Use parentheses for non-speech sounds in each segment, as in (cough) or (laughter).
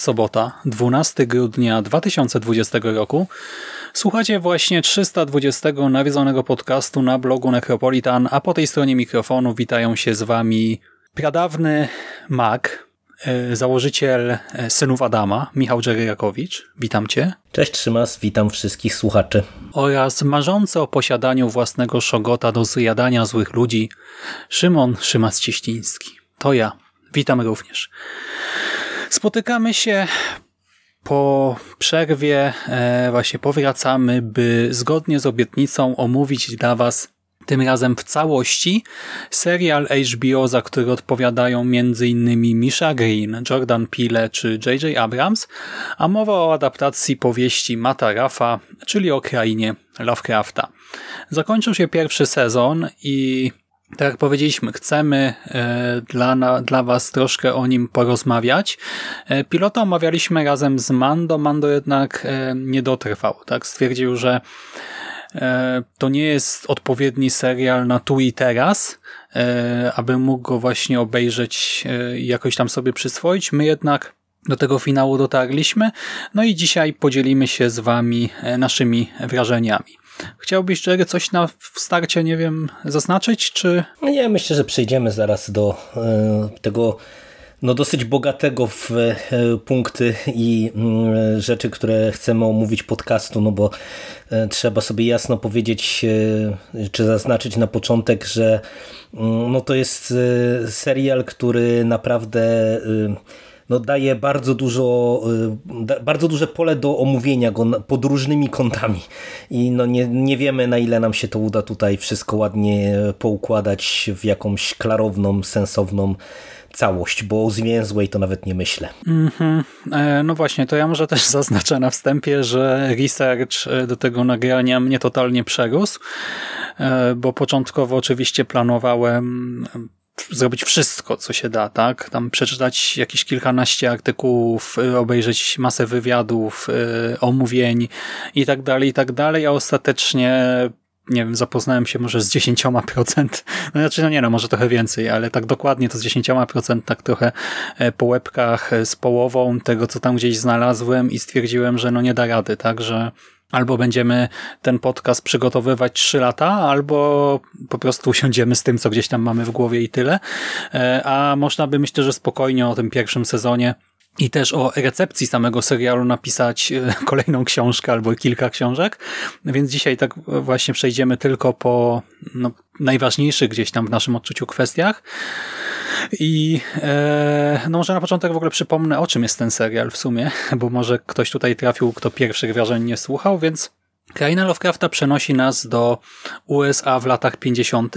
Sobota, 12 grudnia 2020 roku. Słuchacie właśnie 320 nawiedzonego podcastu na blogu Necropolitan, a po tej stronie mikrofonu witają się z wami pradawny mag, e, założyciel e, Synów Adama, Michał Dżeryrakowicz. Witam cię. Cześć Trzymas, witam wszystkich słuchaczy. Oraz marzący o posiadaniu własnego szogota do zjadania złych ludzi, Szymon Szymas-Cieściński. To ja. Witam również. Spotykamy się po przerwie, e, właśnie powracamy, by zgodnie z obietnicą omówić dla Was tym razem w całości serial HBO, za który odpowiadają m.in. Misha Green, Jordan Peele czy J.J. Abrams, a mowa o adaptacji powieści Mata Raffa, czyli o krainie Lovecrafta. Zakończył się pierwszy sezon i tak jak powiedzieliśmy, chcemy e, dla, na, dla Was troszkę o nim porozmawiać. E, pilota omawialiśmy razem z Mando. Mando jednak e, nie dotrwał. Tak? Stwierdził, że to nie jest odpowiedni serial na tu i teraz, aby mógł go właśnie obejrzeć i jakoś tam sobie przyswoić. My jednak do tego finału dotarliśmy. No i dzisiaj podzielimy się z Wami naszymi wrażeniami. Chciałbyś, Jerry, coś na starcie, nie wiem, zaznaczyć, czy... Nie, myślę, że przejdziemy zaraz do e, tego no dosyć bogatego w e, punkty i mm, rzeczy, które chcemy omówić podcastu, no bo e, trzeba sobie jasno powiedzieć, czy zaznaczyć na początek, że mm, no to jest serial, który naprawdę no daje bardzo dużo, y, bardzo duże pole do omówienia go pod różnymi kątami i no nie, nie wiemy na ile nam się to uda tutaj wszystko ładnie poukładać w jakąś klarowną, sensowną całość, bo o zwięzłej to nawet nie myślę. Mm -hmm. No właśnie, to ja może też (laughs) zaznaczę na wstępie, że research e, do tego nagrania mnie totalnie przerósł, e, bo początkowo oczywiście planowałem zrobić wszystko, co się da, tak? Tam przeczytać jakieś kilkanaście artykułów, y, obejrzeć masę wywiadów, y, omówień i tak dalej, i tak dalej, a ostatecznie nie wiem, zapoznałem się może z 10%, no znaczy no nie no, może trochę więcej, ale tak dokładnie to z 10%, tak trochę e, po łebkach e, z połową tego, co tam gdzieś znalazłem i stwierdziłem, że no nie da rady, tak, że Albo będziemy ten podcast przygotowywać trzy lata, albo po prostu (laughs) usiądziemy z tym, co gdzieś tam mamy w głowie i tyle. E, a można by myślę, że spokojnie o tym pierwszym sezonie i też o recepcji samego serialu napisać e, (laughs) kolejną książkę albo kilka książek. Więc dzisiaj tak właśnie przejdziemy tylko po no, najważniejszych gdzieś tam w naszym odczuciu kwestiach. I e, no może na początek w ogóle przypomnę, o czym jest ten serial w sumie, (laughs) bo może ktoś tutaj trafił, kto pierwszych wrażeń nie słuchał, więc Kraina Lovecrafta przenosi nas do USA w latach 50.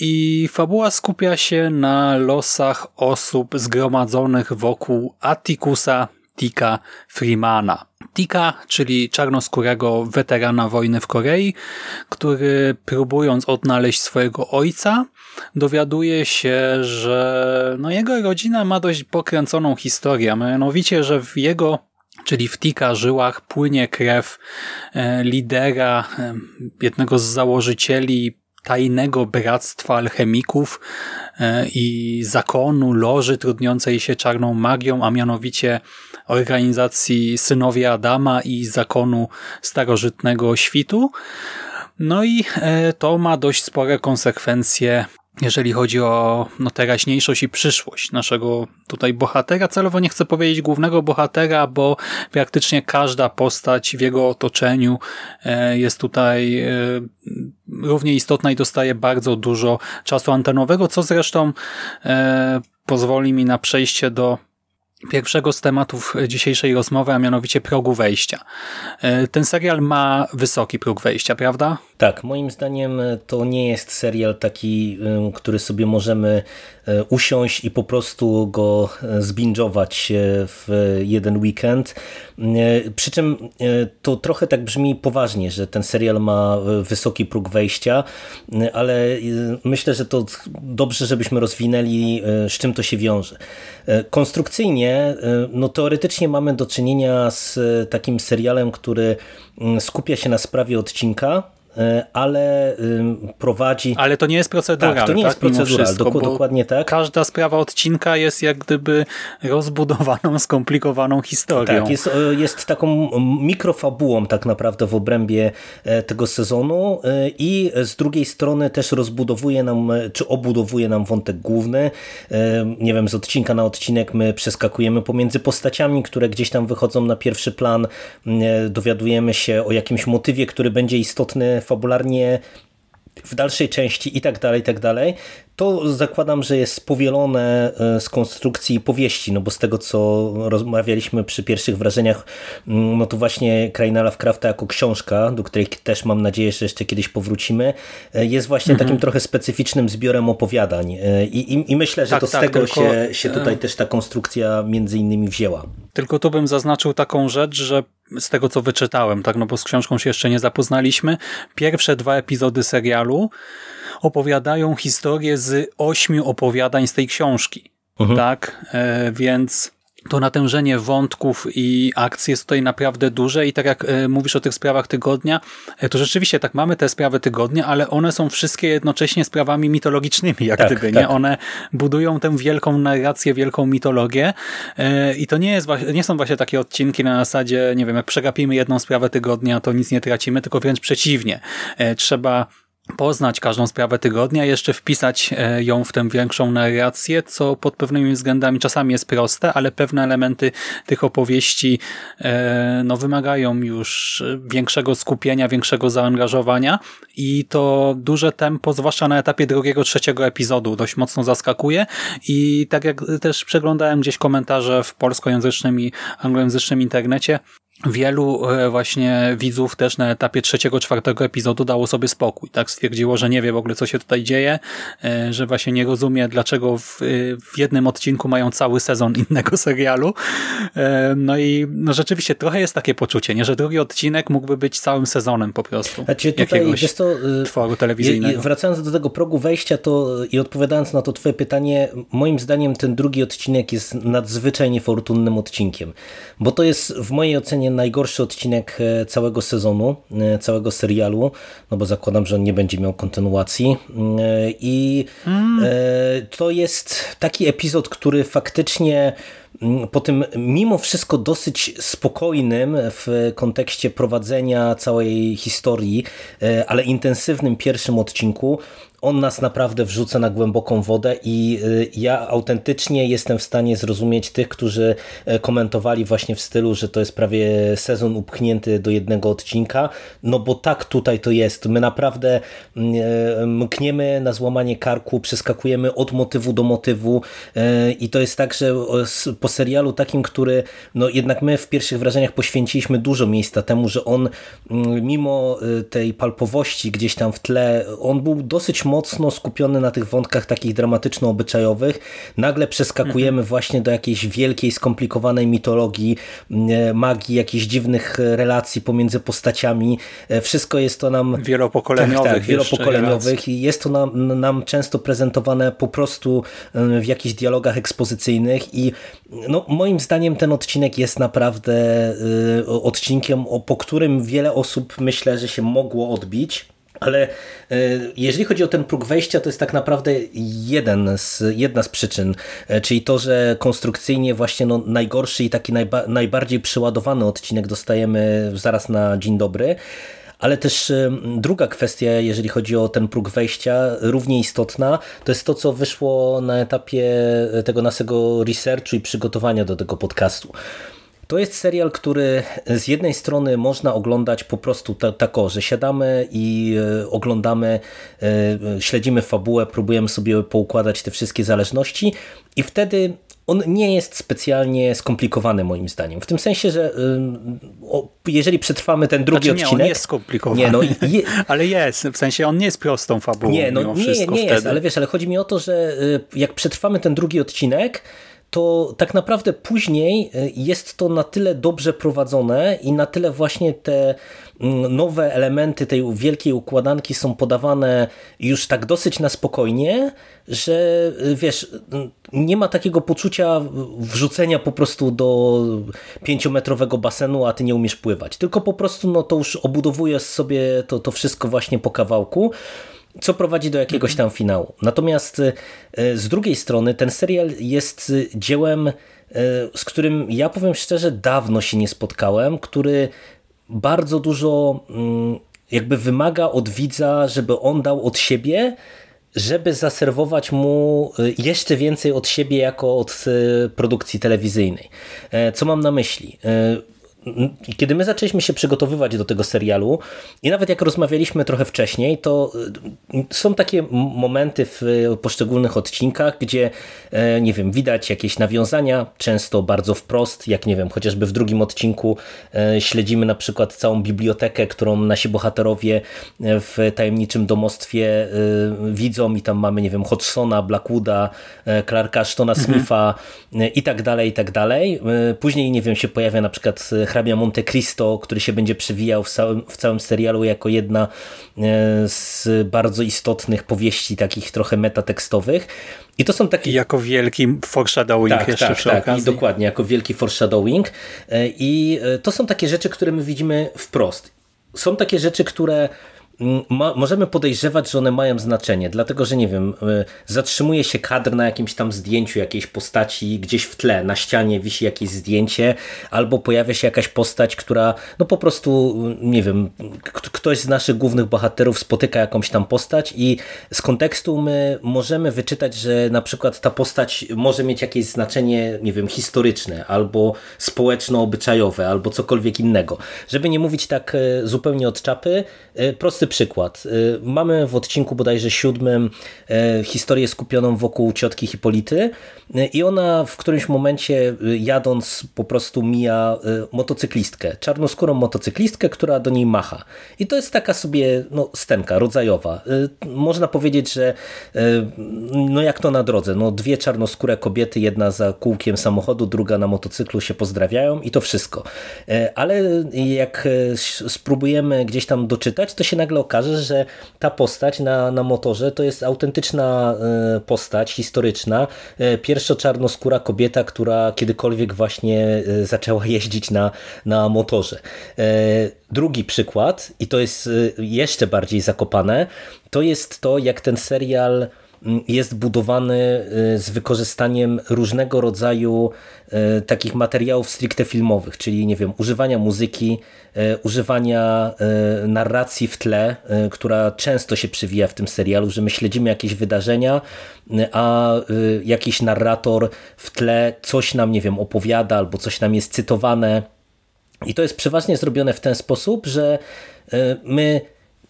I fabuła skupia się na losach osób zgromadzonych wokół Atticusa Tika Freemana. Tika, czyli czarnoskórego weterana wojny w Korei, który próbując odnaleźć swojego ojca, dowiaduje się, że no jego rodzina ma dość pokręconą historię, mianowicie, że w jego czyli w Tika żyłach płynie krew e, lidera, e, jednego z założycieli tajnego bractwa alchemików e, i zakonu, loży trudniącej się czarną magią, a mianowicie organizacji Synowie Adama i zakonu starożytnego świtu. No i to ma dość spore konsekwencje jeżeli chodzi o no, teraźniejszość i przyszłość naszego tutaj bohatera. Celowo nie chcę powiedzieć głównego bohatera, bo praktycznie każda postać w jego otoczeniu e, jest tutaj e, równie istotna i dostaje bardzo dużo czasu antenowego, co zresztą e, pozwoli mi na przejście do pierwszego z tematów dzisiejszej rozmowy, a mianowicie progu wejścia. Ten serial ma wysoki próg wejścia, prawda? Tak, moim zdaniem to nie jest serial taki, który sobie możemy e, usiąść i po prostu go e, zbingować w jeden weekend. E, przy czym to trochę tak brzmi poważnie, że ten serial ma wysoki próg wejścia, ale myślę, że to dobrze, żebyśmy rozwinęli, z czym to się wiąże. Konstrukcyjnie, no teoretycznie mamy do czynienia z takim serialem, który skupia się na sprawie odcinka, ale prowadzi... Ale to nie jest procedura. Tak, to nie tak, jest procedura, dokładnie tak. Każda sprawa odcinka jest jak gdyby rozbudowaną, (laughs) skomplikowaną historią. Tak, jest, e, jest taką mikrofabułą tak naprawdę w obrębie e, tego sezonu i z drugiej strony też rozbudowuje nam, czy obudowuje nam wątek główny. Nie wiem, z odcinka na odcinek my przeskakujemy pomiędzy postaciami, które gdzieś tam wychodzą na pierwszy plan. Dowiadujemy się o jakimś motywie, który będzie istotny fabularnie w dalszej części i tak dalej, i tak dalej, to zakładam, że jest powielone e, z konstrukcji powieści, no bo z tego, co rozmawialiśmy przy pierwszych wrażeniach, mm, no to właśnie Kraina Lovecrafta jako książka, do której też mam nadzieję, że jeszcze kiedyś powrócimy, e, jest właśnie mhm. takim trochę specyficznym zbiorem opowiadań e, i, i, i myślę, że tak, to z tak, tego tylko, się, się tutaj też ta konstrukcja między innymi wzięła. Tylko tu bym zaznaczył taką rzecz, że z tego co wyczytałem, tak, no bo z książką się jeszcze nie zapoznaliśmy, pierwsze dwa epizody serialu opowiadają historię z ośmiu opowiadań z tej książki. Mhm. Tak, e, więc to natężenie wątków i akcji jest tutaj naprawdę duże i tak jak e, mówisz o tych sprawach tygodnia, e, to rzeczywiście tak mamy te sprawy tygodnia, ale one są wszystkie jednocześnie sprawami mitologicznymi, jak tak, gdyby, tak. nie? One budują tę wielką narrację, wielką mitologię e, i to nie, jest, nie są właśnie takie odcinki na zasadzie, nie wiem, jak przegapimy jedną sprawę tygodnia, to nic nie tracimy, tylko wręcz przeciwnie. Trzeba poznać każdą sprawę tygodnia, jeszcze wpisać e, ją w tę większą narrację, co pod pewnymi względami czasami jest proste, ale pewne elementy tych opowieści e, no, wymagają już większego skupienia, większego zaangażowania i to duże tempo, zwłaszcza na etapie drugiego, trzeciego epizodu dość mocno zaskakuje. I tak jak też przeglądałem gdzieś komentarze w polskojęzycznym i anglojęzycznym internecie, wielu e, właśnie widzów też na etapie trzeciego, czwartego epizodu dało sobie spokój. Tak stwierdziło, że nie wie w ogóle, co się tutaj dzieje, e, że właśnie nie rozumie, dlaczego w, w jednym odcinku mają cały sezon (laughs) innego serialu. E, no i no rzeczywiście trochę jest takie poczucie, nie, że drugi odcinek mógłby być całym sezonem po prostu. Znaczy tutaj, jakiegoś to, tworu telewizyjnego. Wracając do tego progu wejścia to i odpowiadając na to twoje pytanie, moim zdaniem ten drugi odcinek jest nadzwyczaj niefortunnym odcinkiem, bo to jest w mojej ocenie najgorszy odcinek e, całego sezonu, e, całego serialu, no bo zakładam, że on nie będzie miał kontynuacji. E, I mm. to jest taki epizod, który faktycznie mm, po tym mimo wszystko dosyć spokojnym w kontekście prowadzenia całej historii, ale intensywnym pierwszym odcinku, on nas naprawdę wrzuca na głęboką wodę i y, ja autentycznie jestem w stanie zrozumieć tych, którzy e, komentowali właśnie w stylu, że to jest prawie sezon upchnięty do jednego odcinka, no bo tak tutaj to jest. My naprawdę mm, e, mkniemy na złamanie karku, przeskakujemy od motywu do motywu e, i to jest tak, że po serialu takim, który no jednak my w pierwszych wrażeniach poświęciliśmy dużo miejsca temu, że on mm, mimo tej palpowości gdzieś tam w tle, on był dosyć mocno skupiony na tych wątkach takich dramatyczno-obyczajowych. Nagle przeskakujemy mhm. właśnie do jakiejś wielkiej, skomplikowanej mitologii, e, magii, jakichś dziwnych relacji pomiędzy postaciami. E, wszystko jest to nam... Wielopokoleniowych. Tak, tak wielopokoleniowych i jest to nam, nam często prezentowane po prostu e, w jakichś dialogach ekspozycyjnych i no, moim zdaniem ten odcinek jest naprawdę odcinkiem, po którym wiele osób myślę, że się mogło odbić. Ale e, jeżeli chodzi o ten próg wejścia, to jest tak naprawdę jeden z, jedna z przyczyn, e, czyli to, że konstrukcyjnie właśnie no, najgorszy i taki najba, najbardziej przyładowany odcinek dostajemy zaraz na dzień dobry, ale też druga kwestia, jeżeli chodzi o ten próg wejścia, równie istotna, to jest to, co wyszło na etapie tego naszego researchu i przygotowania do tego podcastu. To jest serial, który z jednej strony można oglądać po prostu tako, że siadamy i e, oglądamy, e, śledzimy fabułę, próbujemy sobie poukładać te wszystkie zależności i wtedy on nie jest specjalnie skomplikowany moim zdaniem. W tym sensie, że jeżeli przetrwamy ten drugi znaczy, nie, odcinek... Nie, on jest skomplikowany, nie, no, je... (laughs) ale jest. W sensie on nie jest prostą fabułą. Nie, no, nie, nie wtedy. jest, ale wiesz, ale chodzi mi o to, że y, jak przetrwamy ten drugi odcinek, to tak naprawdę później y, jest to na tyle dobrze prowadzone i na tyle właśnie te nowe elementy tej wielkiej układanki są podawane już tak dosyć na spokojnie, że y, wiesz, nie ma takiego poczucia wrzucenia po prostu do pięciometrowego basenu, a ty nie umiesz pływać. Tylko po prostu no to już obudowujesz sobie to, to wszystko właśnie po kawałku co prowadzi do jakiegoś tam finału. Natomiast e, z drugiej strony ten serial jest dziełem, z którym ja powiem szczerze, dawno się nie spotkałem, który bardzo dużo mm, jakby wymaga od widza, żeby on dał od siebie, żeby zaserwować mu e, jeszcze więcej od siebie jako od produkcji telewizyjnej. Co mam na myśli? Kiedy my zaczęliśmy się przygotowywać do tego serialu i nawet jak rozmawialiśmy trochę wcześniej, to y, są takie momenty w poszczególnych odcinkach, gdzie e, nie wiem, widać jakieś nawiązania, często bardzo wprost, jak nie wiem, chociażby w drugim odcinku e, śledzimy na przykład całą bibliotekę, którą nasi bohaterowie e, w tajemniczym domostwie widzą i tam mamy, nie wiem, Hodgsona, Blackwooda, Clarka Ashtona mhm. Smitha mhm. i tak dalej, i tak dalej. Później, nie wiem, się pojawia na przykład hrabia Monte Cristo, który się będzie przewijał w całym, w całym serialu jako jedna e, z bardzo istotnych powieści, takich trochę metatekstowych. I to są takie... I jako wielki foreshadowing tak, jeszcze tak, przy tak. okazji. I dokładnie, jako wielki foreshadowing. E, I e, to są takie rzeczy, które my widzimy wprost. Są takie rzeczy, które ma, możemy podejrzewać, że one mają znaczenie, dlatego że nie wiem, y, zatrzymuje się kadr na jakimś tam zdjęciu jakiejś postaci gdzieś w tle, na ścianie wisi jakieś zdjęcie, albo pojawia się jakaś postać, która no po prostu, nie wiem, ktoś z naszych głównych bohaterów spotyka jakąś tam postać i z kontekstu my możemy wyczytać, że na przykład ta postać może mieć jakieś znaczenie, nie wiem, historyczne, albo społeczno-obyczajowe, albo cokolwiek innego. Żeby nie mówić tak y, zupełnie od czapy, y, prosty przykład. Y, mamy w odcinku bodajże siódmym y, historię skupioną wokół ciotki Hipolity y, i ona w którymś momencie jadąc po prostu mija motocyklistkę, czarnoskórą motocyklistkę, która do niej macha. I to jest taka sobie no, stenka rodzajowa. Można powiedzieć, że no jak to na drodze, no dwie czarnoskóre kobiety, jedna za kółkiem samochodu, druga na motocyklu się pozdrawiają i to wszystko. Ale jak spróbujemy gdzieś tam doczytać, to się nagle okaże, że ta postać na, na motorze to jest autentyczna e, postać historyczna. E, pierwsza czarnoskóra kobieta, która kiedykolwiek właśnie e, zaczęła (laughs) jeździć na, na motorze. Drugi przykład, i to jest jeszcze bardziej zakopane, to jest to, jak ten serial jest budowany y, z wykorzystaniem różnego rodzaju y, takich materiałów stricte filmowych, czyli nie wiem, używania muzyki, y, używania narracji w tle, która często się przywija w tym serialu, że my śledzimy jakieś wydarzenia, a jakiś narrator w tle coś nam, nie wiem, opowiada albo coś nam jest cytowane. I to jest przeważnie zrobione w ten sposób, że my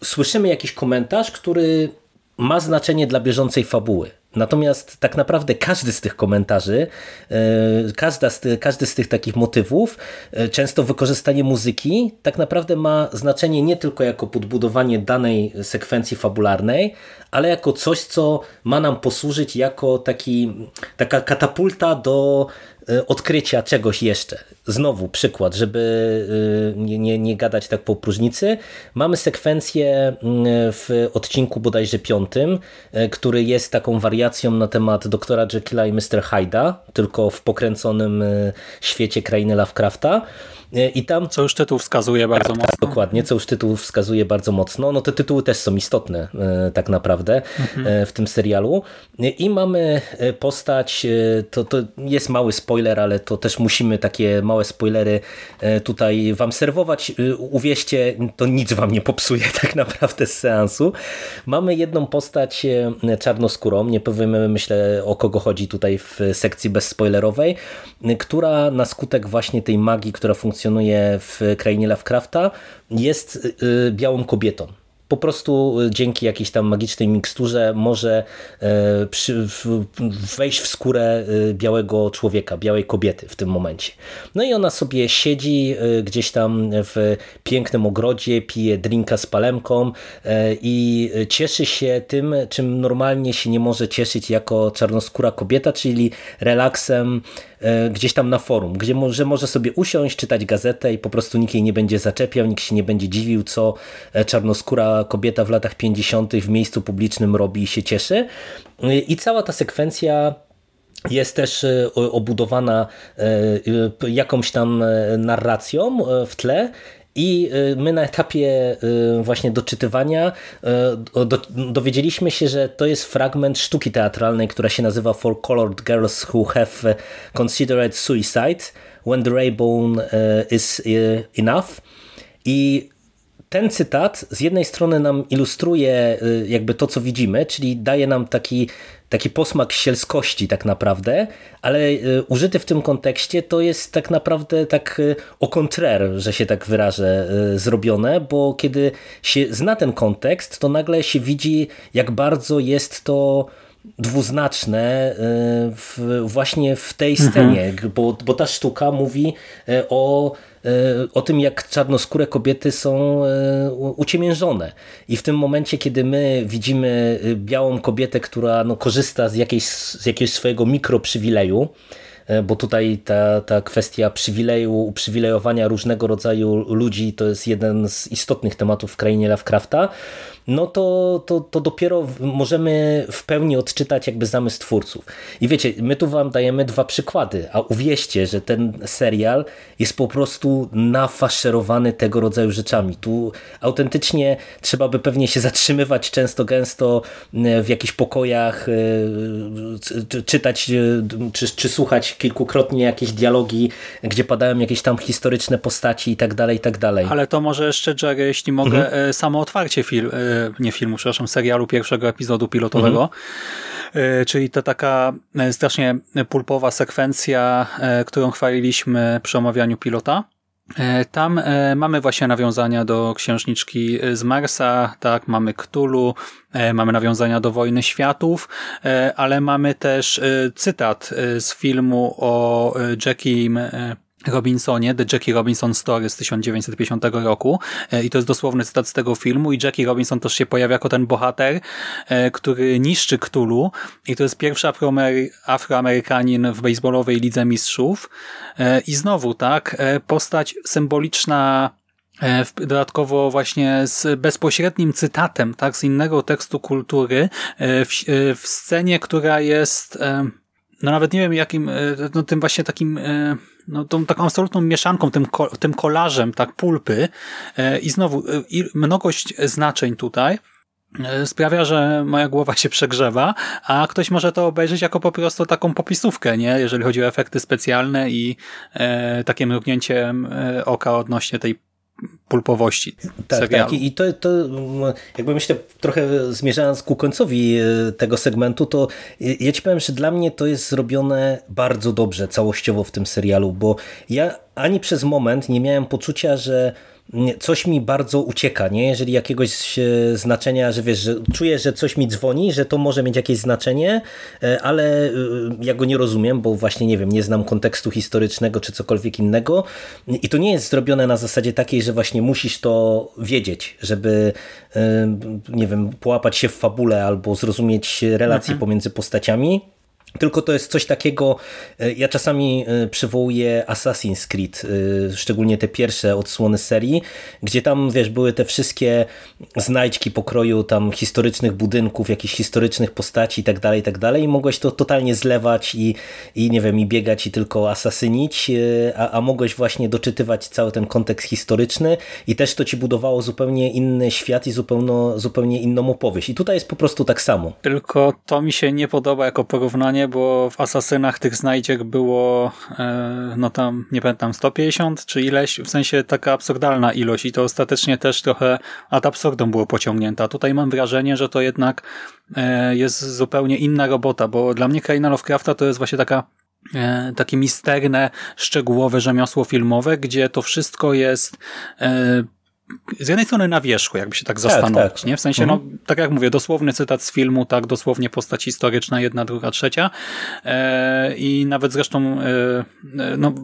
słyszymy jakiś komentarz, który ma znaczenie dla bieżącej fabuły. Natomiast tak naprawdę każdy z tych komentarzy, e, każda z ty, każdy z tych takich motywów, e, często wykorzystanie muzyki, tak naprawdę ma znaczenie nie tylko jako podbudowanie danej sekwencji fabularnej, ale jako coś, co ma nam posłużyć jako taki, taka katapulta do odkrycia czegoś jeszcze. Znowu przykład, żeby e, nie, nie, nie gadać tak po próżnicy. Mamy sekwencję mm, w odcinku bodajże piątym, e, który jest taką wariacją na temat doktora Jekylla i Mr. Hyda, tylko w pokręconym świecie krainy Lovecrafta. I tam, co już tytuł wskazuje bardzo tak, mocno. Dokładnie, co już tytuł wskazuje bardzo mocno. No te tytuły też są istotne tak naprawdę mhm. w tym serialu. I mamy postać, to, to jest mały spoiler, spoiler, ale to też musimy takie małe spoilery tutaj wam serwować. Uwierzcie, to nic wam nie popsuje (laughs) tak naprawdę z seansu. Mamy jedną postać czarnoskórą, nie powiemy myślę o kogo chodzi tutaj w sekcji bezspoilerowej, która na skutek właśnie tej magii, która funkcjonuje w krainie Lovecrafta jest białą kobietą po prostu e, dzięki jakiejś tam magicznej miksturze może e, wejść w skórę białego człowieka, białej kobiety w tym momencie. No i ona sobie siedzi gdzieś tam w pięknym ogrodzie, pije drinka z palemką i cieszy się tym, czym normalnie się nie może cieszyć jako czarnoskóra kobieta, czyli relaksem gdzieś tam na forum, gdzie może, może sobie usiąść, czytać gazetę i po prostu nikt jej nie będzie zaczepiał, nikt się nie będzie dziwił, co czarnoskóra kobieta w latach 50. w miejscu publicznym robi i się cieszy. I cała ta sekwencja jest też e, obudowana e, jakąś tam e, narracją w tle i my na etapie właśnie doczytywania dowiedzieliśmy się, że to jest fragment sztuki teatralnej, która się nazywa For Colored Girls Who Have Considered Suicide When the Rainbow is Enough. I ten cytat z jednej strony nam ilustruje y, jakby to, co widzimy, czyli daje nam taki, taki posmak sielskości tak naprawdę, ale y, użyty w tym kontekście to jest tak naprawdę tak y, o contraire, że się tak wyrażę, zrobione, bo kiedy się zna ten kontekst, to nagle się widzi, jak bardzo jest to dwuznaczne w, właśnie w tej mhm. scenie, mhm. bo, bo ta sztuka mówi o o tym, jak czarnoskóre kobiety są e, uciemiężone. I w tym momencie, kiedy my widzimy e, białą kobietę, która no, korzysta z, jakiejś, z jakiegoś swojego mikroprzywileju, bo tutaj ta, ta kwestia przywileju, uprzywilejowania różnego rodzaju ludzi to jest jeden z istotnych tematów w krainie Lovecrafta, no to, to, to dopiero możemy w pełni odczytać jakby zamysł twórców. I wiecie, my tu wam dajemy dwa przykłady, a uwierzcie, że ten serial jest po prostu nafaszerowany tego rodzaju rzeczami. Tu autentycznie trzeba by pewnie się zatrzymywać często, gęsto e, w jakichś pokojach, e, czytać e, czy, czy słuchać kilkukrotnie jakieś dialogi, gdzie padają jakieś tam historyczne postaci i tak dalej, i tak dalej. Ale to może jeszcze, Jerry, jeśli mogę, mhm. samo otwarcie film nie filmu, przepraszam, serialu pierwszego epizodu pilotowego. Mhm. Czyli to taka e, strasznie pulpowa sekwencja, e, którą chwaliliśmy przy omawianiu pilota. Tam mamy właśnie nawiązania do księżniczki z Marsa, tak, mamy Cthulhu, mamy nawiązania do Wojny Światów, ale mamy też cytat z filmu o Jackie Robinsonie, The Jackie Robinson Story z 1950 roku. E, i to jest dosłowny cytat z tego filmu. I Jackie Robinson też się pojawia jako ten bohater, e, który niszczy Cthulhu. I to jest pierwszy afroamerykanin w baseballowej lidze mistrzów. E, i znowu tak, postać symboliczna dodatkowo właśnie z bezpośrednim cytatem tak, z innego tekstu kultury w, w scenie, która jest no nawet nie wiem jakim, no tym właśnie takim no, tą taką absolutną mieszanką, tym, tym kolażem, tak, pulpy e, i znowu e, mnogość znaczeń tutaj e, sprawia, że moja głowa się przegrzewa, a ktoś może to obejrzeć jako po prostu taką popisówkę, nie? jeżeli chodzi o efekty specjalne i e, takie mrugnięcie oka odnośnie tej pulpowości tak, serialu. Tak, i to, to jakby myślę, trochę zmierzając ku końcowi e, tego segmentu, to ja ci powiem, że dla mnie to jest zrobione bardzo dobrze całościowo w tym serialu, bo ja ani przez moment nie miałem poczucia, że coś mi bardzo ucieka, nie? Jeżeli jakiegoś e, znaczenia, że wiesz, że czuję, że coś mi dzwoni, że to może mieć jakieś znaczenie, e, ale e, ja go nie rozumiem, bo właśnie nie wiem, nie znam kontekstu historycznego czy cokolwiek innego i to nie jest zrobione na zasadzie takiej, że właśnie musisz to wiedzieć, żeby nie wiem, połapać się w fabule albo zrozumieć relacje mhm. pomiędzy postaciami tylko to jest coś takiego, e, ja czasami e, przywołuję Assassin's Creed, e, szczególnie te pierwsze odsłony serii, gdzie tam, wiesz, były te wszystkie znajdźki pokroju tam historycznych budynków, jakichś historycznych postaci i tak dalej, i tak dalej i mogłeś to totalnie zlewać i, i nie wiem, i biegać i tylko asasynić, a, a mogłeś właśnie doczytywać cały ten kontekst historyczny i też to ci budowało zupełnie inny świat i zupełnie, zupełnie inną opowieść. I tutaj jest po prostu tak samo. Tylko to mi się nie podoba jako porównanie zdecydowanie, bo w Asasynach tych znajdziek było e, no tam, nie pamiętam, 150 czy ileś, w sensie taka absurdalna ilość i to ostatecznie też trochę ad absurdum było pociągnięte. tutaj mam wrażenie, że to jednak e, jest zupełnie inna robota, bo dla mnie Kraina Lovecrafta to jest właśnie taka takie misterne, szczegółowe rzemiosło filmowe, gdzie to wszystko jest z jednej strony na wierzchu, jakby się tak, tak zastanowić, tak, tak. nie? W sensie, no, mhm. no, tak jak mówię, dosłowny cytat z filmu, tak, dosłownie postać historyczna, jedna, druga, trzecia e, i nawet zresztą, e, e no,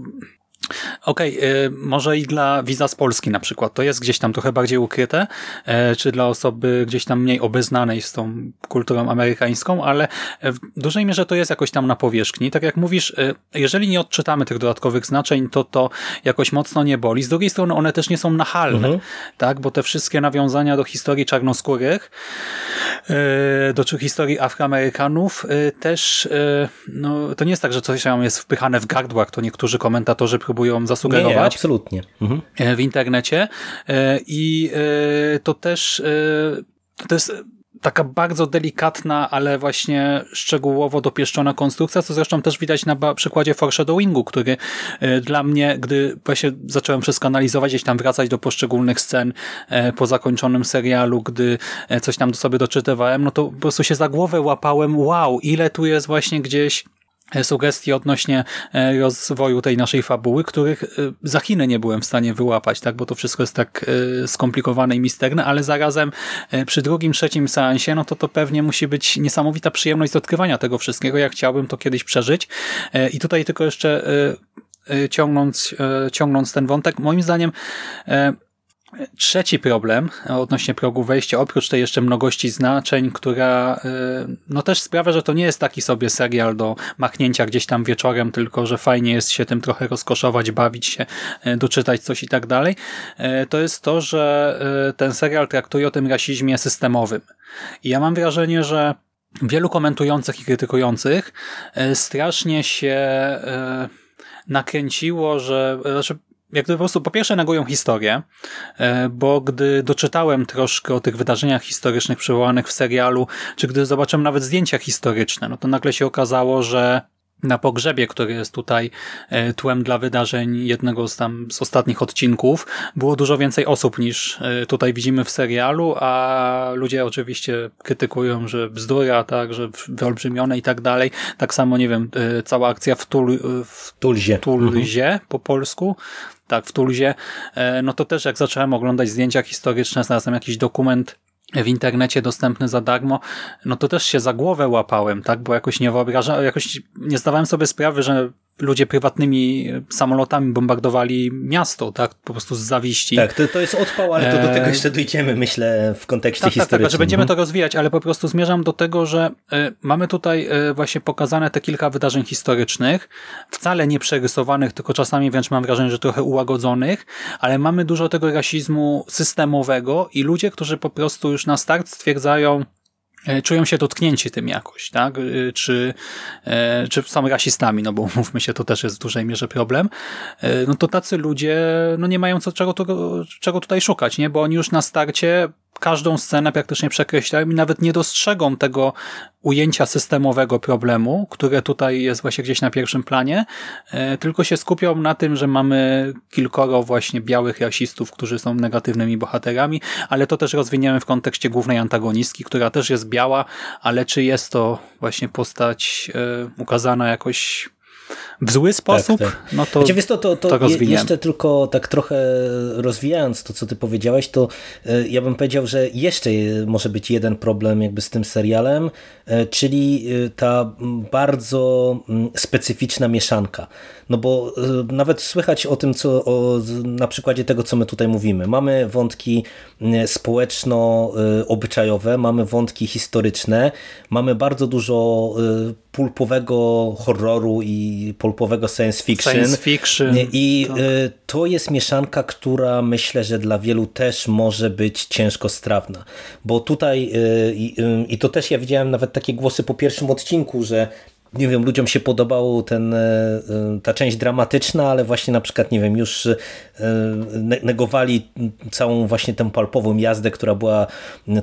Okej, okay, może i dla wiza z Polski na przykład, to jest gdzieś tam trochę bardziej ukryte, e, czy dla osoby gdzieś tam mniej obeznanej z tą kulturą amerykańską, ale w dużej mierze to jest jakoś tam na powierzchni. Tak jak mówisz, e, jeżeli nie odczytamy tych dodatkowych znaczeń, to to jakoś mocno nie boli. Z drugiej strony one też nie są nachalne, mhm. tak, bo te wszystkie nawiązania do historii czarnoskórych, e, do historii Afroamerykanów też, no to nie jest tak, że coś tam jest wpychane w gardłach, to niektórzy komentatorzy próbują zasugerować. Nie, nie absolutnie. Mhm. E, w internecie. E, I e, to też to jest taka bardzo delikatna, ale właśnie szczegółowo dopieszczona konstrukcja, co zresztą też widać na przykładzie foreshadowingu, który dla mnie, gdy właśnie zacząłem wszystko analizować, gdzieś tam wracać do poszczególnych scen po zakończonym serialu, gdy coś tam do sobie doczytywałem, no to po prostu się za głowę łapałem, wow, ile tu jest właśnie gdzieś sugestii odnośnie e, rozwoju tej naszej fabuły, których e, za Chiny nie byłem w stanie wyłapać, tak, bo to wszystko jest tak e, skomplikowane i misterne, ale zarazem przy drugim, trzecim seansie, no to to pewnie musi być niesamowita przyjemność z odkrywania tego wszystkiego. Ja chciałbym to kiedyś przeżyć. I tutaj tylko jeszcze ciągnąc, ciągnąc ten wątek, moim zdaniem Trzeci problem odnośnie progu wejścia, oprócz tej jeszcze mnogości znaczeń, która y, no też sprawia, że to nie jest taki sobie serial do machnięcia gdzieś tam wieczorem, tylko że fajnie jest się tym trochę rozkoszować, bawić się, y, doczytać coś i tak dalej, y, to jest to, że ten serial traktuje o tym rasizmie systemowym. I ja mam wrażenie, że wielu komentujących i krytykujących strasznie się nakręciło, że znaczy jak po prostu po pierwsze negują historię, e, bo gdy doczytałem troszkę o tych wydarzeniach historycznych przywołanych w serialu, czy gdy zobaczyłem nawet zdjęcia historyczne, no to nagle się okazało, że na pogrzebie, który jest tutaj e, tłem dla wydarzeń jednego z tam z ostatnich odcinków, było dużo więcej osób niż e, tutaj widzimy w serialu, a ludzie oczywiście krytykują, że bzdura, tak, że wyolbrzymione i tak dalej. Tak samo, nie wiem, cała akcja w, Tul, w Tulzie, Tulzie mhm. po polsku, tak, w Tulzie, e, no to też jak zacząłem oglądać zdjęcia historyczne, znalazłem jakiś dokument w internecie dostępny za darmo, no to też się za głowę łapałem, tak, bo jakoś nie wyobrażałem, jakoś nie zdawałem sobie sprawy, że ludzie prywatnymi samolotami bombardowali miasto, tak? Po prostu z zawiści. Tak, to, to jest odpał, ale to do tego e, jeszcze dojdziemy, myślę, w kontekście tak, historycznym. Tak, tak, że będziemy mhm. to rozwijać, ale po prostu zmierzam do tego, że y, mamy tutaj y, właśnie pokazane te kilka wydarzeń historycznych, wcale nie przerysowanych, tylko czasami wręcz mam wrażenie, że trochę ułagodzonych, ale mamy dużo tego rasizmu systemowego i ludzie, którzy po prostu już na start stwierdzają, E, czują się dotknięci tym jakoś, tak? E, czy, e, czy są rasistami, no bo (laughs) mówmy się, to też jest w dużej mierze problem, no to tacy ludzie no nie mają co, czego, czego tutaj szukać, nie? Bo oni już na starcie każdą scenę praktycznie przekreślają i nawet nie dostrzegą tego ujęcia systemowego problemu, które tutaj jest właśnie gdzieś na pierwszym planie, e, tylko się skupią na tym, że mamy kilkoro właśnie białych rasistów, którzy są negatywnymi bohaterami, ale to też rozwiniemy w kontekście głównej antagonistki, która też jest biała, ale czy jest to właśnie postać e, ukazana jakoś w zły sposób, tak, tak. no to, znaczy, wiesz, to, to, to, to Jeszcze tylko tak trochę rozwijając to, co ty powiedziałeś, to e, ja bym powiedział, że jeszcze może być jeden problem jakby z tym serialem, e, czyli e, ta bardzo specyficzna mieszanka. No bo nawet słychać o tym, co o, na przykładzie tego, co my tutaj mówimy. Mamy wątki społeczno-obyczajowe, mamy wątki historyczne, mamy bardzo dużo pulpowego horroru i pulpowego science fiction. Science fiction. I tak. Y, to jest mieszanka, która myślę, że dla wielu też może być ciężko strawna. Bo tutaj, y, y, i to też ja widziałem nawet takie głosy po pierwszym odcinku, że nie wiem, ludziom się podobał ten, ta część dramatyczna, ale właśnie na przykład, nie wiem, już negowali całą właśnie tę palpową jazdę, która była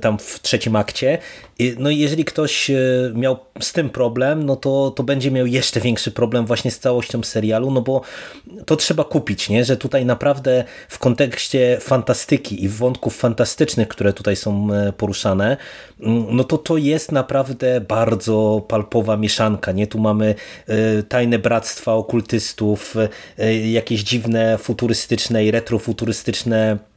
tam w trzecim akcie. No i jeżeli ktoś miał z tym problem, no to, to będzie miał jeszcze większy problem właśnie z całością serialu, no bo to trzeba kupić, nie? że tutaj naprawdę w kontekście fantastyki i wątków fantastycznych, które tutaj są poruszane, no to to jest naprawdę bardzo palpowa mieszanka. Nie? Tu mamy e, tajne bractwa okultystów, e, jakieś dziwne futurystyczne i retrofuturystyczne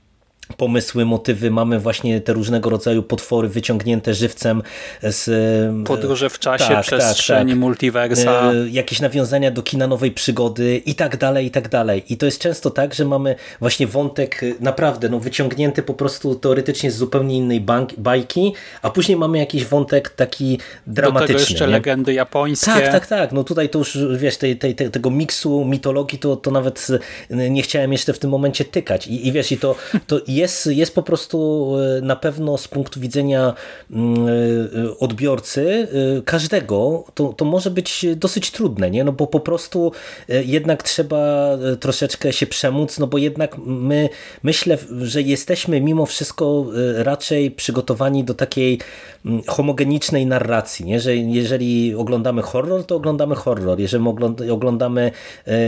pomysły, motywy, mamy właśnie te różnego rodzaju potwory wyciągnięte żywcem z... Podróże w czasie, tak, przestrzeni, tak, tak. multiversa. E, jakieś nawiązania do kina nowej przygody i tak dalej, i tak dalej. I to jest często tak, że mamy właśnie wątek naprawdę no, wyciągnięty po prostu teoretycznie z zupełnie innej bajki, a później mamy jakiś wątek taki dramatyczny. Do tego jeszcze nie? legendy japońskie. Tak, tak, tak. No tutaj to już, wiesz, tej, tej, tej, tego miksu mitologii to, to nawet nie chciałem jeszcze w tym momencie tykać. I, i wiesz, i to, to jest, jest po prostu e, na pewno z punktu widzenia mm, e, odbiorcy e, każdego, to, to może być dosyć trudne, nie? No bo po prostu jednak trzeba troszeczkę się przemóc, no bo jednak my myślę, że jesteśmy mimo wszystko raczej przygotowani do takiej mm, homogenicznej narracji, nie? że jeżeli oglądamy horror, to oglądamy horror, jeżeli oglądamy,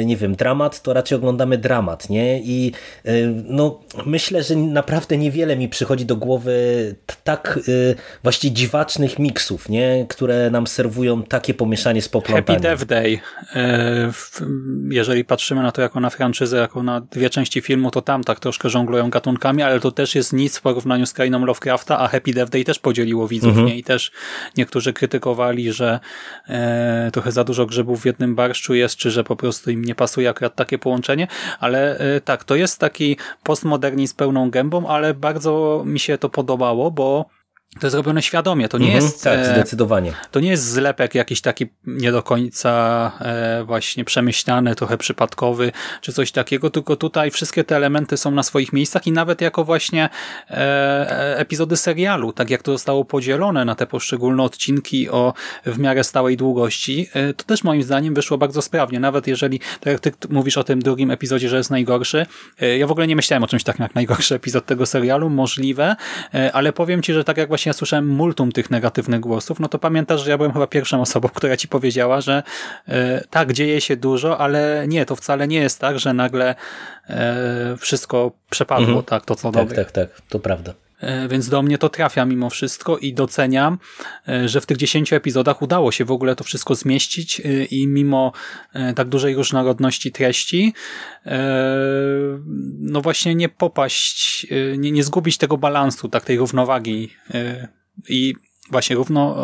nie wiem, dramat, to raczej oglądamy dramat, nie? I no, myślę, że naprawdę niewiele mi przychodzi do głowy tak y, właściwie dziwacznych miksów, nie? które nam serwują takie pomieszanie z poplątaniem. Happy Death Day. E, jeżeli patrzymy na to jako na franczyzę, jako na dwie części filmu, to tam tak troszkę żonglują gatunkami, ale to też jest nic w porównaniu z krainą Lovecrafta, a Happy Death Day też podzieliło widzów mhm. nie? i też niektórzy krytykowali, że e, trochę za dużo grzybów w jednym barszczu jest, czy że po prostu im nie pasuje akurat takie połączenie, ale e, tak, to jest taki postmodernizm pełną gębą, ale bardzo mi się to podobało, bo to jest robione świadomie, to nie mhm, jest... Tak, e, zdecydowanie. To nie jest zlepek jakiś taki nie do końca e, właśnie przemyślany, trochę przypadkowy, czy coś takiego, tylko tutaj wszystkie te elementy są na swoich miejscach i nawet jako właśnie e, epizody serialu, tak jak to zostało podzielone na te poszczególne odcinki o w miarę stałej długości, to też moim zdaniem wyszło bardzo sprawnie, nawet jeżeli, tak jak ty mówisz o tym drugim epizodzie, że jest najgorszy, ja w ogóle nie myślałem o czymś takim jak najgorszy epizod tego serialu, możliwe, ale powiem ci, że tak jak właśnie ja słyszałem multum tych negatywnych głosów, no to pamiętasz, że ja byłem chyba pierwszą osobą, która ci powiedziała, że e, tak, dzieje się dużo, ale nie, to wcale nie jest tak, że nagle e, wszystko przepadło, mhm. tak, to co tak, dobre. Tak, tak, to prawda. E, więc do mnie to trafia mimo wszystko i doceniam, e, że w tych 10 epizodach udało się w ogóle to wszystko zmieścić e, i mimo tak dużej różnorodności treści, no właśnie nie popaść, nie, nie zgubić tego balansu, tak tej równowagi i właśnie równo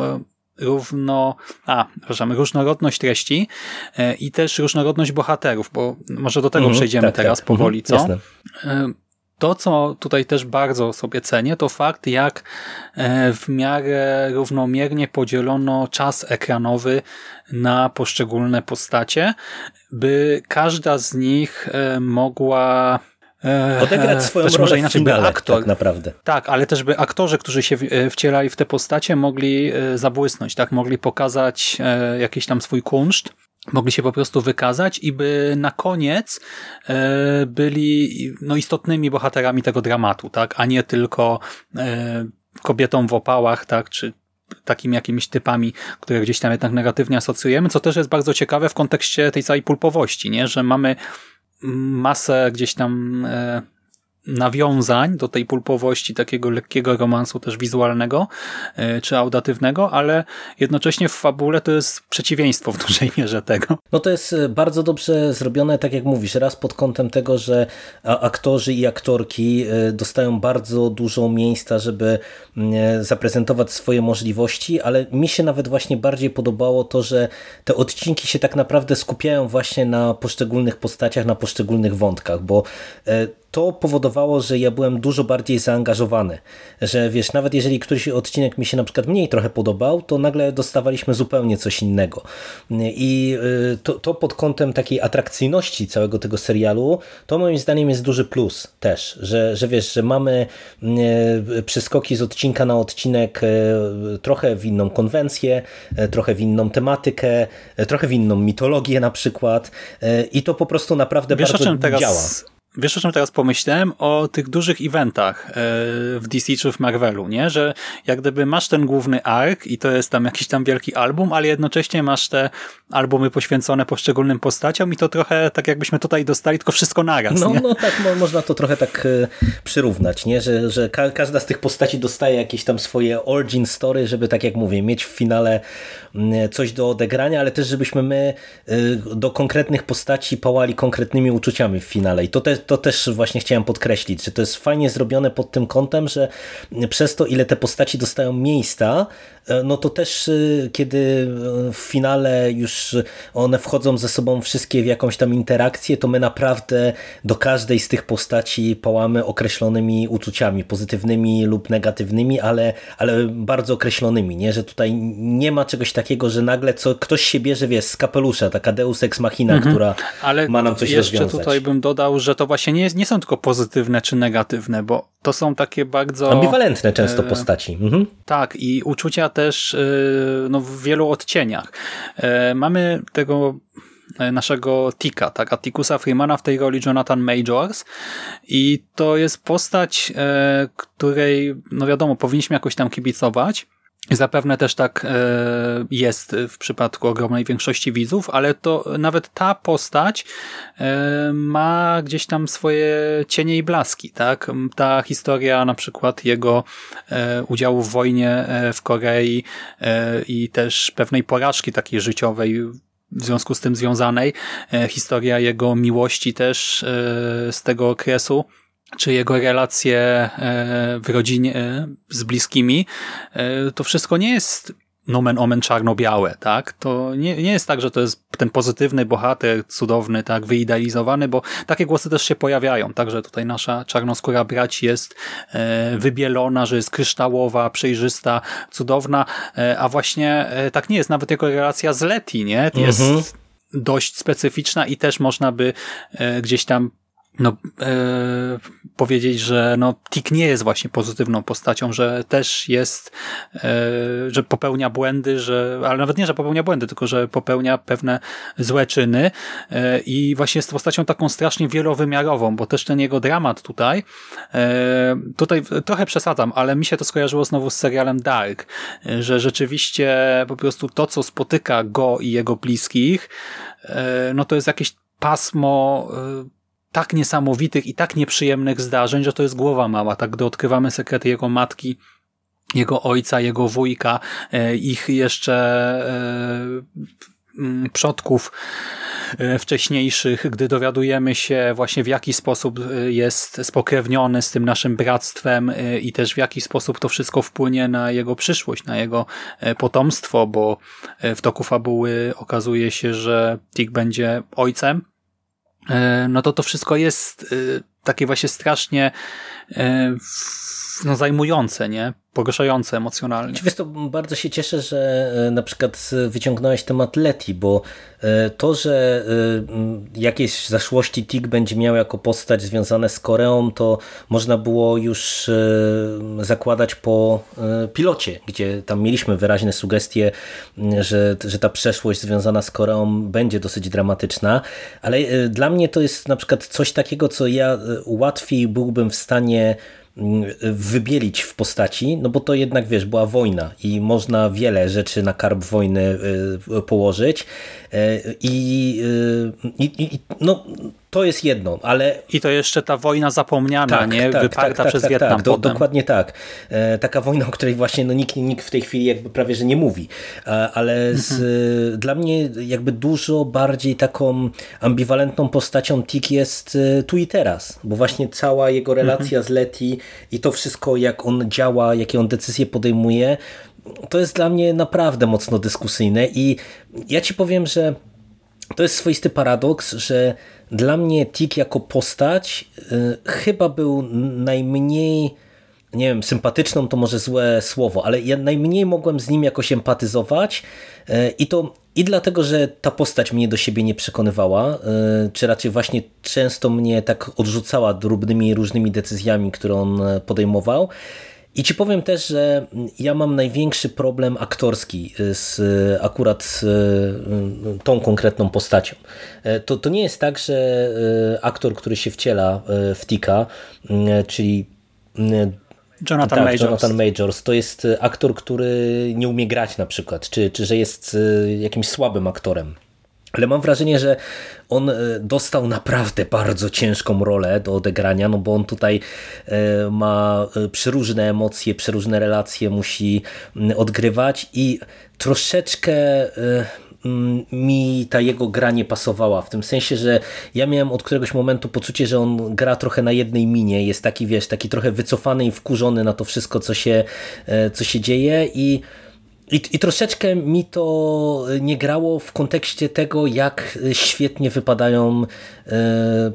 równo, a, przepraszam, różnorodność treści i też różnorodność bohaterów, bo może do tego mm, przejdziemy tak, teraz tak. powoli, mm, co? Jasne. To, co tutaj też bardzo sobie cenię, to fakt, jak e, w miarę równomiernie podzielono czas ekranowy na poszczególne postacie, by każda z nich e, mogła e, odegrać swoją rolę może inaczej, finale, by aktor, tak naprawdę. Tak, ale też by aktorzy, którzy się wcielali w te postacie, mogli zabłysnąć, tak, mogli pokazać jakiś tam swój kunszt mogli się po prostu wykazać i by na koniec e, byli no, istotnymi bohaterami tego dramatu, tak, a nie tylko e, kobietą w opałach, tak, czy takimi jakimiś typami, które gdzieś tam jednak negatywnie asocjujemy, co też jest bardzo ciekawe w kontekście tej całej pulpowości, nie, że mamy masę gdzieś tam e, nawiązań do tej pulpowości, takiego lekkiego romansu też wizualnego e, czy audatywnego, ale jednocześnie w fabule to jest przeciwieństwo w dużej (laughs) mierze tego. No to jest e, bardzo dobrze zrobione, tak jak mówisz, raz pod kątem tego, że aktorzy i aktorki e, dostają bardzo dużo miejsca, żeby mm, zaprezentować swoje możliwości, ale mi się nawet właśnie bardziej podobało to, że te odcinki się tak naprawdę skupiają właśnie na poszczególnych postaciach, na poszczególnych wątkach, bo to powodowało, że ja byłem dużo bardziej zaangażowany, że wiesz, nawet jeżeli któryś odcinek mi się na przykład mniej trochę podobał, to nagle dostawaliśmy zupełnie coś innego. I to, to pod kątem takiej atrakcyjności całego tego serialu, to moim zdaniem jest duży plus też, że, że wiesz, że mamy przeskoki z odcinka na odcinek trochę w inną konwencję, trochę w inną tematykę, trochę w inną mitologię na przykład i to po prostu naprawdę Wiesz, bardzo teraz, działa. Wiesz o czym teraz pomyślałem? O tych dużych eventach e, w DC czy w Marvelu, nie? Że jak gdyby masz ten główny ark i to jest tam jakiś tam wielki album, ale jednocześnie masz te albumy poświęcone poszczególnym postaciom i to trochę tak jakbyśmy tutaj dostali tylko wszystko naraz, No, nie? no tak, mo można to trochę tak e, przyrównać, nie? Że, że ka każda z tych postaci dostaje jakieś tam swoje origin story, żeby tak jak mówię, mieć w finale coś do odegrania, ale też żebyśmy my e, do konkretnych postaci pałali konkretnymi uczuciami w finale. I to też to też właśnie chciałem podkreślić, że to jest fajnie zrobione pod tym kątem, że przez to, ile te postaci dostają miejsca, no to też e, kiedy e, w finale już one wchodzą ze sobą wszystkie w jakąś tam interakcję, to my naprawdę do każdej z tych postaci pałamy określonymi uczuciami, pozytywnymi lub negatywnymi, ale, ale bardzo określonymi, nie? że tutaj nie ma czegoś takiego, że nagle co, ktoś się bierze wiesz, z kapelusza, taka deus ex machina, mhm. która ale ma nam coś jeszcze rozwiązać. tutaj bym dodał, że to właśnie nie, nie są tylko pozytywne czy negatywne, bo to są takie bardzo... Ambiwalentne często e, postaci. Mhm. Tak i uczucia też e, no, w wielu odcieniach. E, mamy tego e, naszego Tika, tak, Atticusa Freemana w tej roli Jonathan Majors. I to jest postać, której, no wiadomo, powinniśmy jakoś tam kibicować, Zapewne też tak e, jest w przypadku ogromnej większości widzów, ale to nawet ta postać e, ma gdzieś tam swoje cienie i blaski, tak? Ta historia na przykład jego e, udziału w wojnie w Korei i też pewnej porażki takiej życiowej w związku z tym związanej, historia jego miłości też z tego okresu, czy jego relacje e, w rodzinie e, z bliskimi, e, to wszystko nie jest nomen omen czarno-białe, tak? To nie, nie jest tak, że to jest ten pozytywny bohater, cudowny, tak, wyidealizowany, bo takie głosy też się pojawiają, także tutaj nasza czarnoskóra brać jest e, wybielona, że jest kryształowa, przejrzysta, cudowna, e, a właśnie e, tak nie jest, nawet jego relacja z Leti, nie? Jest mhm. dość specyficzna i też można by gdzieś tam no, e, powiedzieć, że no, Tik nie jest właśnie pozytywną postacią, że też jest, e, że popełnia błędy, że, ale nawet nie, że popełnia błędy, tylko że popełnia pewne złe czyny e, i właśnie jest postacią taką strasznie wielowymiarową, bo też ten jego dramat tutaj, e, tutaj trochę przesadzam, ale mi się to skojarzyło znowu z serialem Dark, e, że rzeczywiście po prostu to, co spotyka go i jego bliskich, e, no to jest jakieś pasmo tak niesamowitych i tak nieprzyjemnych zdarzeń, że to jest głowa mała. Tak, gdy odkrywamy sekrety jego matki, jego ojca, jego wujka, e, ich jeszcze e, przodków e, wcześniejszych, gdy dowiadujemy się właśnie w jaki sposób jest spokrewniony z tym naszym bractwem i też w jaki sposób to wszystko wpłynie na jego przyszłość, na jego potomstwo, bo w toku fabuły okazuje się, że Tick będzie ojcem no to to wszystko jest e, takie właśnie strasznie e, no, zajmujące, nie? Pogorszające emocjonalnie. Wiesz, to bardzo się cieszę, że na przykład wyciągnąłeś temat Leti, bo to, że jakieś zaszłości TIG będzie miał jako postać związane z Koreą, to można było już zakładać po pilocie, gdzie tam mieliśmy wyraźne sugestie, że, że ta przeszłość związana z Koreą będzie dosyć dramatyczna, ale dla mnie to jest na przykład coś takiego, co ja łatwiej byłbym w stanie wybielić w postaci, no bo to jednak, wiesz, była wojna i można wiele rzeczy na karb wojny y, położyć i, y, i, i no to jest jedno, ale... I to jeszcze ta wojna zapomniana, tak, nie? Tak, Wyparta tak, przez tak, Wietnam tak, do, Dokładnie tak. E, taka wojna, o której właśnie no, nikt, nikt w tej chwili jakby prawie, że nie mówi. E, ale z, mhm. dla mnie jakby dużo bardziej taką ambiwalentną postacią Tik jest e, tu i teraz, bo właśnie cała jego relacja mhm. z Leti i to wszystko, jak on działa, jakie on decyzje podejmuje, to jest dla mnie naprawdę mocno dyskusyjne i ja ci powiem, że to jest swoisty paradoks, że dla mnie Tik jako postać chyba był najmniej nie wiem, sympatyczną to może złe słowo, ale ja najmniej mogłem z nim jakoś empatyzować i to i dlatego, że ta postać mnie do siebie nie przekonywała, czy raczej właśnie często mnie tak odrzucała drobnymi różnymi decyzjami, które on podejmował. I ci powiem też, że ja mam największy problem aktorski z akurat z tą konkretną postacią. To, to nie jest tak, że aktor, który się wciela w Tika, czyli Jonathan, tak, Majors. Jonathan Majors. To jest aktor, który nie umie grać na przykład, czy, czy że jest jakimś słabym aktorem. Ale mam wrażenie, że on dostał naprawdę bardzo ciężką rolę do odegrania, no bo on tutaj ma przeróżne emocje, przeróżne relacje musi odgrywać i troszeczkę mi ta jego gra nie pasowała, w tym sensie, że ja miałem od któregoś momentu poczucie, że on gra trochę na jednej minie, jest taki, wiesz, taki trochę wycofany i wkurzony na to wszystko, co się, co się dzieje i i, I troszeczkę mi to nie grało w kontekście tego, jak świetnie wypadają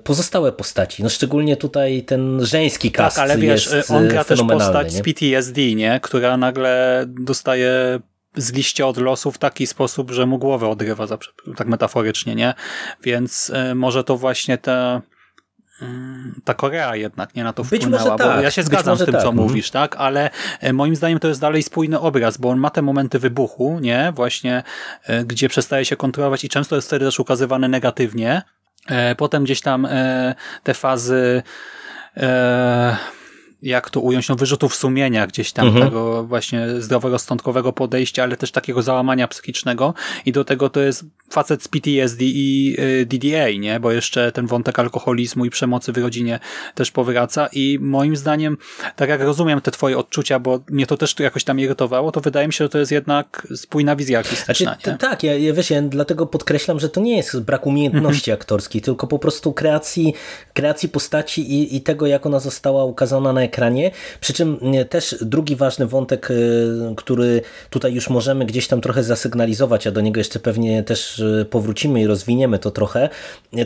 pozostałe postaci. No szczególnie tutaj ten żeński cast Tak, ale wiesz, jest on gra też postać nie? z PTSD, nie? która nagle dostaje z liście od losu w taki sposób, że mu głowę odrywa, tak metaforycznie, nie? Więc y, może to właśnie te ta Korea jednak nie na to Być wpłynęła, może tak, bo ja się zgadzam z tym, tak. co Mhm. mówisz, tak, ale moim zdaniem to jest dalej spójny obraz, bo on ma te momenty wybuchu, nie, właśnie, e, gdzie przestaje się kontrolować i często jest wtedy też ukazywany negatywnie, e, potem gdzieś tam e, te fazy jak to ująć, no wyrzutów sumienia gdzieś tam Mhm. tego właśnie zdroworozsądkowego podejścia, ale też takiego załamania psychicznego i do tego to jest facet z PTSD i y, DDA, nie? Bo jeszcze ten wątek alkoholizmu i przemocy w rodzinie też powraca i moim zdaniem, tak jak rozumiem te twoje odczucia, bo mnie to też jakoś tam irytowało, to wydaje mi się, że to jest jednak spójna wizja artystyczna, Znaczy, tak, ja, ja, wiesz, ja dlatego podkreślam, że to nie jest brak umiejętności Mhm. aktorskiej, tylko po prostu kreacji, kreacji postaci i, i tego, jak ona została ukazana na ekranie. Przy czym nie, też drugi ważny wątek, y, który tutaj już możemy gdzieś tam trochę zasygnalizować, a do niego jeszcze pewnie też y, powrócimy i rozwiniemy to trochę,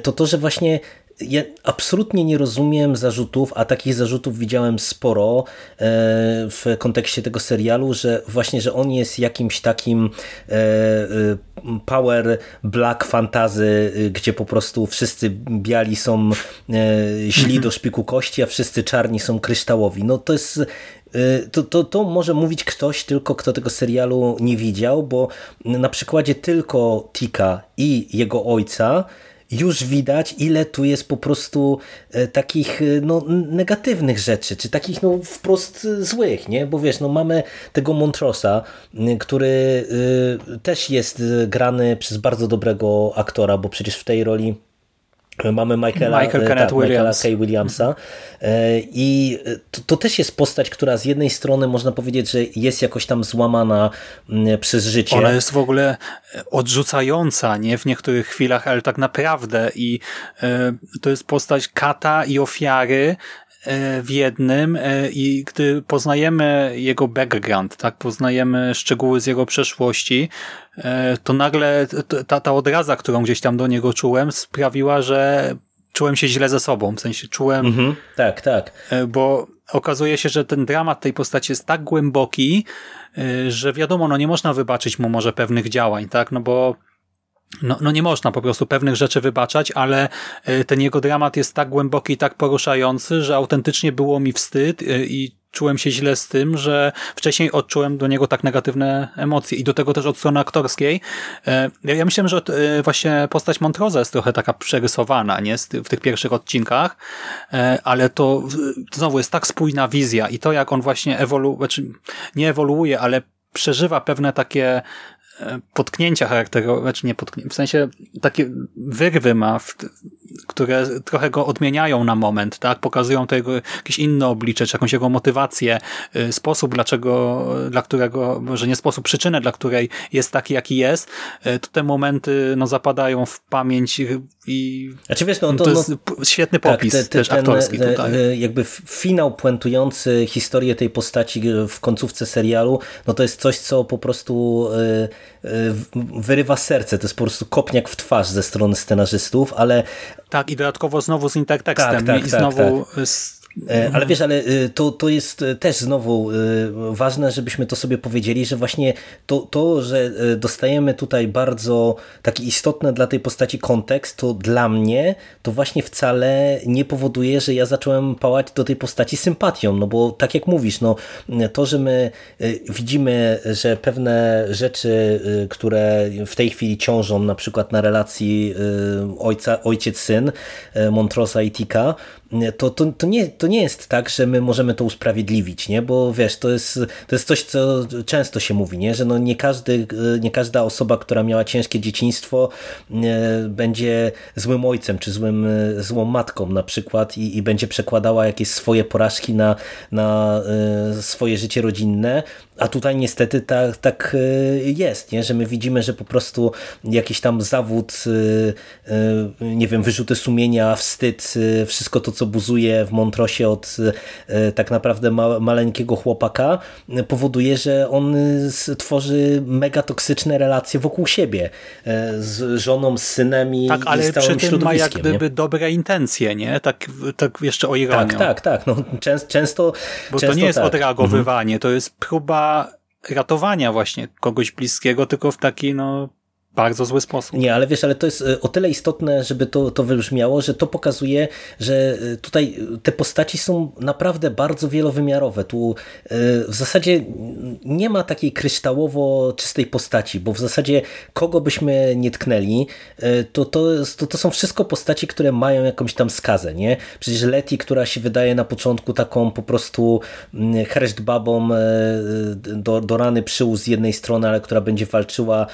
to to, że właśnie ja absolutnie nie rozumiem zarzutów, a takich zarzutów widziałem sporo e, w kontekście tego serialu, że właśnie, że on jest jakimś takim e, e, power black fantazy, e, gdzie po prostu wszyscy biali są źli do szpiku kości, a wszyscy czarni są kryształowi. No to jest to, to, to może mówić ktoś tylko, kto tego serialu nie widział, bo na przykładzie tylko Tika i jego ojca już widać, ile tu jest po prostu e, takich e, no, negatywnych rzeczy, czy takich no, wprost e, złych, nie? Bo wiesz, no, mamy tego Montrosa, który też jest grany przez bardzo dobrego aktora, bo przecież w tej roli Mamy Michaela, Michael e, tak, Michaela Williams. K. Williamsa E, i to, to też jest postać, która z jednej strony można powiedzieć, że jest jakoś tam złamana m, przez życie. Ona jest w ogóle e, odrzucająca, nie? W niektórych chwilach, ale tak naprawdę i e, to jest postać kata i ofiary e, w jednym e, i gdy poznajemy jego background, tak, poznajemy szczegóły z jego przeszłości, e, to nagle ta, ta odraza, którą gdzieś tam do niego czułem, sprawiła, że czułem się źle ze sobą, w sensie czułem, Mhm, tak, tak. E, bo okazuje się, że ten dramat tej postaci jest tak głęboki, e, że wiadomo, no nie można wybaczyć mu może pewnych działań, tak, no bo no, no nie można po prostu pewnych rzeczy wybaczać, ale e, ten jego dramat jest tak głęboki i tak poruszający, że autentycznie było mi wstyd e, i czułem się źle z tym, że wcześniej odczułem do niego tak negatywne emocje i do tego też od strony aktorskiej. E, Ja myślałem, że właśnie postać Montroza jest trochę taka przerysowana, nie? W tych pierwszych odcinkach, ale to znowu jest tak spójna wizja i to jak on właśnie ewoluuje, znaczy nie ewoluuje, ale przeżywa pewne takie potknięcia charakterowe, znaczy nie potknięcia, w sensie takie wyrwy ma, w, które trochę go odmieniają na moment, tak? Pokazują to jego jakieś inne oblicze, czy jakąś jego motywację, y, sposób, dlaczego, dla którego, może nie sposób, przyczynę, dla której jest taki, jaki jest, y, to te momenty no, zapadają w pamięć i Znaczy wiesz, no, to, to, no, jest świetny popis te- te- też ten, aktorski e, tutaj. e, Jakby finał puentujący historię tej postaci w końcówce serialu, no to jest coś, co po prostu e, wyrywa serce. To jest po prostu kopniak w twarz ze strony scenarzystów, ale Tak, i dodatkowo znowu z intertekstem. Tak, tak, I tak, znowu tak. z Ale wiesz, ale y, to, to jest y, też znowu y, ważne, żebyśmy to sobie powiedzieli, że właśnie to, to, że dostajemy tutaj bardzo taki istotny dla tej postaci kontekst, to dla mnie to właśnie wcale nie powoduje, że ja zacząłem pałać do tej postaci sympatią, no bo tak jak mówisz, no to, że my widzimy, że pewne rzeczy, które w tej chwili ciążą na przykład na relacji ojca, ojciec-syn Montrosa i Tika, to, to, to, nie, to nie jest tak, że my możemy to usprawiedliwić, nie? bo wiesz, to jest, to jest coś, co często się mówi, nie? że no nie, każdy, nie każda osoba, która miała ciężkie dzieciństwo będzie złym ojcem, czy złym, złą matką na przykład i, i będzie przekładała jakieś swoje porażki na, na e, swoje życie rodzinne, a tutaj niestety tak, tak jest, nie? że my widzimy, że po prostu jakiś tam zawód, e, nie wiem, wyrzuty sumienia, wstyd, wszystko to, co buzuje w Montrosie od tak naprawdę maleńkiego chłopaka, powoduje, że on tworzy mega toksyczne relacje wokół siebie z żoną, z synem i, tak, ale i z całym przy tym ma jak gdyby dobre intencje, nie? Tak, tak jeszcze o ironię. Tak, tak, tak. No, często, często Bo to nie jest tak. odreagowywanie, to jest próba ratowania właśnie kogoś bliskiego, tylko w taki no bardzo zły sposób. Nie, ale wiesz, ale to jest o tyle istotne, żeby to, to wybrzmiało, że to pokazuje, że tutaj te postaci są naprawdę bardzo wielowymiarowe. Tu w zasadzie nie ma takiej kryształowo czystej postaci, bo w zasadzie kogo byśmy nie tknęli, to, to, to, to są wszystko postaci, które mają jakąś tam skazę, nie? Przecież Leti, która się wydaje na początku taką po prostu chreszt babą do, do rany przyłóż z jednej strony, ale która będzie walczyła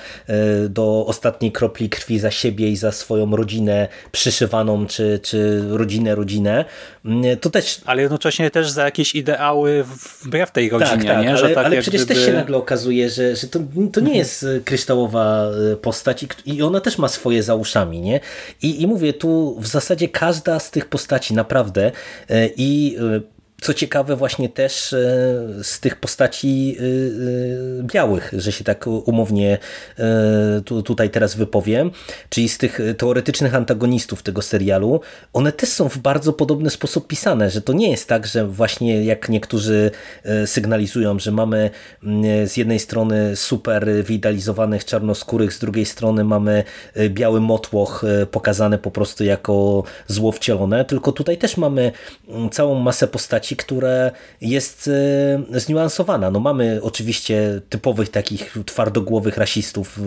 do ostatniej kropli krwi za siebie i za swoją rodzinę przyszywaną, czy, czy rodzinę, rodzinę, mm, to też... Ale jednocześnie też za jakieś ideały wbrew tej rodzinie, tak, tak, nie? Ale, że tak ale przecież gdyby... też się nagle okazuje, że, że to, to nie jest kryształowa e, postać i ona też ma swoje za uszami, nie? I, I mówię, tu w zasadzie każda z tych postaci naprawdę e, i co ciekawe właśnie też e, z tych postaci e, e, białych, że się tak umownie tutaj teraz wypowiem, czyli z tych teoretycznych antagonistów tego serialu, one też są w bardzo podobny sposób pisane, że to nie jest tak, że właśnie jak niektórzy sygnalizują, że mamy z jednej strony super wyidealizowanych czarnoskórych, z drugiej strony mamy biały motłoch pokazany po prostu jako zło wcielone, tylko tutaj też mamy całą masę postaci, które jest e, zniuansowana. No mamy oczywiście typowych takich twardogłowych rasistów,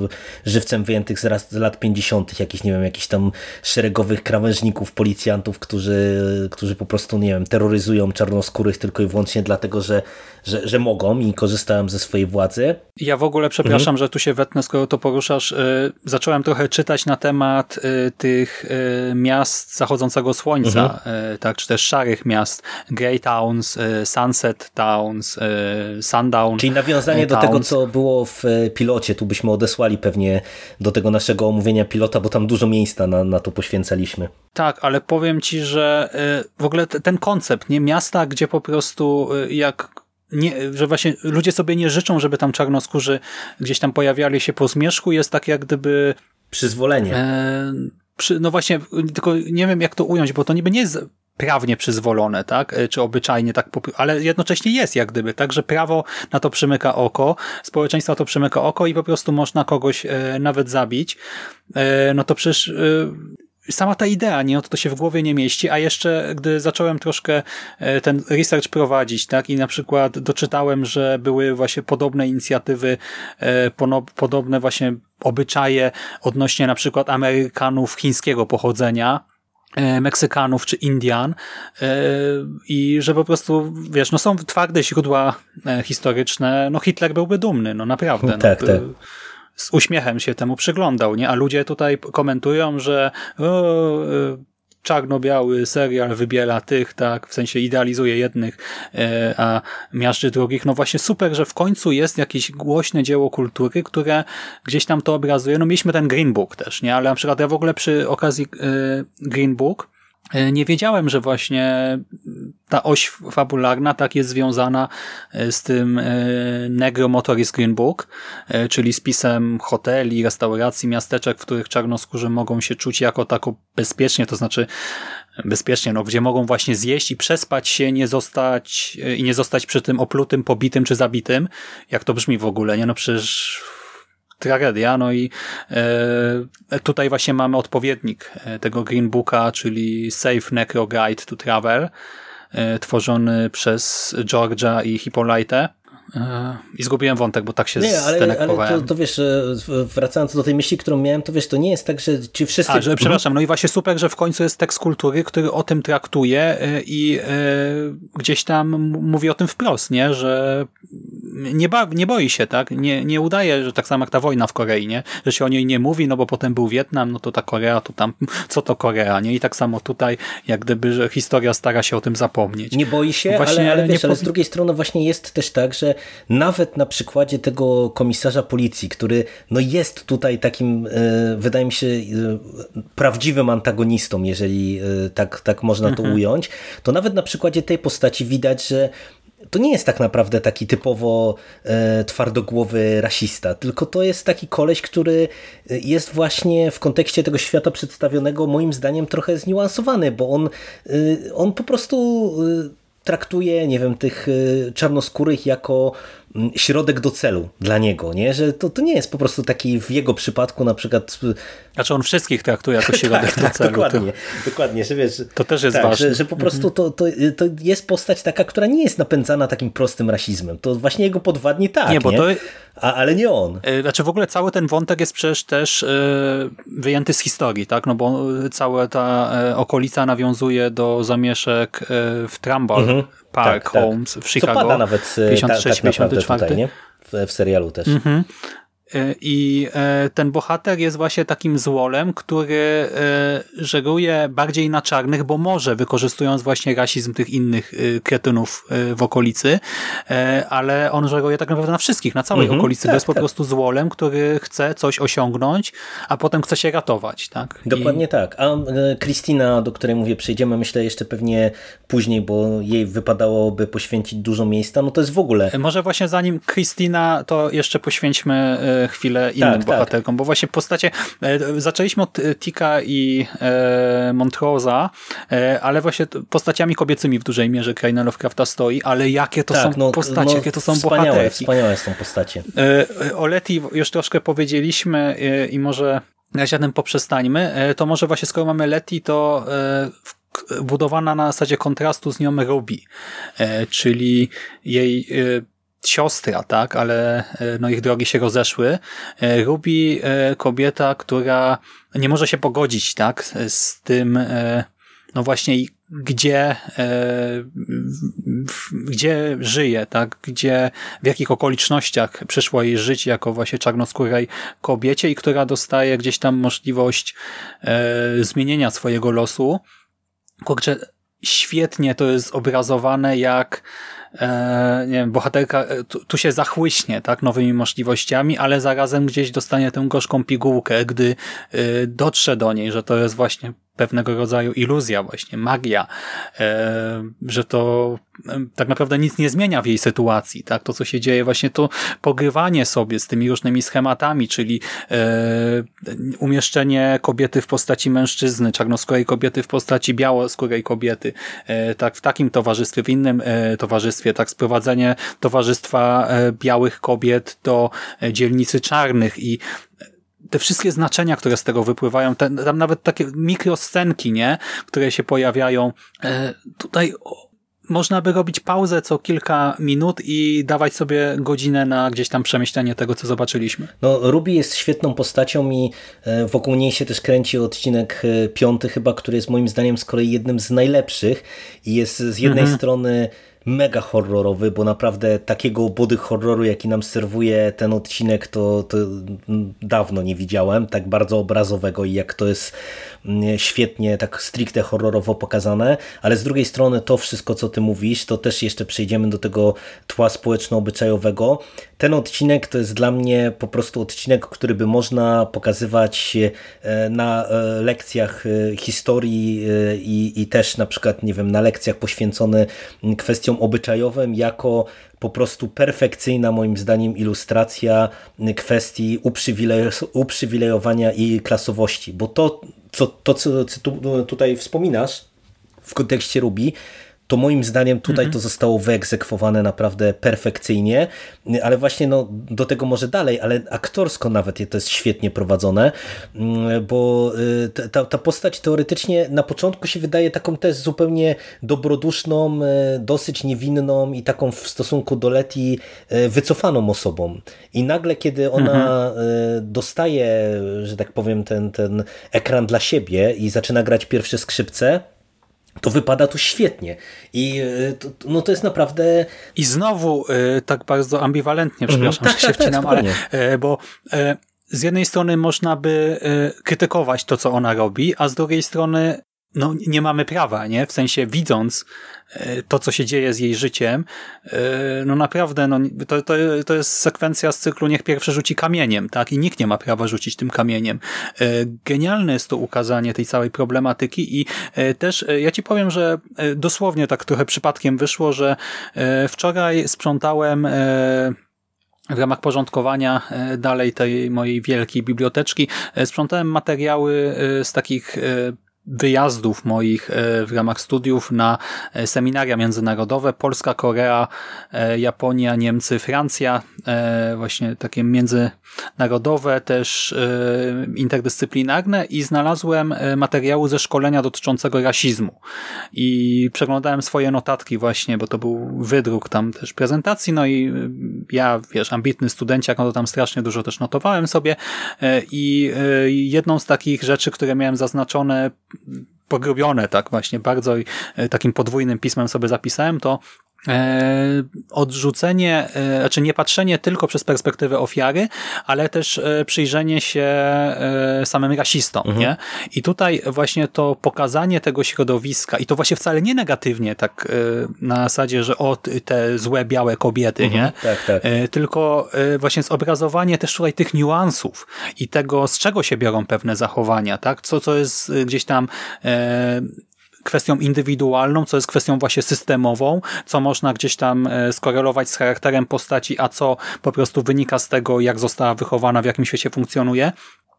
żywcem wyjętych z lat 50., jakichś, nie wiem, jakichś tam szeregowych krawężników, policjantów, którzy, którzy po prostu, nie wiem, terroryzują czarnoskórych tylko i wyłącznie dlatego, że, że, że mogą i korzystają ze swojej władzy. Ja w ogóle przepraszam, mhm. że tu się wetnę, skoro to poruszasz. E, zacząłem trochę czytać na temat e, tych miast zachodzącego słońca, mhm. tak, czy też szarych miast, Grey Towns, Sunset Towns, Sundown. Czyli nawiązanie Towns. do tego, co było w pilocie. Tu byśmy odesłali pewnie do tego naszego omówienia pilota, bo tam dużo miejsca na, na to poświęcaliśmy. Tak, ale powiem ci, że w ogóle ten koncept, nie miasta, gdzie po prostu jak nie, że właśnie ludzie sobie nie życzą, żeby tam czarnoskórzy gdzieś tam pojawiali się po zmierzchu, jest tak jak gdyby... Przyzwolenie. E, przy, no właśnie, tylko nie wiem jak to ująć, bo to niby nie jest prawnie przyzwolone, tak, e, czy obyczajnie tak, ale jednocześnie jest jak gdyby, tak, że prawo na to przymyka oko, społeczeństwo to przymyka oko i po prostu można kogoś e, nawet zabić, e, no to przecież sama ta idea, nie, no to się w głowie nie mieści, a jeszcze gdy zacząłem troszkę ten research prowadzić, tak, i na przykład doczytałem, że były właśnie podobne inicjatywy, podobne właśnie obyczaje odnośnie na przykład Amerykanów chińskiego pochodzenia, Meksykanów czy Indian i że po prostu, wiesz, no są twarde źródła historyczne, no Hitler byłby dumny, no naprawdę. Tak, no, tak z uśmiechem się temu przyglądał, nie? A ludzie tutaj komentują, że o, e, czarno-biały serial wybiela tych, tak, w sensie idealizuje jednych, e, a miażdży drugich. No właśnie super, że w końcu jest jakieś głośne dzieło kultury, które gdzieś tam to obrazuje. No mieliśmy ten Green Book też, nie? Ale na przykład ja w ogóle przy okazji e, Green Book nie wiedziałem, że właśnie ta oś fabularna tak jest związana e, z tym e, Negro Motorist Green Book, e, czyli spisem hoteli, restauracji, miasteczek, w których czarnoskórzy mogą się czuć jako tako bezpiecznie, to znaczy bezpiecznie, no, gdzie mogą właśnie zjeść i przespać się, nie zostać i nie zostać przy tym oplutym, pobitym czy zabitym. Jak to brzmi w ogóle, nie? No przecież tragedia, no i e, tutaj właśnie mamy odpowiednik tego Green Booka, czyli Safe Necro Guide to Travel, E, tworzony przez Georgia i Hippolyte. E, I zgubiłem wątek, bo tak się Nie, ale, ale to, to, wiesz, wracając do tej myśli, którą miałem, to wiesz, to nie jest tak, że ci wszyscy... A, że, przepraszam, no i właśnie super, że w końcu jest tekst kultury, który o tym traktuje e, i gdzieś tam mówi o tym wprost, nie, że nie, ba nie boi się, tak? Nie, nie udaje, że tak samo jak ta wojna w Korei, nie? Że się o niej nie mówi, no bo potem był Wietnam, no to ta Korea, to tam, (laughs) co to Korea, nie? I tak samo tutaj, jak gdyby, że historia stara się o tym zapomnieć. Nie boi się, właśnie, ale, ale wiesz, ale z drugiej strony właśnie jest też tak, że nawet na przykładzie tego komisarza policji, który no jest tutaj takim, e, wydaje mi się, e, prawdziwym antagonistą, jeżeli e, tak, tak można to mhm. ująć, to nawet na przykładzie tej postaci widać, że to nie jest tak naprawdę taki typowo e, twardogłowy rasista, tylko to jest taki koleś, który jest właśnie w kontekście tego świata przedstawionego moim zdaniem trochę zniuansowany, bo on, on po prostu traktuje, nie wiem, tych e, czarnoskórych jako środek do celu dla niego, nie? że to, to nie jest po prostu taki w jego przypadku na przykład... Znaczy on wszystkich traktuje jako (laughs) środek tak, do celu. dokładnie, to, dokładnie, że wiesz... To też jest tak, ważne. Że, że po prostu mhm. to, to, to jest postać taka, która nie jest napędzana takim prostym rasizmem. To właśnie jego podwadni tak, nie? Bo nie? To... A, ale nie on. E, znaczy w ogóle cały ten wątek jest przecież też wyjęty z historii, tak? No bo cała ta okolica nawiązuje do zamieszek w Trumbull mhm. Park tak, tak. Homes tak. w Chicago. Co pada nawet 56, tak, tak tutaj, nie? W, w serialu też. Mhm. E, I e, ten bohater jest właśnie takim złolem, który e, żeruje bardziej na czarnych, bo może, wykorzystując właśnie rasizm tych innych kretynów w okolicy, ale on żeruje tak naprawdę na wszystkich, na całej mhm, okolicy, tak, bo jest po tak. prostu złolem, który chce coś osiągnąć, a potem chce się ratować. Tak? Dokładnie I... tak. A Kristina, do której mówię, przejdziemy myślę jeszcze pewnie później, bo jej wypadałoby poświęcić dużo miejsca, no to jest w ogóle... Może właśnie zanim Kristina, to jeszcze poświęćmy chwilę innym tak, tak. bohaterkom, tak. bo właśnie postacie, e, zaczęliśmy od e, Tika i e, Montroza, ale właśnie postaciami kobiecymi w dużej mierze Kraina Lovecrafta stoi, ale jakie to tak, są no, postacie, no, jakie to są wspaniałe, bohaterki. Wspaniałe są postacie. O Leti już troszkę powiedzieliśmy i może na tym poprzestańmy, to może właśnie skoro mamy Leti, to budowana na zasadzie kontrastu z nią Ruby, czyli jej siostra, tak, ale e, no ich drogi się rozeszły. E, Ruby e, kobieta, która nie może się pogodzić, tak, z tym, no właśnie gdzie, gdzie żyje, tak, gdzie, w jakich okolicznościach przyszło jej życie jako właśnie czarnoskórej kobiecie i która dostaje gdzieś tam możliwość zmienienia swojego losu. Kurczę, świetnie to jest obrazowane, jak e, nie wiem, bohaterka e, tu, tu, się zachłyśnie tak, nowymi możliwościami, ale zarazem gdzieś dostanie tę gorzką pigułkę, gdy e, dotrze do niej, że to jest właśnie pewnego rodzaju iluzja właśnie, magia, e, że to e, tak naprawdę nic nie zmienia w jej sytuacji, tak? To, co się dzieje, właśnie to pogrywanie sobie z tymi różnymi schematami, czyli e, umieszczenie kobiety w postaci mężczyzny, czarnoskórej kobiety w postaci białoskórej kobiety, tak? W takim towarzystwie, w innym towarzystwie, tak? Sprowadzenie towarzystwa białych kobiet do dzielnicy czarnych i te wszystkie znaczenia, które z tego wypływają, tam nawet takie mikroscenki, nie, które się pojawiają, e, tutaj można by robić pauzę co kilka minut i dawać sobie godzinę na gdzieś tam przemyślenie tego, co zobaczyliśmy. No, Ruby jest świetną postacią i e, wokół niej się też kręci odcinek e, piąty chyba, który jest moim zdaniem z kolei jednym z najlepszych i jest z jednej mhm. strony mega horrorowy, bo naprawdę takiego body horroru, jaki nam serwuje ten odcinek, to, to dawno nie widziałem, tak bardzo obrazowego i jak to jest mm, świetnie, tak stricte horrorowo pokazane, ale z drugiej strony to wszystko, co ty mówisz, to też jeszcze przejdziemy do tego tła społeczno-obyczajowego. Ten odcinek to jest dla mnie po prostu odcinek, który by można pokazywać e, na e, lekcjach e, historii i, i też na przykład, nie wiem, na lekcjach poświęcone kwestiom obyczajowym jako po prostu perfekcyjna moim zdaniem ilustracja kwestii uprzywilejowania i klasowości, bo to, co, to, co tutaj wspominasz w kontekście Ruby, to moim zdaniem tutaj mhm. to zostało wyegzekwowane naprawdę perfekcyjnie, ale właśnie no, do tego może dalej, ale aktorsko nawet to jest świetnie prowadzone, mm, bo y, ta, ta postać teoretycznie na początku się wydaje taką też zupełnie dobroduszną, y, dosyć niewinną i taką w stosunku do Leti y, wycofaną osobą. I nagle, kiedy ona mhm. dostaje, że tak powiem, ten, ten ekran dla siebie i zaczyna grać pierwsze skrzypce, to wypada tu świetnie. I y, to, no to jest naprawdę... I znowu y, tak bardzo ambiwalentnie, mhm. przepraszam, mm, tak, że się tak, tak wcinam, tak, ale y, bo y, z jednej strony można by krytykować to, co ona robi, a z drugiej strony no, nie mamy prawa, nie? W sensie widząc e, to, co się dzieje z jej życiem, e, no naprawdę, no, to, to, to jest sekwencja z cyklu Niech pierwszy rzuci kamieniem, tak? I nikt nie ma prawa rzucić tym kamieniem. E, genialne jest to ukazanie tej całej problematyki i też ja ci powiem, że dosłownie tak trochę przypadkiem wyszło, że wczoraj sprzątałem w ramach porządkowania dalej tej mojej wielkiej biblioteczki sprzątałem materiały z takich wyjazdów moich e, w ramach studiów na e, seminaria międzynarodowe. Polska, Korea, e, Japonia, Niemcy, Francja. Właśnie takie międzynarodowe, też interdyscyplinarne i znalazłem materiały ze szkolenia dotyczącego rasizmu. I przeglądałem swoje notatki właśnie, bo to był wydruk tam też prezentacji, no i ja, wiesz, ambitny studenciak, no to tam strasznie dużo też notowałem sobie i jedną z takich rzeczy, które miałem zaznaczone pogrubione tak właśnie bardzo i e, takim podwójnym pismem sobie zapisałem, to odrzucenie, e, znaczy nie patrzenie tylko przez perspektywę ofiary, ale też e, przyjrzenie się samym rasistom. Mhm. Nie? I tutaj właśnie to pokazanie tego środowiska i to właśnie wcale nie negatywnie, tak na zasadzie, że o te złe białe kobiety, mhm. nie? Tak, tak. tylko właśnie zobrazowanie też tutaj tych niuansów i tego, z czego się biorą pewne zachowania, tak? Co, co jest gdzieś tam kwestią indywidualną, co jest kwestią właśnie systemową, co można gdzieś tam e, skorelować z charakterem postaci, a co po prostu wynika z tego, jak została wychowana, w jakim świecie funkcjonuje.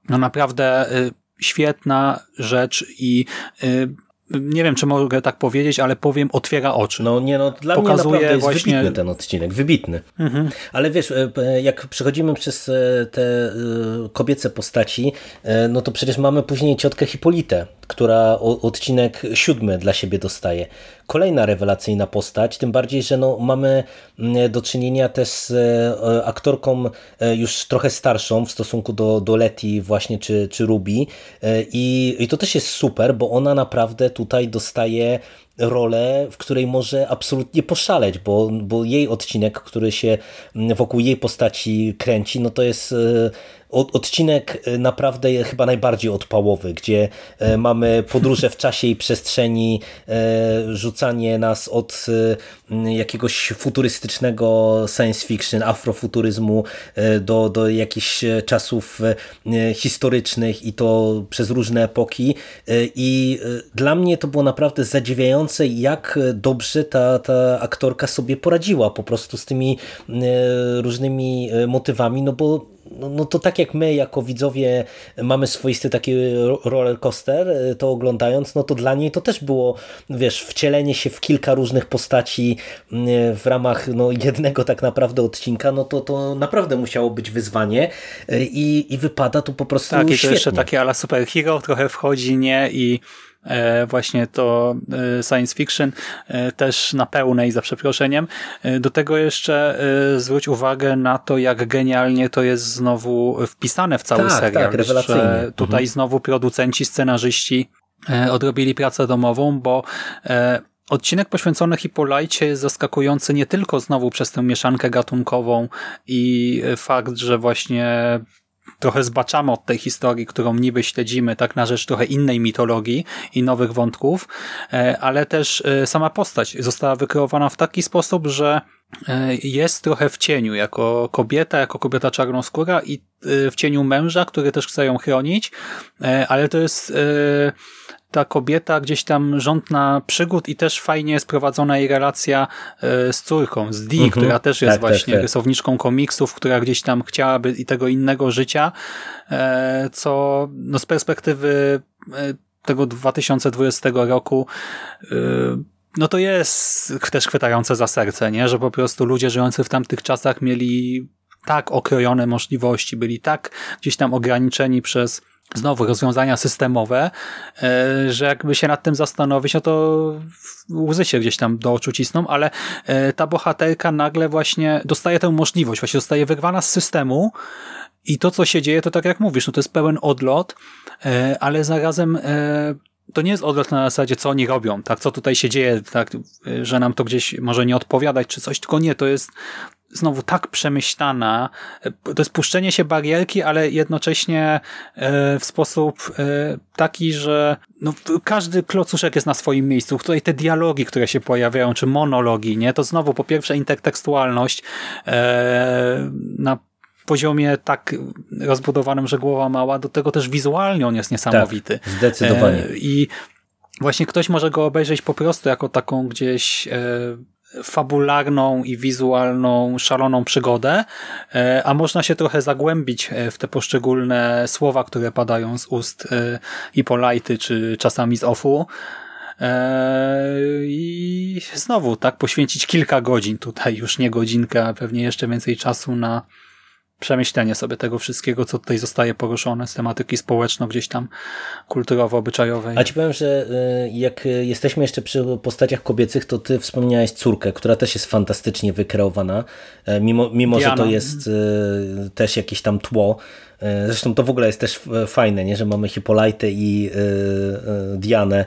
No naprawdę e, świetna rzecz i e, nie wiem, czy mogę tak powiedzieć, ale powiem, otwiera oczy. No nie, no dla Pokazuje mnie naprawdę jest właśnie... wybitny ten odcinek, wybitny. Mhm. Ale wiesz, e, e, jak przechodzimy przez e, te kobiece postaci, no to przecież mamy później ciotkę Hipolitę, która odcinek siódmy dla siebie dostaje. Kolejna rewelacyjna postać, tym bardziej, że no mamy mm, do czynienia też z aktorką już trochę starszą w stosunku do, do Leti właśnie, czy, czy Ruby. I, i to też jest super, bo ona naprawdę tu tutaj dostaje rolę, w której może absolutnie poszaleć, bo, bo jej odcinek, który się wokół jej postaci kręci, no to jest e, odcinek e, naprawdę chyba najbardziej odpałowy, gdzie e, mamy podróże w czasie i przestrzeni, e, rzucanie nas od jakiegoś futurystycznego science fiction, afrofuturyzmu do, do jakichś czasów historycznych i to przez różne epoki. I dla mnie to było naprawdę zadziwiające, jak dobrze ta, ta aktorka sobie poradziła po prostu z tymi różnymi motywami, no bo no, no to tak jak my jako widzowie mamy swoisty taki roller coaster, y, to oglądając, no to dla niej to też było, wiesz, wcielenie się w kilka różnych postaci y, w ramach no, jednego tak naprawdę odcinka, no to, to naprawdę musiało być wyzwanie y, i, i wypada tu po prostu tak, świetnie. I to jeszcze takie ala superhero trochę wchodzi, nie? I właśnie to e, science fiction e, też na pełnej za przeproszeniem. Do tego jeszcze zwróć uwagę na to, jak genialnie to jest znowu wpisane w cały tak, serial. Tak, rewelacyjnie. Tutaj mhm. znowu producenci, scenarzyści odrobili pracę domową, bo odcinek poświęcony Hipolicie jest zaskakujący nie tylko znowu przez tę mieszankę gatunkową i fakt, że właśnie trochę zbaczamy od tej historii, którą niby śledzimy, tak na rzecz trochę innej mitologii i nowych wątków, e, ale też e, sama postać została wykreowana w taki sposób, że e, jest trochę w cieniu, jako kobieta, jako kobieta czarnoskóra i w cieniu męża, który też chce ją chronić, ale to jest ta kobieta gdzieś tam rządna przygód i też fajnie jest prowadzona jej relacja e, z córką, z Dee, mhm. która też jest tak, właśnie tak, tak. rysowniczą komiksów, która gdzieś tam chciałaby i tego innego życia, e, co no z perspektywy e, tego 2020 roku no to jest też chwytające za serce, nie? że po prostu ludzie żyjący w tamtych czasach mieli tak okrojone możliwości, byli tak gdzieś tam ograniczeni przez znowu rozwiązania systemowe, e, że jakby się nad tym zastanowić, no to łzy się gdzieś tam do oczu cisną, ale e, ta bohaterka nagle właśnie dostaje tę możliwość, właśnie zostaje wyrwana z systemu i to, co się dzieje, to tak jak mówisz, no to jest pełen odlot, e, ale zarazem to nie jest odlot na zasadzie, co oni robią, tak, co tutaj się dzieje, tak, że nam to gdzieś może nie odpowiadać czy coś, tylko nie, to jest znowu tak przemyślana. To jest puszczenie się barierki, ale jednocześnie e, w sposób e, taki, że no, każdy klocuszek jest na swoim miejscu. Tutaj te dialogi, które się pojawiają, czy monologi, nie? to znowu po pierwsze intertekstualność e, na poziomie tak rozbudowanym, że głowa mała, do tego też wizualnie on jest niesamowity. Tak, zdecydowanie. I właśnie ktoś może go obejrzeć po prostu jako taką gdzieś fabularną i wizualną, szaloną przygodę, e, a można się trochę zagłębić e, w te poszczególne słowa, które padają z ust e, czy czasami z Ofu. I znowu, tak, poświęcić kilka godzin tutaj, już nie godzinkę, a pewnie jeszcze więcej czasu na przemyślenie sobie tego wszystkiego, co tutaj zostaje poruszone z tematyki społeczno, gdzieś tam kulturowo-obyczajowej. A ci powiem, że y, jak jesteśmy jeszcze przy postaciach kobiecych, to ty wspomniałeś córkę, która też jest fantastycznie wykreowana, e, mimo, mimo że to jest y, też jakieś tam tło, zresztą to w ogóle jest też fajne, nie? że mamy Hipolite i e, e, Dianę,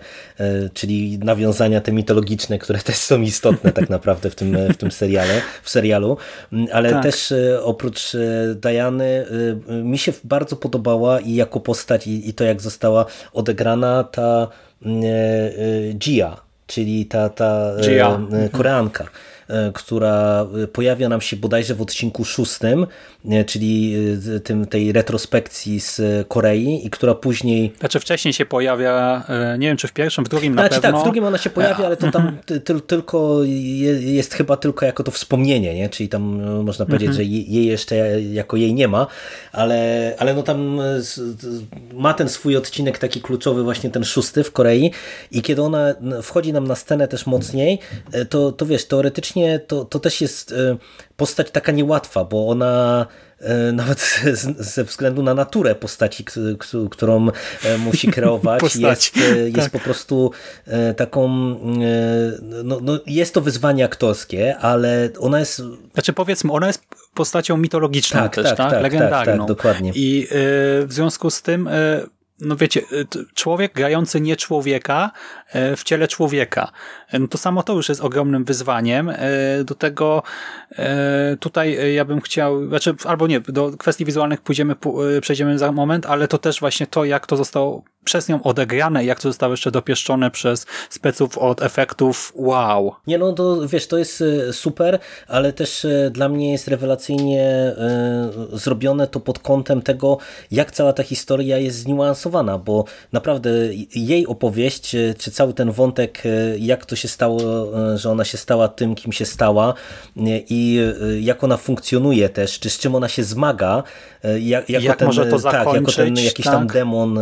czyli nawiązania te mitologiczne, które też są istotne tak naprawdę w tym, w tym seriale, w serialu, mm, ale tak. też oprócz Diany mi się bardzo podobała i jako postać i, i to jak została odegrana ta Gia, czyli ta, ta Gia. Koreanka. E, która pojawia nam się bodajże w odcinku szóstym, e, czyli e, tym, tej retrospekcji z Korei i która później... Znaczy wcześniej się pojawia, nie wiem czy w pierwszym, w drugim na znaczy, pewno. Tak, w drugim ona się pojawia, ale to tam ty, tylko jest chyba tylko jako to wspomnienie, nie? czyli tam można powiedzieć, mhm. że jej jeszcze jako jej nie ma, ale, ale no tam ma ten swój odcinek taki kluczowy właśnie ten szósty w Korei i kiedy ona wchodzi nam na scenę też mocniej, to, to wiesz, teoretycznie to, to też jest e, postać taka niełatwa, bo ona e, (laughs) nawet ze względu na naturę postaci, którą e, musi kreować, (laughs) jest, jest tak. po prostu taką, no, no, jest to wyzwanie aktorskie, ale ona jest... Znaczy powiedzmy, ona jest postacią mitologiczną tak, też, tak? tak? tak, tak Legendarną. Tak, dokładnie. I w związku z tym no wiecie, człowiek grający nie człowieka w ciele człowieka. No to samo to już jest ogromnym wyzwaniem. E, do tego e, tutaj ja bym chciał, znaczy albo nie, do kwestii wizualnych pójdziemy, e, przejdziemy za moment, ale to też właśnie to, jak to zostało przez nią odegrane jak to zostało jeszcze dopieszczone przez speców od efektów, wow. Nie no, to wiesz, to jest super, ale też dla mnie jest rewelacyjnie zrobione to pod kątem tego, jak cała ta historia jest zniuansowana, bo naprawdę jej opowieść, czy cały ten wątek, jak to się stało, e, że ona się stała tym, kim się stała e, i e, jak ona funkcjonuje też, czy z czym ona się zmaga, jak, jako, jak ten, może to tak, jako ten jakiś tak? tam demon,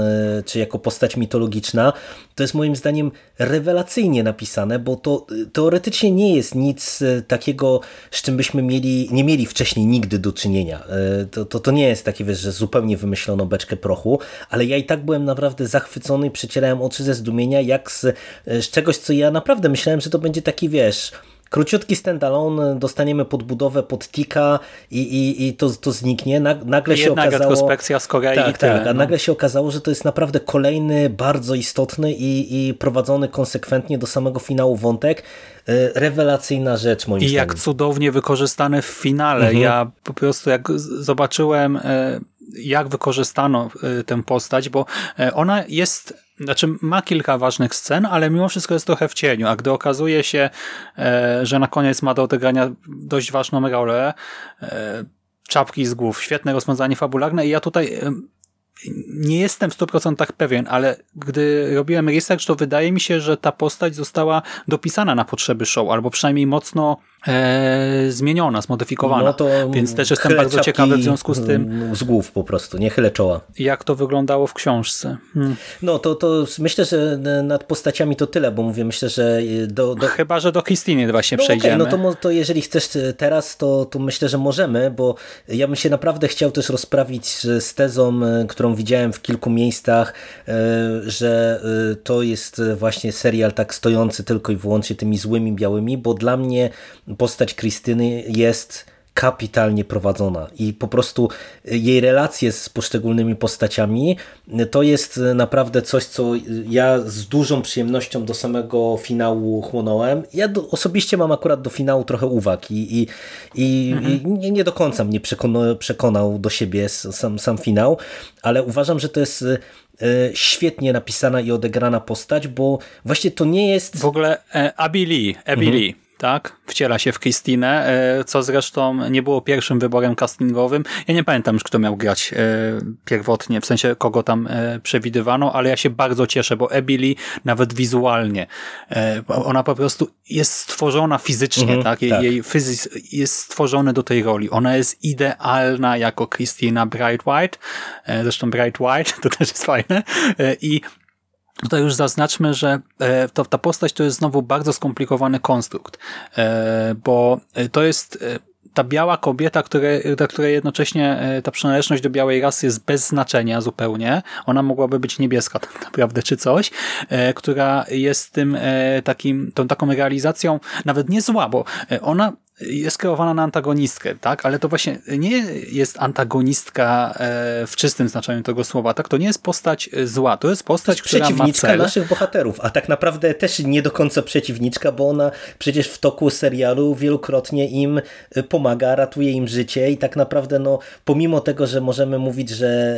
czy jako postać mitologiczna, to jest moim zdaniem rewelacyjnie napisane, bo to teoretycznie nie jest nic takiego, z czym byśmy mieli, nie mieli wcześniej nigdy do czynienia. To, to, to nie jest takie, wiesz, że zupełnie wymyślono beczkę prochu, ale ja i tak byłem naprawdę zachwycony i przecierałem oczy ze zdumienia, jak z, z czegoś, co ja naprawdę myślałem, że to będzie taki, wiesz, króciutki standalone, dostaniemy podbudowę pod Tika i, i, i to, to zniknie. Nagle się Jedna okazało... retrospekcja z Korei tak, i tyle, tak, a no. nagle się okazało, że to jest naprawdę kolejny, bardzo istotny i, i prowadzony konsekwentnie do samego finału wątek. E, rewelacyjna rzecz moim I zdaniem. jak cudownie wykorzystane w finale. Mhm. Ja po prostu jak zobaczyłem e, jak wykorzystano e, tę postać, bo e, ona jest, znaczy ma kilka ważnych scen, ale mimo wszystko jest trochę w cieniu, a gdy okazuje się, e, że na koniec ma do odegrania dość ważną rolę, e, czapki z głów, świetne rozwiązanie fabularne i ja tutaj e, nie jestem w 100% pewien, ale gdy robiłem research, to wydaje mi się, że ta postać została dopisana na potrzeby show, albo przynajmniej mocno e, zmieniona, zmodyfikowana. No to Więc też jestem bardzo ciekawy w związku z tym, mm, Z głów po prostu, nie chylę czoła. jak to wyglądało w książce. Hmm. No to, to myślę, że nad postaciami to tyle, bo mówię, myślę, że do, do, Chyba, że do Christiny właśnie No, przejdziemy. okej, no to, to jeżeli chcesz e, teraz, to, to myślę, że możemy, bo ja bym się naprawdę chciał też rozprawić z tezą, e, którą widziałem w kilku miejscach, e, że e, to jest e, właśnie serial tak stojący tylko i wyłącznie tymi złymi białymi, bo dla mnie postać Krystyny jest kapitalnie prowadzona i po prostu jej relacje z poszczególnymi postaciami to jest naprawdę coś, co ja z dużą przyjemnością do samego finału chłonąłem. Ja do, osobiście mam akurat do finału trochę uwag i, i, i, i nie, nie do końca mnie przekonał, przekonał do siebie sam, sam finał, ale uważam, że to jest e, świetnie napisana i odegrana postać, bo właśnie to nie jest... W ogóle e, Abby Lee, Abby Mhm. Lee, tak? Wciela się w Christinę, e, co zresztą nie było pierwszym wyborem castingowym. Ja nie pamiętam już, kto miał grać e, pierwotnie, w sensie kogo tam e, przewidywano, ale ja się bardzo cieszę, bo Lee nawet wizualnie, ona po prostu jest stworzona fizycznie, Mhm, tak? Jej, tak. jej fizyzm jest stworzony do tej roli. Ona jest idealna jako Christina Bright White, zresztą Bright White, to też jest fajne i Tutaj już zaznaczmy, że e, to, ta postać to jest znowu bardzo skomplikowany konstrukt, e, bo e, to jest ta biała kobieta, które, dla której jednocześnie ta przynależność do białej rasy jest bez znaczenia zupełnie. Ona mogłaby być niebieska tak naprawdę, czy coś, która jest tym takim, tą taką realizacją nawet nie zła, bo ona jest skierowana na antagonistkę, tak? Ale to właśnie nie jest antagonistka e, w czystym znaczeniu tego słowa, tak? To nie jest postać e, zła, to jest postać, która ma przeciwniczka cel. naszych bohaterów, a tak naprawdę też nie do końca przeciwniczka, bo ona przecież w toku serialu wielokrotnie im y, pomaga, ratuje im życie i tak naprawdę no, pomimo tego, że możemy mówić, że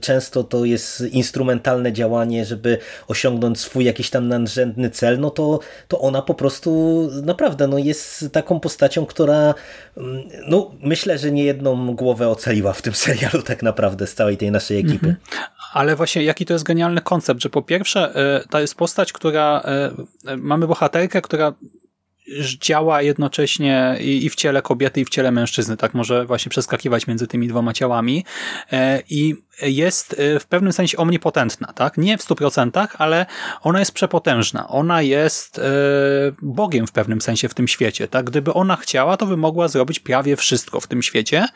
często to jest instrumentalne działanie, żeby osiągnąć swój jakiś tam nadrzędny cel, no to, to ona po prostu naprawdę no, jest taką postacią, która mm, no, myślę, że nie jedną głowę ocaliła w tym (laughs) serialu tak naprawdę z całej tej naszej ekipy. Ale właśnie jaki to jest genialny koncept, że po pierwsze e, to jest postać, która e, e, mamy bohaterkę, która działa jednocześnie i, i w ciele kobiety, i w ciele mężczyzny, tak może właśnie przeskakiwać między tymi dwoma ciałami e, i jest e, w pewnym sensie omnipotentna, tak? Nie w stu procentach, ale ona jest przepotężna. Ona jest e, Bogiem w pewnym sensie w tym świecie, tak? Gdyby ona chciała, to by mogła zrobić prawie wszystko w tym świecie,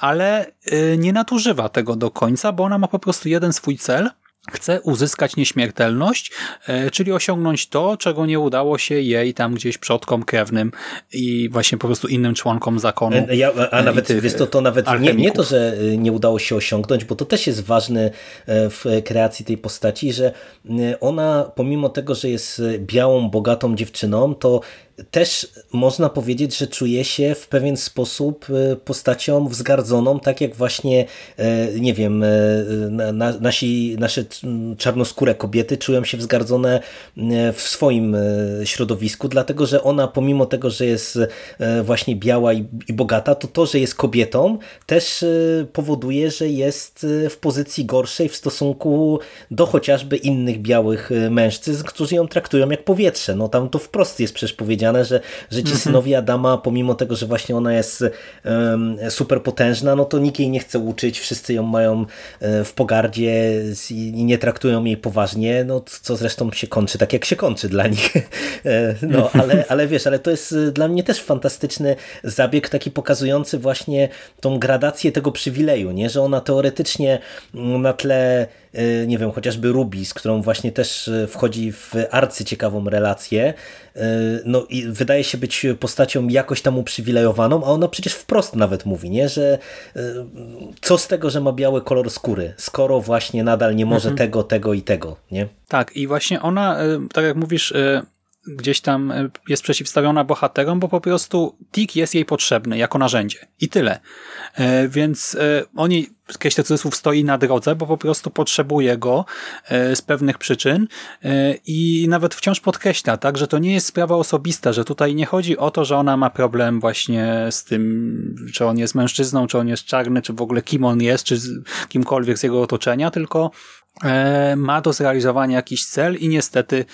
ale nie nadużywa tego do końca, bo ona ma po prostu jeden swój cel, chce uzyskać nieśmiertelność, e, czyli osiągnąć to, czego nie udało się jej tam gdzieś przodkom krewnym i właśnie po prostu innym członkom zakonu. E, Ja, a e, nawet, tych wiesz, to, to nawet nie, nie to, że nie udało się osiągnąć, bo to też jest ważne w kreacji tej postaci, że ona pomimo tego, że jest białą, bogatą dziewczyną, to też można powiedzieć, że czuje się w pewien sposób y, postacią wzgardzoną, tak jak właśnie, e, nie wiem, e, na, na, nasi, nasze czarnoskóre kobiety czują się wzgardzone e, w swoim e, środowisku, dlatego że ona pomimo tego, że jest e, właśnie biała i, bogata, to to, że jest kobietą też e, powoduje, że jest e, w pozycji gorszej w stosunku do chociażby innych białych e, mężczyzn, którzy ją traktują jak powietrze. No tam to wprost jest przecież powiedziane, że, że ci synowie Adama, pomimo tego, że właśnie ona jest em, super potężna, no to nikt jej nie chce uczyć, wszyscy ją mają e, w pogardzie i nie traktują jej poważnie, no co zresztą się kończy tak, jak się kończy dla nich. (laughs) E, No, ale, ale wiesz, ale to jest e, dla mnie też fantastyczny zabieg, taki pokazujący właśnie tą gradację tego przywileju, nie? że ona teoretycznie mm, na tle nie wiem, chociażby Ruby, z którą właśnie też wchodzi w arcyciekawą relację, no i wydaje się być postacią jakoś tam uprzywilejowaną, a ona przecież wprost nawet mówi, nie, że co z tego, że ma biały kolor skóry, skoro właśnie nadal nie może mhm. tego, tego i tego, nie? Tak, i właśnie ona, tak jak mówisz, gdzieś tam e, jest przeciwstawiona bohaterom, bo po prostu tik jest jej potrzebny jako narzędzie. I tyle. E, więc e, oni, kreślę cudzysłów, stoi na drodze, bo po prostu potrzebuje go z pewnych przyczyn i nawet wciąż podkreśla, tak, że to nie jest sprawa osobista, że tutaj nie chodzi o to, że ona ma problem właśnie z tym, czy on jest mężczyzną, czy on jest czarny, czy w ogóle kim on jest, czy kimkolwiek z jego otoczenia, tylko E, ma do zrealizowania jakiś cel i niestety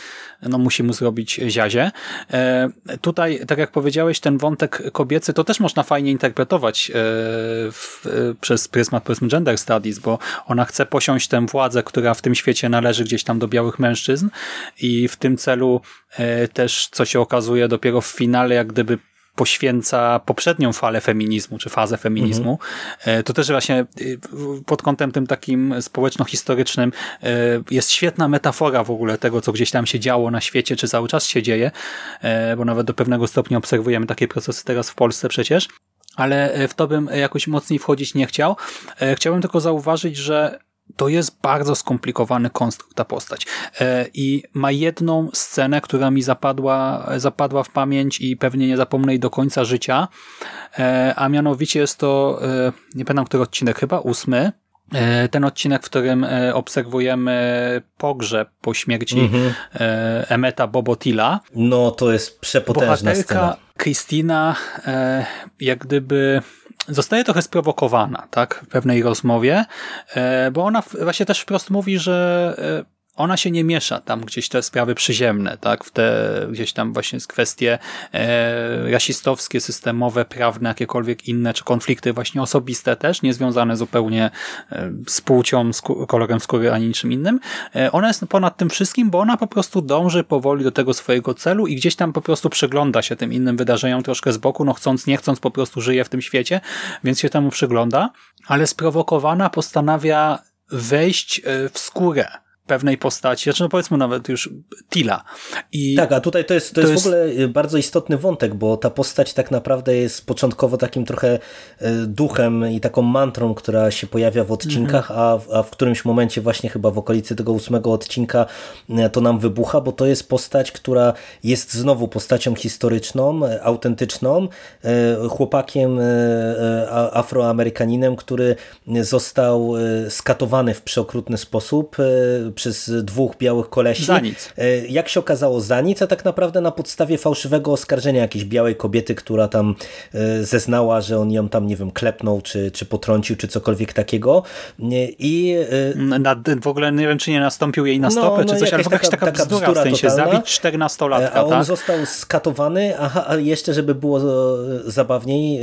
no, musi mu zrobić ziazie. E, tutaj, tak jak powiedziałeś, ten wątek kobiecy to też można fajnie interpretować e, w, przez pryzmat powiedzmy gender studies, bo ona chce posiąść tę władzę, która w tym świecie należy gdzieś tam do białych mężczyzn i w tym celu też, co się okazuje dopiero w finale, jak gdyby poświęca poprzednią falę feminizmu, czy fazę feminizmu, mhm. to też właśnie y, pod kątem tym takim społeczno-historycznym e, jest świetna metafora w ogóle tego, co gdzieś tam się działo na świecie, czy cały czas się dzieje, e, bo nawet do pewnego stopnia obserwujemy takie procesy teraz w Polsce przecież ale w to bym jakoś mocniej wchodzić nie chciał. Chciałbym tylko zauważyć, że to jest bardzo skomplikowany konstrukt ta postać. E, I ma jedną scenę, która mi zapadła, zapadła w pamięć i pewnie nie zapomnę jej do końca życia, e, a mianowicie jest to, e, nie pamiętam który odcinek, chyba ósmy, ten odcinek, w którym obserwujemy pogrzeb po śmierci mm-hmm. Emeta Bobotila. No, to jest przepotężna Bohaterka scena. Kristina jak gdyby zostaje trochę sprowokowana tak, w pewnej rozmowie, e, bo ona właśnie też wprost mówi, że e, ona się nie miesza tam gdzieś te sprawy przyziemne, tak, w te gdzieś tam właśnie kwestie e, rasistowskie, systemowe, prawne, jakiekolwiek inne, czy konflikty właśnie osobiste też, niezwiązane zupełnie e, z płcią, z kolorem skóry, ani niczym innym. E, ona jest ponad tym wszystkim, bo ona po prostu dąży powoli do tego swojego celu i gdzieś tam po prostu przygląda się tym innym wydarzeniom troszkę z boku, no chcąc, nie chcąc, po prostu żyje w tym świecie, więc się temu przygląda, ale sprowokowana postanawia wejść e, w skórę pewnej postaci, znaczy no powiedzmy nawet już Tila. I tak, a tutaj to jest, to, to jest, jest w ogóle bardzo istotny wątek, bo ta postać tak naprawdę jest początkowo takim trochę e, duchem i taką mantrą, która się pojawia w odcinkach, mm -hmm. a, a w którymś momencie właśnie chyba w okolicy tego ósmego odcinka e, to nam wybucha, bo to jest postać, która jest znowu postacią historyczną, autentyczną, chłopakiem afroamerykaninem, który został skatowany w przeokrutny sposób przez dwóch białych kolesi. Za nic. E, jak się okazało za nic, a tak naprawdę na podstawie fałszywego oskarżenia jakiejś białej kobiety, która tam e, zeznała, że on ją tam, nie wiem, klepnął, czy, czy potrącił, czy cokolwiek takiego. I e, na, w ogóle nie wiem, czy nie nastąpił jej na no, stopę, no, czy coś, ale jakaś taka, taka bzdura, bzdura w sensie totalna. zabić 14-latka. A on tak? został skatowany, aha, a jeszcze, żeby było zabawniej,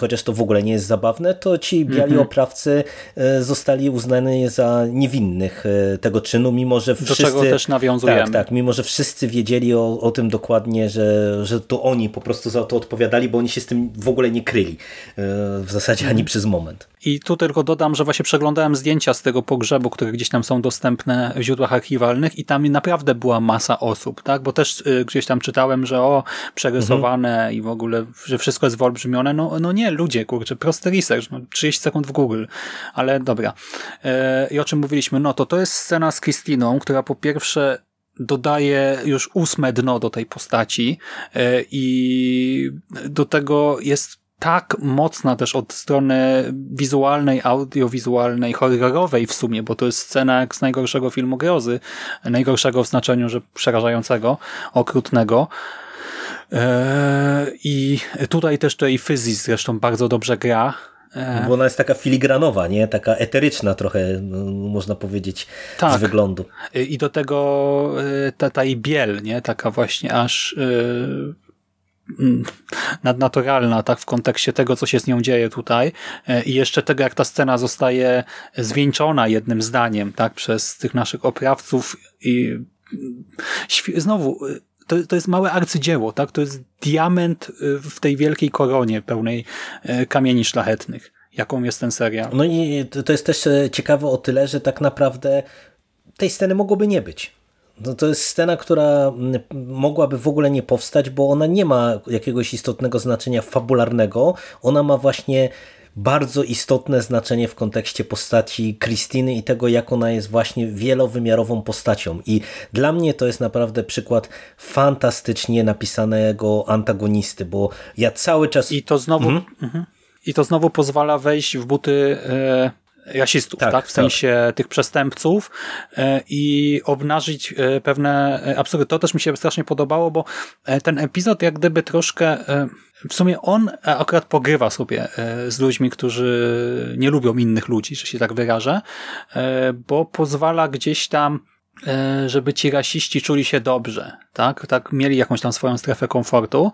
chociaż to w ogóle nie jest zabawne, to ci biali mm -hmm. oprawcy zostali uznani za niewinnych tego czynu mimo że wszyscy... Do czego też nawiązujemy. Tak, tak, mimo że wszyscy wiedzieli o, o tym dokładnie, że, że to oni po prostu za to odpowiadali, bo oni się z tym w ogóle nie kryli e, w zasadzie ani przez moment. I tu tylko dodam, że właśnie przeglądałem zdjęcia z tego pogrzebu, które gdzieś tam są dostępne w źródłach archiwalnych i tam naprawdę była masa osób, tak? Bo też y, gdzieś tam czytałem, że o, przerysowane mhm. i w ogóle, że wszystko jest wyolbrzymione. No, no nie, ludzie, kurczę, prosty research, no 30 sekund w Google, ale dobra. E, I o czym mówiliśmy? No to to jest scena z Kristyną, która po pierwsze dodaje już ósme dno do tej postaci e, i do tego jest tak mocna też od strony wizualnej, audiowizualnej, horrorowej w sumie, bo to jest scena jak z najgorszego filmu grozy, najgorszego w znaczeniu, że przerażającego, okrutnego. Eee, I tutaj też tej Fyzis zresztą bardzo dobrze gra. Eee. Bo ona jest taka filigranowa, nie? Taka eteryczna trochę, można powiedzieć, tak. z wyglądu. I do tego e, ta, ta biel, nie? Taka właśnie aż e, nadnaturalna, tak, w kontekście tego, co się z nią dzieje tutaj e, i jeszcze tego, jak ta scena zostaje zwieńczona jednym zdaniem, tak, przez tych naszych oprawców i mm, znowu, e, to, to jest małe arcydzieło, tak, to jest diament e, w tej wielkiej koronie pełnej kamieni szlachetnych. jaką jest ten serial. No i to jest też ciekawe o tyle, że tak naprawdę tej sceny mogłoby nie być. No to jest scena, która mogłaby w ogóle nie powstać, bo ona nie ma jakiegoś istotnego znaczenia fabularnego. Ona ma właśnie bardzo istotne znaczenie w kontekście postaci Krystyny i tego, jak ona jest właśnie wielowymiarową postacią. I dla mnie to jest naprawdę przykład fantastycznie napisanego antagonisty, bo ja cały czas... I to znowu... Mhm. Mhm. I to znowu pozwala wejść w buty e, rasistów, tak, tak? w sensie tak. tych przestępców e, i obnażyć e, pewne e, absurdy. To też mi się strasznie podobało, bo ten epizod jak gdyby troszkę w sumie on akurat pogrywa sobie z ludźmi, którzy nie lubią innych ludzi, że się tak wyrażę, bo pozwala gdzieś tam żeby ci rasiści czuli się dobrze, tak? Tak mieli jakąś tam swoją strefę komfortu,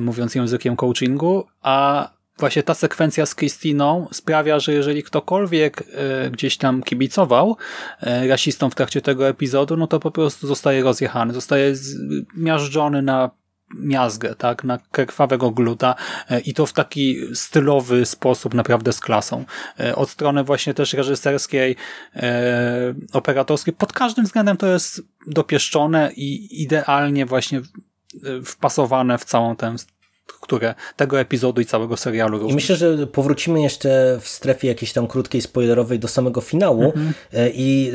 mówiąc językiem coachingu, a właśnie ta sekwencja z Christiną sprawia, że jeżeli ktokolwiek e, gdzieś tam kibicował e, rasistom w trakcie tego epizodu, no to po prostu zostaje rozjechany, zostaje miażdżony na miazgę, tak, na krwawego gluta e, i to w taki stylowy sposób, naprawdę z klasą. Od strony właśnie też reżyserskiej, operatorskiej, pod każdym względem to jest dopieszczone i idealnie właśnie wpasowane w całą tę które tego epizodu i całego serialu. I myślę, że powrócimy jeszcze w strefie jakiejś tam krótkiej, spoilerowej do samego finału mhm. e, i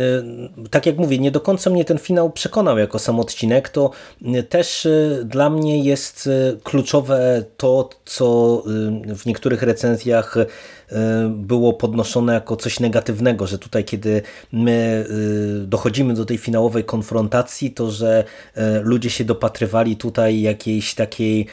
e, tak jak mówię, nie do końca mnie ten finał przekonał jako sam odcinek, to e, też dla mnie jest kluczowe to, co w niektórych recenzjach było podnoszone jako coś negatywnego, że tutaj kiedy my dochodzimy do tej finałowej konfrontacji, to że ludzie się dopatrywali tutaj jakiejś takiej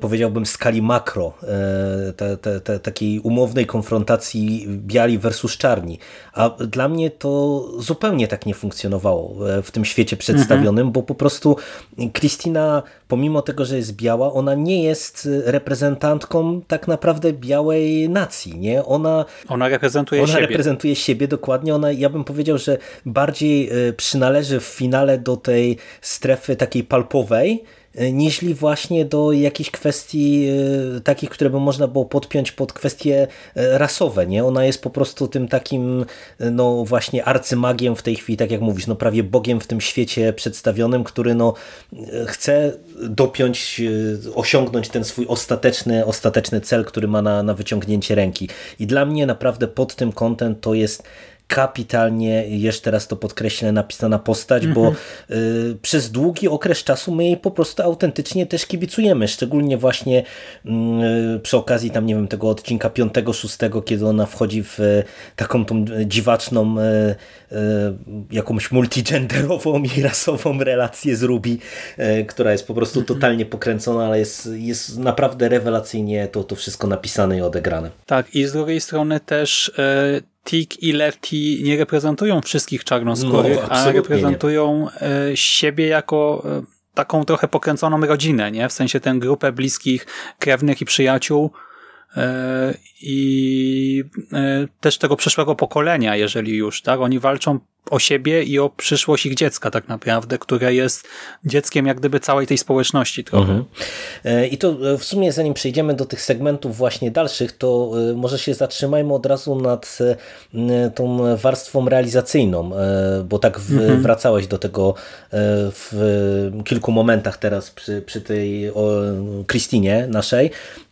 powiedziałbym skali makro, e, te, te, te, takiej umownej konfrontacji biali versus czarni. A dla mnie to zupełnie tak nie funkcjonowało e, w tym świecie przedstawionym, mhm. bo po prostu Kristina, pomimo tego, że jest biała, ona nie jest reprezentantką tak naprawdę białej nacji. Nie? Ona, ona reprezentuje ona siebie. reprezentuje siebie dokładnie. Ona, ja bym powiedział, że bardziej e, przynależy w finale do tej strefy takiej palpowej, E, nieźli właśnie do jakichś kwestii e, takich, które by można było podpiąć pod kwestie e, rasowe. Nie? Ona jest po prostu tym takim no właśnie arcymagiem w tej chwili, tak jak mówisz, no prawie Bogiem w tym świecie przedstawionym, który no chce dopiąć, osiągnąć ten swój ostateczny, ostateczny cel, który ma na, na wyciągnięcie ręki. I dla mnie naprawdę pod tym kątem to jest kapitalnie, jeszcze raz to podkreślę, napisana postać, bo mhm. y, przez długi okres czasu my jej po prostu autentycznie też kibicujemy, szczególnie właśnie y, przy okazji tam, nie wiem, tego odcinka 5-6, kiedy ona wchodzi w y, taką tą dziwaczną y, y, jakąś multigenderową i rasową relację z Ruby, y, która jest po prostu mhm. totalnie pokręcona, ale jest, jest naprawdę rewelacyjnie to, to wszystko napisane i odegrane. Tak, i z drugiej strony też Tik i Lefty nie reprezentują wszystkich czarnoskórych, no, a reprezentują nie. E, siebie jako e, taką trochę pokręconą rodzinę, nie? W sensie tę grupę bliskich krewnych i przyjaciół e, i też tego przyszłego pokolenia, jeżeli już, tak? Oni walczą o siebie i o przyszłość ich dziecka tak naprawdę, które jest dzieckiem jak gdyby całej tej społeczności trochę. Mhm. E, I to e, w sumie zanim przejdziemy do tych segmentów właśnie dalszych, to e, może się zatrzymajmy od razu nad tą warstwą realizacyjną, bo tak mhm. wracałeś do tego w kilku momentach teraz przy, przy tej Krystynie naszej,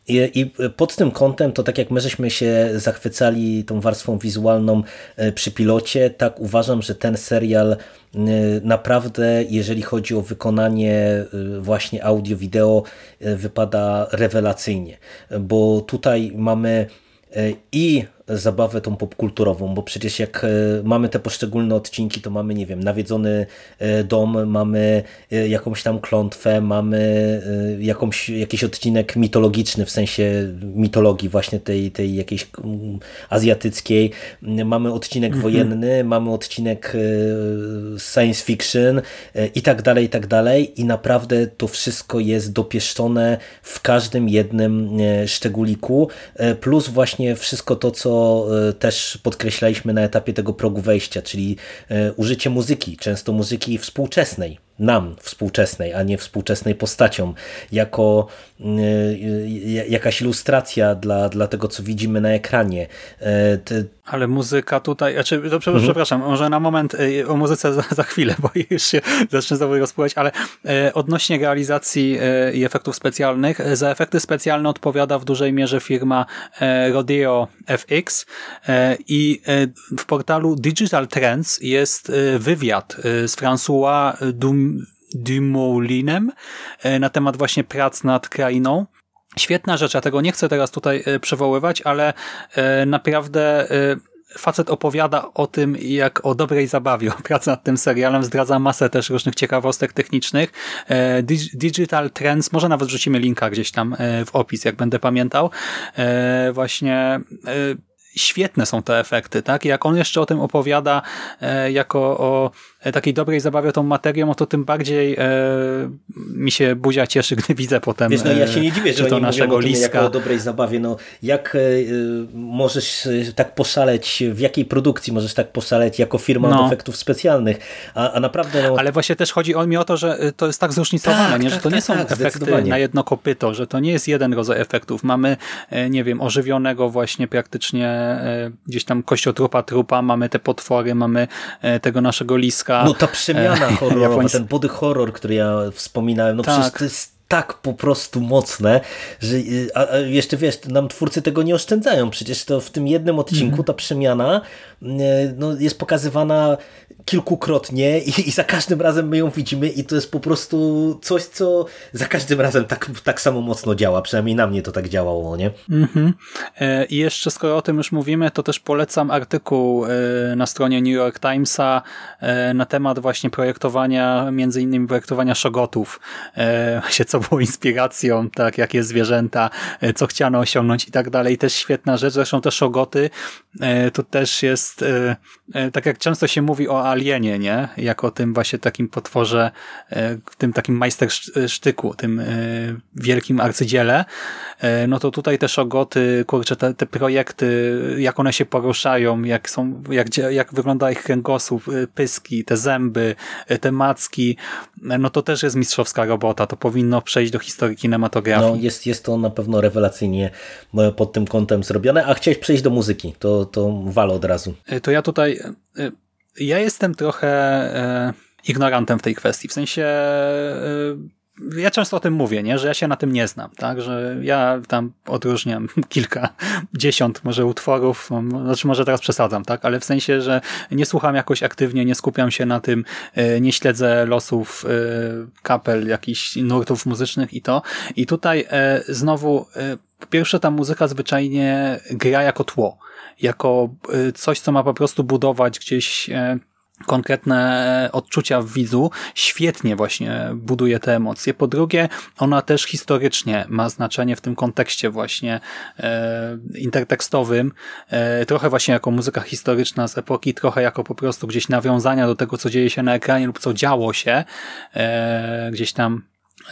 i, I, pod tym kątem, to tak jak my żeśmy się zachwycali tą warstwą wizualną przy pilocie, tak uważam, że ten serial y, naprawdę, jeżeli chodzi o wykonanie y, właśnie audio-wideo, y, wypada rewelacyjnie, bo tutaj mamy i zabawę tą popkulturową, bo przecież jak e, mamy te poszczególne odcinki, to mamy, nie wiem, nawiedzony e, dom, mamy e, jakąś tam klątwę, mamy jakąś, jakiś odcinek mitologiczny, w sensie mitologii właśnie tej, tej jakiejś mm, azjatyckiej, mamy odcinek mhm. wojenny, mamy odcinek science fiction i tak dalej, i tak dalej. I naprawdę to wszystko jest dopieszczone w każdym jednym szczególiku, plus właśnie wszystko to, co E, też podkreślaliśmy na etapie tego progu wejścia, czyli e, użycie muzyki, często muzyki współczesnej, nam współczesnej, a nie współczesnej postaciom, jako jakaś ilustracja dla, dla tego, co widzimy na ekranie. Te... Ale muzyka tutaj, znaczy, to, mhm. przepraszam, może na moment o muzyce za, za chwilę, bo już się zacznę znowu rozpływać, ale odnośnie realizacji i efektów specjalnych, za efekty specjalne odpowiada w dużej mierze firma Rodeo FX i w portalu Digital Trends jest wywiad z François Dum Dumoulinem na temat właśnie prac nad krainą. Świetna rzecz, ja tego nie chcę teraz tutaj przywoływać, ale naprawdę facet opowiada o tym, jak o dobrej zabawie, o pracy nad tym serialem, zdradza masę też różnych ciekawostek technicznych. Digital Trends, może nawet wrzucimy linka gdzieś tam w opis, jak będę pamiętał. Właśnie świetne są te efekty, tak? Jak on jeszcze o tym opowiada jako o E, takiej dobrej zabawie tą materią, to tym bardziej e, mi się buzia cieszy, (laughs) gdy widzę potem Wiesz, no ja się nie dziwię, że to naszego mówią o jako o dobrej zabawie. No, jak e, możesz e, tak poszaleć, w jakiej produkcji możesz tak poszaleć jako firma no. efektów specjalnych, a, a naprawdę... No... Ale właśnie też chodzi o mi o to, że e, to jest tak zróżnicowane, tak, nie? że tak, to nie tak, są tak, efekty na jedno kopyto, że to nie jest jeden rodzaj efektów. Mamy, nie wiem, ożywionego właśnie praktycznie gdzieś tam kościotrupa trupa, mamy te potwory, mamy tego naszego liska, no ta przemiana e, (laughs) horrorowa, ten body horror, który ja wspominałem, no tak. przecież to jest tak po prostu mocne, że a, a jeszcze wiesz, nam twórcy tego nie oszczędzają. Przecież to w tym jednym odcinku mm. ta przemiana e, no, jest pokazywana kilkukrotnie i, i, za każdym razem my ją widzimy i to jest po prostu coś, co za każdym razem tak, tak samo mocno działa. Przynajmniej na mnie to tak działało, nie? Mm -hmm. I jeszcze skoro o tym już mówimy, to też polecam artykuł e, na stronie New York Timesa e, na temat właśnie projektowania, między innymi projektowania szogotów, się co było inspiracją, tak, jakie zwierzęta, co chciano osiągnąć i tak dalej. Też świetna rzecz, zresztą te szogoty to też jest, tak jak często się mówi o alienie, nie? Jako tym właśnie takim potworze, e, tym takim majstersztyku, tym e, wielkim arcydziele, e, no to tutaj te szogoty, kurczę, te, te projekty, jak one się poruszają, jak są, jak, jak wygląda ich kręgosłup, pyski, te zęby, te macki, no to też jest mistrzowska robota, to powinno przejść do historii kinematografii. No jest, jest to na pewno rewelacyjnie pod tym kątem zrobione, a chciałeś przejść do muzyki, to, to wal od razu. To ja tutaj ja jestem trochę e, ignorantem w tej kwestii. W sensie ja często o tym mówię, nie? że ja się na tym nie znam, tak? że ja tam odróżniam (laughs) kilka, dziesiąt może utworów, znaczy może teraz przesadzam, tak? ale w sensie, że nie słucham jakoś aktywnie, nie skupiam się na tym, nie śledzę losów kapel, jakichś nurtów muzycznych i to. I tutaj znowu, po pierwsze ta muzyka zwyczajnie gra jako tło jako y, coś, co ma po prostu budować gdzieś e, konkretne odczucia w widzu, świetnie właśnie buduje te emocje. Po drugie, ona też historycznie ma znaczenie w tym kontekście właśnie e, intertekstowym, e, trochę właśnie jako muzyka historyczna z epoki, trochę jako po prostu gdzieś nawiązania do tego, co dzieje się na ekranie lub co działo się e, gdzieś tam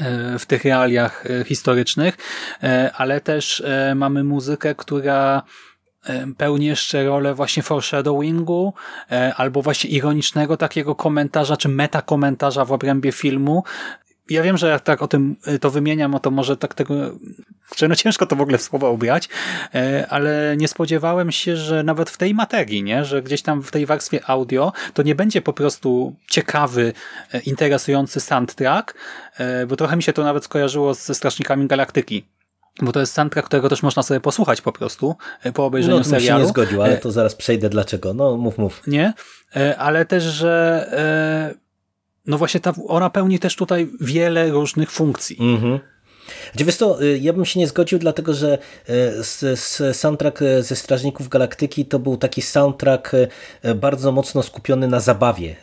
e, w tych realiach e, historycznych, ale też mamy muzykę, która pełni jeszcze rolę właśnie foreshadowingu e, albo właśnie ironicznego takiego komentarza czy metakomentarza w obrębie filmu. Ja wiem, że jak tak o tym e, to wymieniam, to może tak tego, że no ciężko to w ogóle w słowa ubrać, e, ale nie spodziewałem się, że nawet w tej materii, nie, że gdzieś tam w tej warstwie audio to nie będzie po prostu ciekawy, interesujący soundtrack, bo trochę mi się to nawet skojarzyło ze Strażnikami Galaktyki bo to jest soundtrack, którego też można sobie posłuchać po prostu e, po obejrzeniu no, serialu. No się nie zgodził, ale e, to zaraz przejdę dlaczego. No mów, mów. Nie, e, ale też, że no właśnie ta, ona pełni też tutaj wiele różnych funkcji. Mhm. Gdzie wiesz to, y, ja bym się nie zgodził, dlatego że y, soundtrack y, ze Strażników Galaktyki to był taki soundtrack bardzo mocno skupiony na zabawie,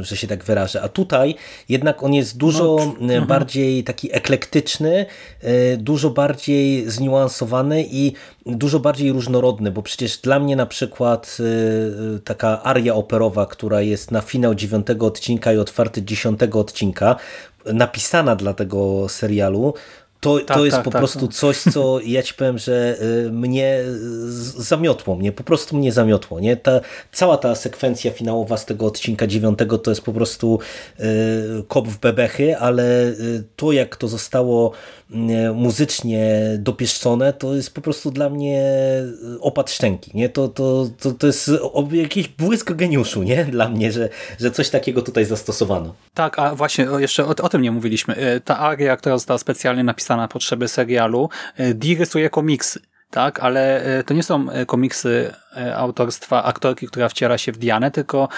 że się tak wyrażę. A tutaj jednak on jest dużo no, mhm. bardziej taki eklektyczny, dużo bardziej zniuansowany i dużo bardziej różnorodny, bo przecież dla mnie na przykład taka aria operowa, która jest na finał dziewiątego odcinka i otwarty dziesiątego odcinka, napisana dla tego serialu, to, tak, to jest tak, po tak, prostu no. coś, co (laughs) ja ci powiem, że y, mnie zamiotło, mnie po prostu mnie zamiotło. Nie? Ta, cała ta sekwencja finałowa z tego odcinka dziewiątego to jest po prostu y, kop w bebechy, ale y, to jak to zostało muzycznie dopieszczone, to jest po prostu dla mnie opad szczęki. Nie? To, to, to, to jest jakiś błysk geniuszu nie? dla mnie, że, że coś takiego tutaj zastosowano. Tak, a właśnie jeszcze o, o tym nie mówiliśmy. Ta aria, która została specjalnie napisana na potrzeby serialu. E, Dee rysuje komiksy, tak, ale e, to nie są e, komiksy autorstwa aktorki, która wciela się w Dianę, tylko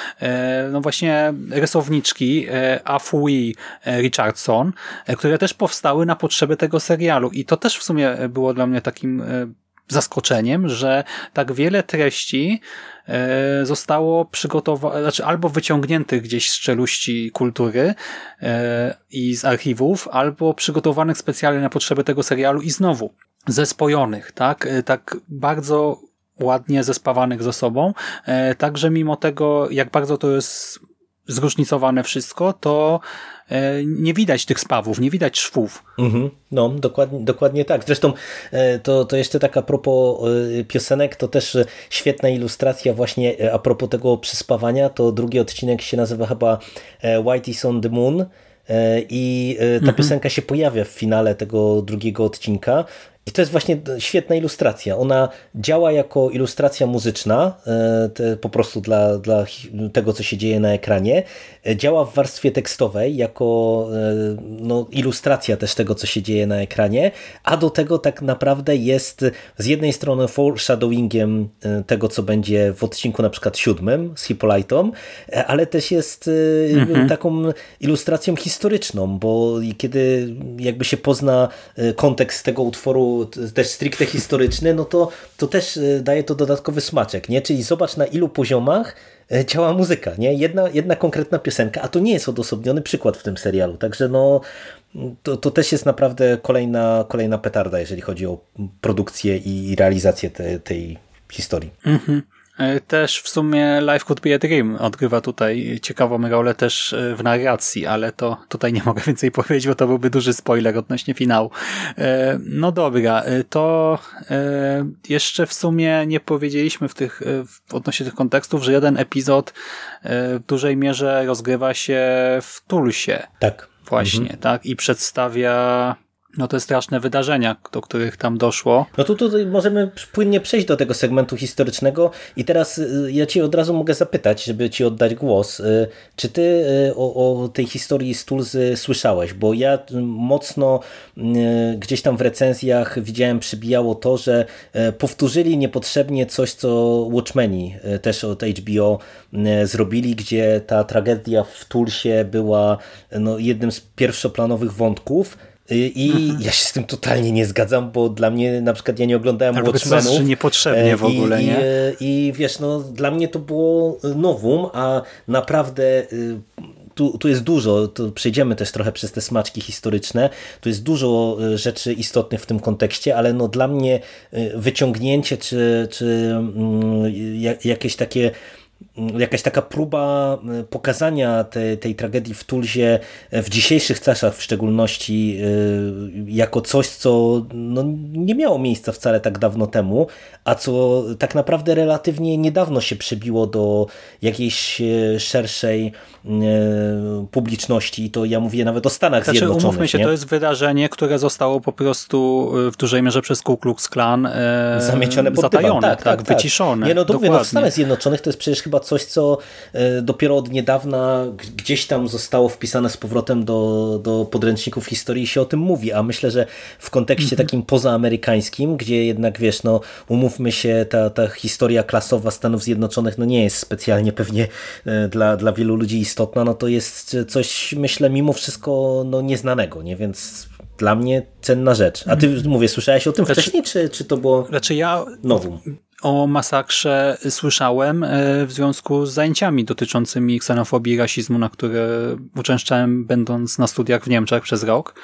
no właśnie rysowniczki Afui Richardson, które też powstały na potrzeby tego serialu. I to też w sumie było dla mnie takim zaskoczeniem, że tak wiele treści e, zostało przygotowanych, znaczy albo wyciągniętych gdzieś z czeluści kultury e, i z archiwów, albo przygotowanych specjalnie na potrzeby tego serialu i znowu zespojonych, tak? E, tak bardzo ładnie zespawanych ze sobą, także mimo tego, jak bardzo to jest zróżnicowane wszystko, to E, nie widać tych spawów, nie widać szwów. Mhm. No, dokładnie, dokładnie tak. Zresztą e, to, to jeszcze tak a propos e, piosenek, to też świetna ilustracja właśnie a propos tego przyspawania, to drugi odcinek się nazywa chyba White is on the Moon i ta mhm. piosenka się pojawia w finale tego drugiego odcinka i to jest właśnie świetna ilustracja. Ona działa jako ilustracja muzyczna, e, po prostu dla, dla tego, co się dzieje na ekranie. E, działa w warstwie tekstowej jako e, no, ilustracja też tego, co się dzieje na ekranie, a do tego tak naprawdę jest z jednej strony foreshadowingiem tego, co będzie w odcinku na przykład siódmym z Hippolytą, ale też jest mhm. taką ilustracją historyczną, bo kiedy jakby się pozna kontekst tego utworu też stricte historyczny, no to, to też e, daje to dodatkowy smaczek, nie? Czyli zobacz na ilu poziomach e, działa muzyka, nie? Jedna, jedna konkretna piosenka, a to nie jest odosobniony przykład w tym serialu, także no to, to też jest naprawdę kolejna, kolejna petarda, jeżeli chodzi o produkcję i realizację te, tej historii. Mhm. E, też w sumie Life Could Be a Dream odgrywa tutaj ciekawą rolę też e, w narracji, ale to tutaj nie (laughs) mogę więcej powiedzieć, bo to byłby duży spoiler odnośnie finału. E, no dobra, to jeszcze w sumie nie powiedzieliśmy w tych, odnośnie tych kontekstów, że jeden epizod w dużej mierze rozgrywa się w Tulsie. Tak. Właśnie, mhm. tak? I przedstawia no te straszne wydarzenia, do których tam doszło. No to tutaj możemy płynnie przejść do tego segmentu historycznego i teraz y, ja ci od razu mogę zapytać, żeby ci oddać głos. Y, czy ty y, o, o tej historii z Tulzy słyszałeś? Bo ja mocno gdzieś tam w recenzjach widziałem przybijało to, że powtórzyli niepotrzebnie coś, co Watchmeni też od HBO zrobili, gdzie ta tragedia w Tulsie była no, jednym z pierwszoplanowych wątków, i mhm. ja się z tym totalnie nie zgadzam, bo dla mnie na przykład ja nie oglądałem Ale Watchmenów. Znaczy, niepotrzebnie w ogóle, i, nie? I, I wiesz, no dla mnie to było nowum, a naprawdę y, tu, tu jest dużo, tu przejdziemy też trochę przez te smaczki historyczne, tu jest dużo y, rzeczy istotnych w tym kontekście, ale no dla mnie y, wyciągnięcie czy, czy mm, jakieś takie jakaś taka próba e, pokazania te, tej tragedii w Tulzie e, w dzisiejszych czasach w szczególności e, jako coś, co no, nie miało miejsca wcale tak dawno temu, a co tak naprawdę relatywnie niedawno się przybiło do jakiejś szerszej publiczności i to ja mówię nawet o Stanach znaczy, Zjednoczonych. Umówmy się, nie? to jest wydarzenie, które zostało po prostu w dużej mierze przez Ku Klux Klan e, zamiecione pod zatajone, tak, tak, tak, wyciszone. Nie, no, mówię, no w Stanach Zjednoczonych to jest przecież chyba coś, co e, dopiero od niedawna gdzieś tam zostało wpisane z powrotem do, do podręczników historii i się o tym mówi, a myślę, że w kontekście mhm. takim pozaamerykańskim, gdzie jednak wiesz, no umówmy się, ta, ta historia klasowa Stanów Zjednoczonych no nie jest specjalnie pewnie e, dla, dla wielu ludzi istotna, no to jest coś, myślę, mimo wszystko no, nieznanego, nie? Więc dla mnie cenna rzecz. A ty, mhm. mówię, słyszałeś o tym znaczy, wcześniej, czy, czy to było znaczy ja nowum? O masakrze słyszałem e, w związku z zajęciami dotyczącymi ksenofobii i rasizmu, na które uczęszczałem będąc na studiach w Niemczech przez rok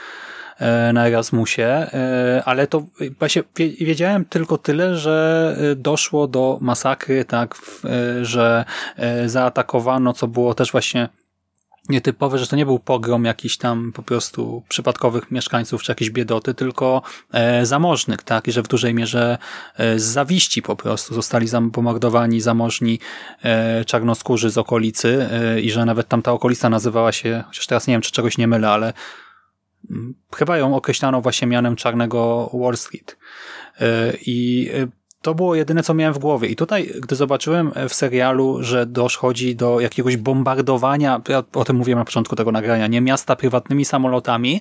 e, na Erasmusie, e, ale to właśnie wiedziałem tylko tyle, że doszło do masakry, tak, że zaatakowano, co było też właśnie nietypowy, że to nie był pogrom jakiś tam po prostu przypadkowych mieszkańców czy jakieś biedoty, tylko e, zamożnych, tak? I że w dużej mierze e, z zawiści po prostu zostali zam pomordowani zamożni e, czarnoskórzy z okolicy e, i że nawet tam ta okolica nazywała się, chociaż teraz nie wiem, czy czegoś nie mylę, ale mm, chyba ją określano właśnie mianem czarnego Wall Street. E, I e, to było jedyne, co miałem w głowie. I tutaj, gdy zobaczyłem w serialu, że dochodzi do jakiegoś bombardowania, ja o tym mówiłem na początku tego nagrania, nie miasta prywatnymi samolotami,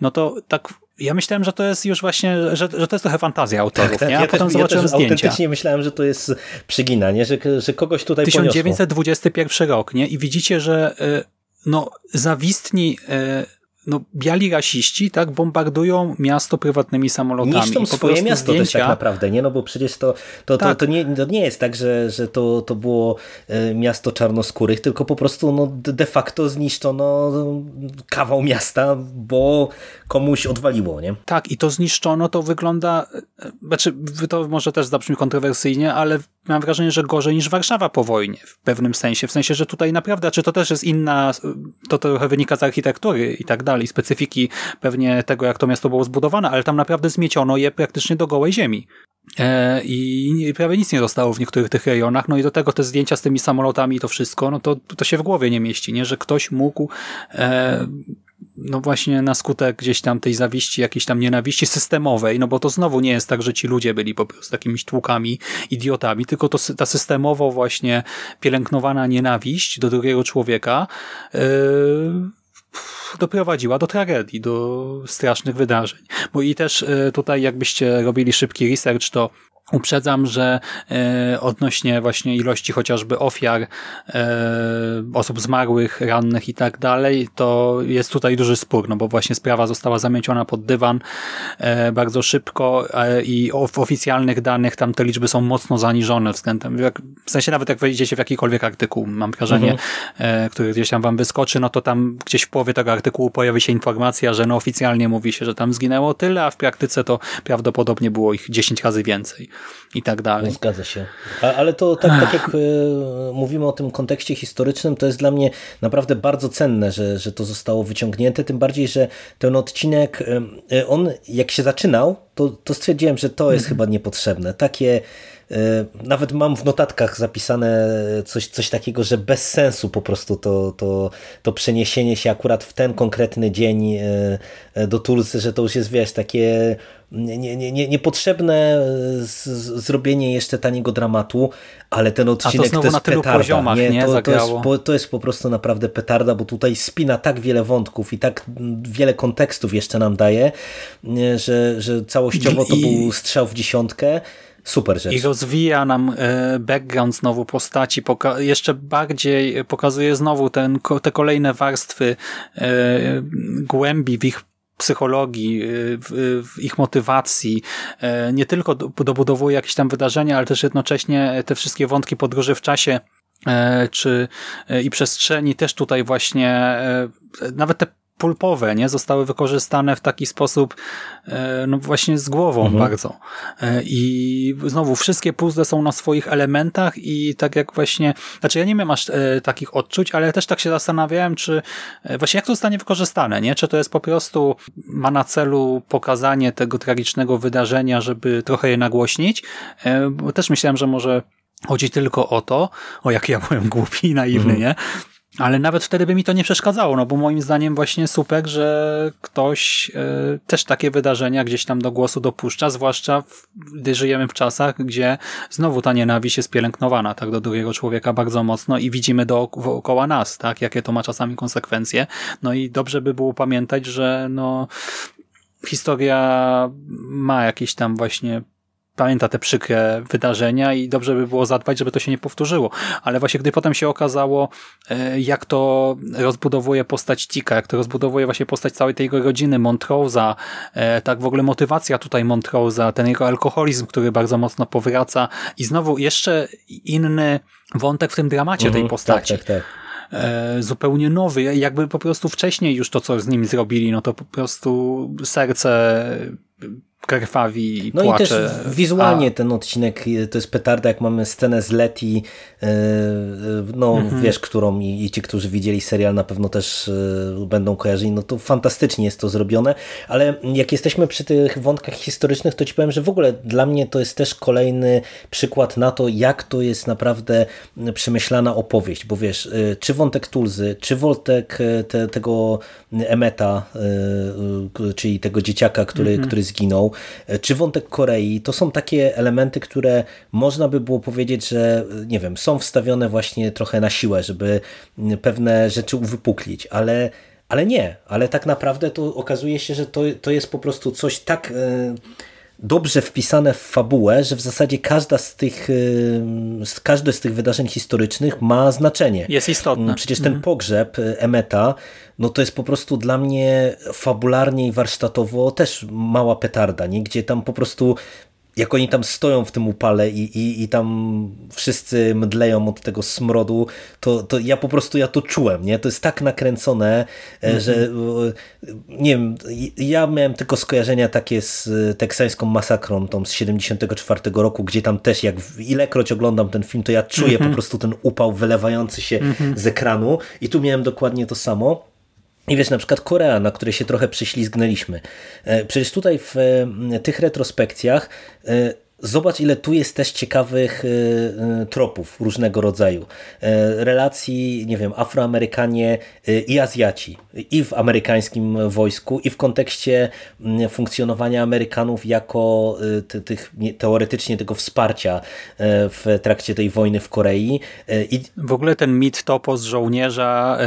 no to tak ja myślałem, że to jest już właśnie, że, że to jest trochę fantazja autorów, tak, tak, nie? A ja potem też, zobaczyłem ja zdjęcia. autentycznie myślałem, że to jest przygina, nie? Że, że kogoś tutaj 1921 poniosło. rok, nie? I widzicie, że y, no, zawistni y, no, biali rasiści tak bombardują miasto prywatnymi samolotami. Niszczą swoje miasto zdjęcia... też tak naprawdę, nie? No bo przecież to, to, tak. to, to, nie, to nie jest tak, że, że to, to było e, miasto czarnoskórych, tylko po prostu no, de facto zniszczono kawał miasta, bo komuś odwaliło, nie? Tak, i to zniszczono, to wygląda, e, znaczy to może też zabrzmi kontrowersyjnie, ale mam wrażenie, że gorzej niż Warszawa po wojnie w pewnym sensie. W sensie, że tutaj naprawdę, czy to też jest inna, to trochę wynika z architektury i tak dalej, specyfiki pewnie tego, jak to miasto było zbudowane, ale tam naprawdę zmieciono je praktycznie do gołej ziemi. E, I prawie nic nie zostało w niektórych tych rejonach. No i do tego te zdjęcia z tymi samolotami i to wszystko, no to, to się w głowie nie mieści, nie? Że ktoś mógł e, no właśnie na skutek gdzieś tam tej zawiści, jakiejś tam nienawiści systemowej, no bo to znowu nie jest tak, że ci ludzie byli po prostu takimiś tłukami, idiotami, tylko to ta systemowo właśnie pielęgnowana nienawiść do drugiego człowieka yy, doprowadziła do tragedii, do strasznych wydarzeń. Bo i też yy, tutaj jakbyście robili szybki research, to Uprzedzam, że e, odnośnie właśnie ilości chociażby ofiar, e, osób zmarłych, rannych i tak dalej, to jest tutaj duży spór, no bo właśnie sprawa została zamieciona pod dywan e, bardzo szybko i w oficjalnych danych tam te liczby są mocno zaniżone względem, w sensie nawet jak wejdziecie w jakikolwiek artykuł, mam wrażenie, mhm. Który gdzieś tam wam wyskoczy, no to tam gdzieś w połowie tego artykułu pojawi się informacja, że no oficjalnie mówi się, że tam zginęło tyle, a w praktyce to prawdopodobnie było ich 10 razy więcej i tak dalej. Zgadza się. Ale to tak, tak jak e, mówimy o tym kontekście historycznym, to jest dla mnie naprawdę bardzo cenne, że, że to zostało wyciągnięte, tym bardziej, że ten odcinek, e, on jak się zaczynał, to, to stwierdziłem, że to jest mhm. chyba niepotrzebne. Takie E, nawet mam w notatkach zapisane coś, coś takiego, że bez sensu po prostu to, to, to przeniesienie się akurat w ten konkretny dzień e, e, do Tulsy, że to już jest, wiesz, takie nie, nie, nie, niepotrzebne z, zrobienie jeszcze taniego dramatu, ale ten odcinek to, to jest petarda. Poziomach, nie? To, to, jest, to jest po prostu naprawdę petarda, bo tutaj spina tak wiele wątków i tak wiele kontekstów jeszcze nam daje, że, że całościowo to był strzał w dziesiątkę. Super rzecz. I rozwija nam e, background znowu postaci, jeszcze bardziej pokazuje znowu ten, te kolejne warstwy e, głębi w ich psychologii, e, w, w, ich motywacji, nie tylko dobudowuje jakieś tam wydarzenia, ale też jednocześnie te wszystkie wątki podróży w czasie czy i przestrzeni też tutaj właśnie nawet te pulpowe, nie? Zostały wykorzystane w taki sposób, e, no właśnie z głową mhm. bardzo. E, I znowu, wszystkie puzzle są na swoich elementach i tak jak właśnie, znaczy ja nie miałem aż e, takich odczuć, ale też tak się zastanawiałem, czy właśnie jak to zostanie wykorzystane, nie? Czy to jest po prostu, ma na celu pokazanie tego tragicznego wydarzenia, żeby trochę je nagłośnić, bo też myślałem, że może chodzi tylko o to, o jak ja byłem głupi i naiwny, mhm. nie? Ale nawet wtedy by mi to nie przeszkadzało, no bo moim zdaniem właśnie super, że ktoś y, też takie wydarzenia gdzieś tam do głosu dopuszcza, zwłaszcza w, gdy żyjemy w czasach, gdzie znowu ta nienawiść jest pielęgnowana tak do drugiego człowieka bardzo mocno i widzimy dookoła nas, tak, jakie to ma czasami konsekwencje. No i dobrze by było pamiętać, że no historia ma jakieś tam właśnie pamięta te przykre wydarzenia i dobrze by było zadbać, żeby to się nie powtórzyło. Ale właśnie gdy potem się okazało, e, jak to rozbudowuje postać Tika, jak to rozbudowuje właśnie postać całej tej jego rodziny Montrose'a, e, tak w ogóle motywacja tutaj Montrose'a, ten jego alkoholizm, który bardzo mocno powraca i znowu jeszcze inny wątek w tym dramacie mhm, tej tak, postaci. Tak, tak, tak zupełnie nowy. Jakby po prostu wcześniej już to, co z nim zrobili, no to po prostu serce krwawi i no płacze. No i też wizualnie a... ten odcinek to jest petarda, jak mamy scenę z Leti, no mhm. wiesz, którą i, i, ci, którzy widzieli serial na pewno też będą kojarzyli, no to fantastycznie jest to zrobione, ale jak jesteśmy przy tych wątkach historycznych, to ci powiem, że w ogóle dla mnie to jest też kolejny przykład na to, jak to jest naprawdę przemyślana opowieść, bo wiesz, czy wątek Tulzy, czy wątek te, tego Emeta, czyli tego dzieciaka, który, mhm. który zginął, czy wątek Korei, to są takie elementy, które można by było powiedzieć, że nie wiem, są wstawione właśnie trochę na siłę, żeby pewne rzeczy uwypuklić, ale ale nie, ale tak naprawdę to okazuje się, że to, to jest po prostu coś tak e, dobrze wpisane w fabułę, że w zasadzie każda z tych, e, każde z tych wydarzeń historycznych ma znaczenie. Jest istotne. Przecież ten mhm. pogrzeb e, Emeta, no to jest po prostu dla mnie fabularnie i warsztatowo też mała petarda, nie? gdzie tam po prostu jak oni tam stoją w tym upale i, i, i tam wszyscy mdleją od tego smrodu, to, to ja po prostu ja to czułem, nie? To jest tak nakręcone, mm -hmm. że e, nie wiem, ja miałem tylko skojarzenia takie z teksańską masakrą, tą z 74 roku, gdzie tam też jak ilekroć oglądam ten film, to ja czuję mm -hmm. po prostu ten upał wylewający się mm -hmm. z ekranu i tu miałem dokładnie to samo. I wiesz, na przykład Korea, na której się trochę prześlizgnęliśmy. E, przecież tutaj w e, tych retrospekcjach e, Zobacz, ile tu jest też ciekawych tropów różnego rodzaju. Relacji, nie wiem, Afroamerykanie i Azjaci. I w amerykańskim wojsku, i w kontekście funkcjonowania Amerykanów jako tych teoretycznie tego wsparcia w trakcie tej wojny w Korei. I... W ogóle ten mit topos żołnierza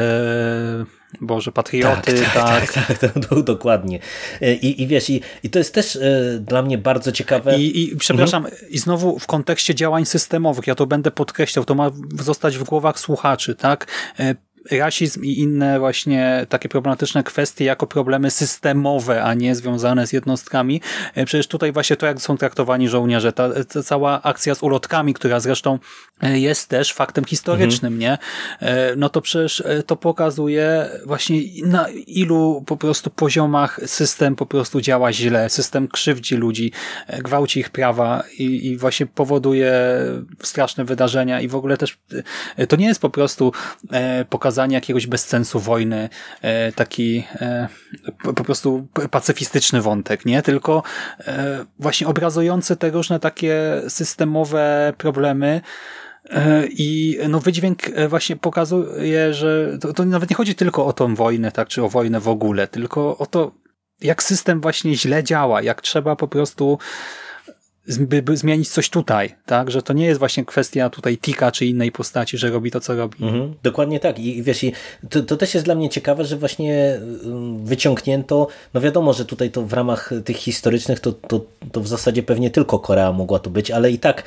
Boże, patrioty, tak. Tak, tak, tak, tak dokładnie. I, I wiesz, i, i to jest też e, dla mnie bardzo ciekawe. I, i przepraszam, mhm. i znowu w kontekście działań systemowych, ja to będę podkreślał, to ma zostać w głowach słuchaczy, tak? Rasizm i inne właśnie takie problematyczne kwestie jako problemy systemowe, a nie związane z jednostkami. E, przecież tutaj właśnie to, jak są traktowani żołnierze, ta, ta cała akcja z ulotkami, która zresztą e, jest też faktem historycznym, mhm. nie? E, no to przecież to pokazuje właśnie na ilu po prostu poziomach system po prostu działa źle, system krzywdzi ludzi, gwałci ich prawa i, i właśnie powoduje straszne wydarzenia i w ogóle też to nie jest po prostu pokazanie pokazanie jakiegoś bezsensu wojny, e, taki e, po prostu pacyfistyczny wątek, nie? Tylko e, właśnie obrazujący te różne takie systemowe problemy, i no, wydźwięk właśnie pokazuje, że to, to, nawet nie chodzi tylko o tą wojnę, tak, czy o wojnę w ogóle, tylko o to, jak system właśnie źle działa, jak trzeba po prostu by, by zmienić coś tutaj, tak? Że to nie jest właśnie kwestia tutaj Tika czy innej postaci, że robi to, co robi. Mhm, dokładnie tak. I wiesz, i to, to też jest dla mnie ciekawe, że właśnie wyciągnięto, no wiadomo, że tutaj to w ramach tych historycznych to, to, to w zasadzie pewnie tylko Korea mogła to być, ale i tak,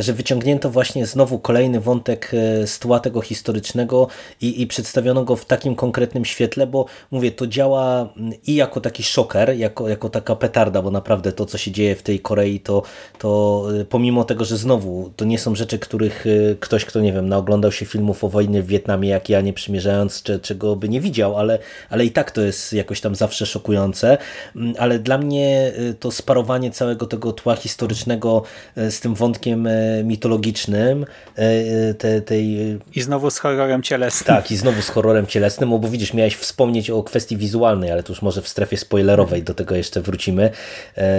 że wyciągnięto właśnie znowu kolejny wątek e, z tła tego historycznego i, i przedstawiono go w takim konkretnym świetle, bo mówię, to działa i jako taki szoker, jako, jako taka petarda, bo naprawdę to, co się dzieje w tej Korei, to to y, pomimo tego, że znowu to nie są rzeczy, których y, ktoś, kto nie wiem, naoglądał się filmów o wojnie w Wietnamie, jak ja nie przymierzając, czy, czego by nie widział, ale, ale i tak to jest jakoś tam zawsze szokujące. Mm, ale dla mnie y, to sparowanie całego tego tła historycznego z tym wątkiem mitologicznym, te, tej... I znowu z horrorem cielesnym. Tak, i znowu z horrorem cielesnym, bo widzisz, miałeś wspomnieć o kwestii wizualnej, ale to już może w strefie spoilerowej do tego jeszcze wrócimy,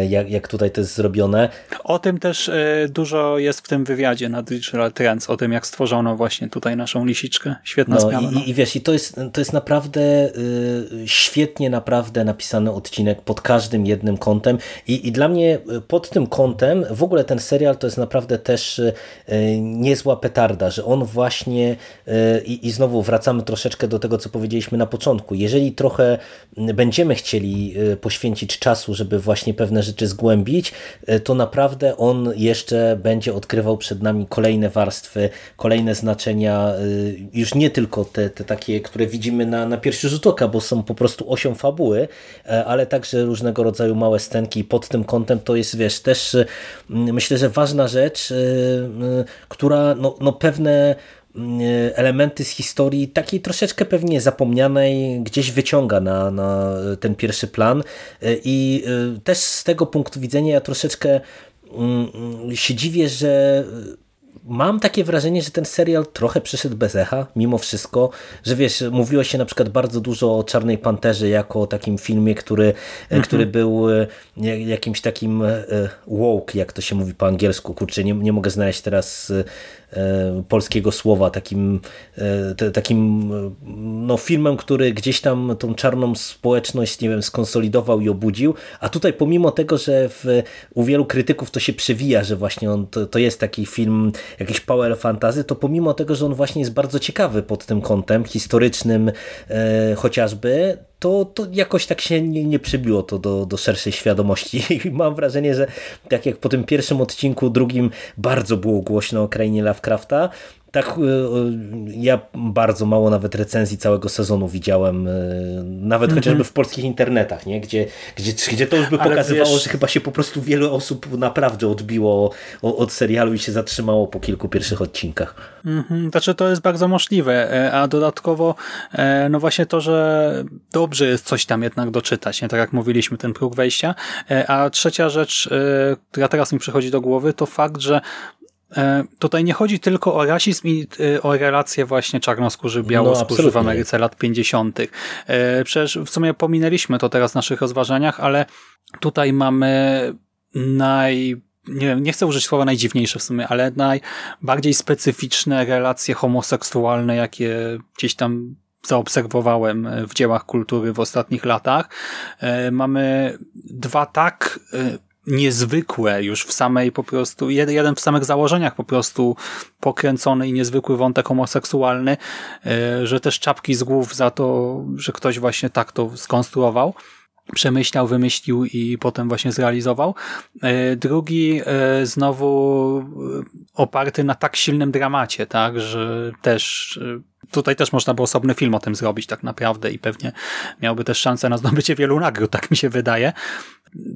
jak, jak tutaj to jest zrobione. O tym też e, dużo jest w tym wywiadzie na Digital Trends, o tym jak stworzono właśnie tutaj naszą lisiczkę. Świetna no, zmiana. I, no. I wiesz, i to jest, to jest naprawdę y, świetnie naprawdę napisany odcinek pod każdym jednym kątem I, i dla mnie y, pod tym kątem w ogóle ten serial to jest naprawdę też y, niezła petarda, że on właśnie i, i znowu wracamy troszeczkę do tego, co powiedzieliśmy na początku. Jeżeli trochę będziemy chcieli poświęcić czasu, żeby właśnie pewne rzeczy zgłębić, to naprawdę on jeszcze będzie odkrywał przed nami kolejne warstwy, kolejne znaczenia, y, już nie tylko te, te takie, które widzimy na, na pierwszy rzut oka, bo są po prostu osią fabuły, e, ale także różnego rodzaju małe scenki pod tym kątem. To jest, wiesz, też y, myślę, że ważna rzecz, y, która no, no pewne elementy z historii takiej troszeczkę pewnie zapomnianej gdzieś wyciąga na, na ten pierwszy plan i też z tego punktu widzenia ja troszeczkę mm, się dziwię, że mam takie wrażenie, że ten serial trochę przyszedł bez echa, mimo wszystko, że wiesz, mówiło się na przykład bardzo dużo o Czarnej Panterze jako o takim filmie, który, mhm. który był jakimś takim woke, jak to się mówi po angielsku, kurczę, nie, nie mogę znaleźć teraz polskiego słowa, takim, e, takim no, filmem, który gdzieś tam tą czarną społeczność, nie wiem, skonsolidował i obudził, a tutaj pomimo tego, że w, u wielu krytyków to się przewija, że właśnie on to, to jest taki film, jakiś power fantasy, to pomimo tego, że on właśnie jest bardzo ciekawy pod tym kątem historycznym e, chociażby, to, to jakoś tak się nie, nie przybiło to do, do szerszej świadomości. (laughs) I mam wrażenie, że tak jak po tym pierwszym odcinku, drugim bardzo było głośno o krainie Lovecrafta, tak, e, ja bardzo mało nawet recenzji całego sezonu widziałem, e, nawet mm -hmm. chociażby w polskich internetach, nie? Gdzie, gdzie, gdzie to już by pokazywało, wiesz... że chyba się po prostu wiele osób naprawdę odbiło od serialu i się zatrzymało po kilku pierwszych odcinkach. Mm -hmm. Znaczy to jest bardzo możliwe, e, a dodatkowo no właśnie to, że dobrze jest coś tam jednak doczytać, nie? tak jak mówiliśmy, ten próg wejścia, a trzecia rzecz, która teraz mi przychodzi do głowy, to fakt, że E, tutaj nie chodzi tylko o rasizm i e, o relacje właśnie czarnoskórzy, białoskórzy no, w Ameryce lat 50. E, przecież w sumie pominęliśmy to teraz w naszych rozważaniach, ale tutaj mamy naj nie wiem, nie chcę użyć słowa najdziwniejsze w sumie, ale najbardziej specyficzne relacje homoseksualne, jakie gdzieś tam zaobserwowałem w dziełach kultury w ostatnich latach. Mamy dwa tak niezwykłe już w samej po prostu, jeden w samych założeniach po prostu pokręcony i niezwykły wątek homoseksualny, e, że też czapki z głów za to, że ktoś właśnie tak to skonstruował przemyślał, wymyślił i potem właśnie zrealizował. E, drugi e, znowu oparty na tak silnym dramacie, tak, że też tutaj też można by osobny film o tym zrobić tak naprawdę i pewnie miałby też szansę na zdobycie wielu nagród, tak mi się wydaje.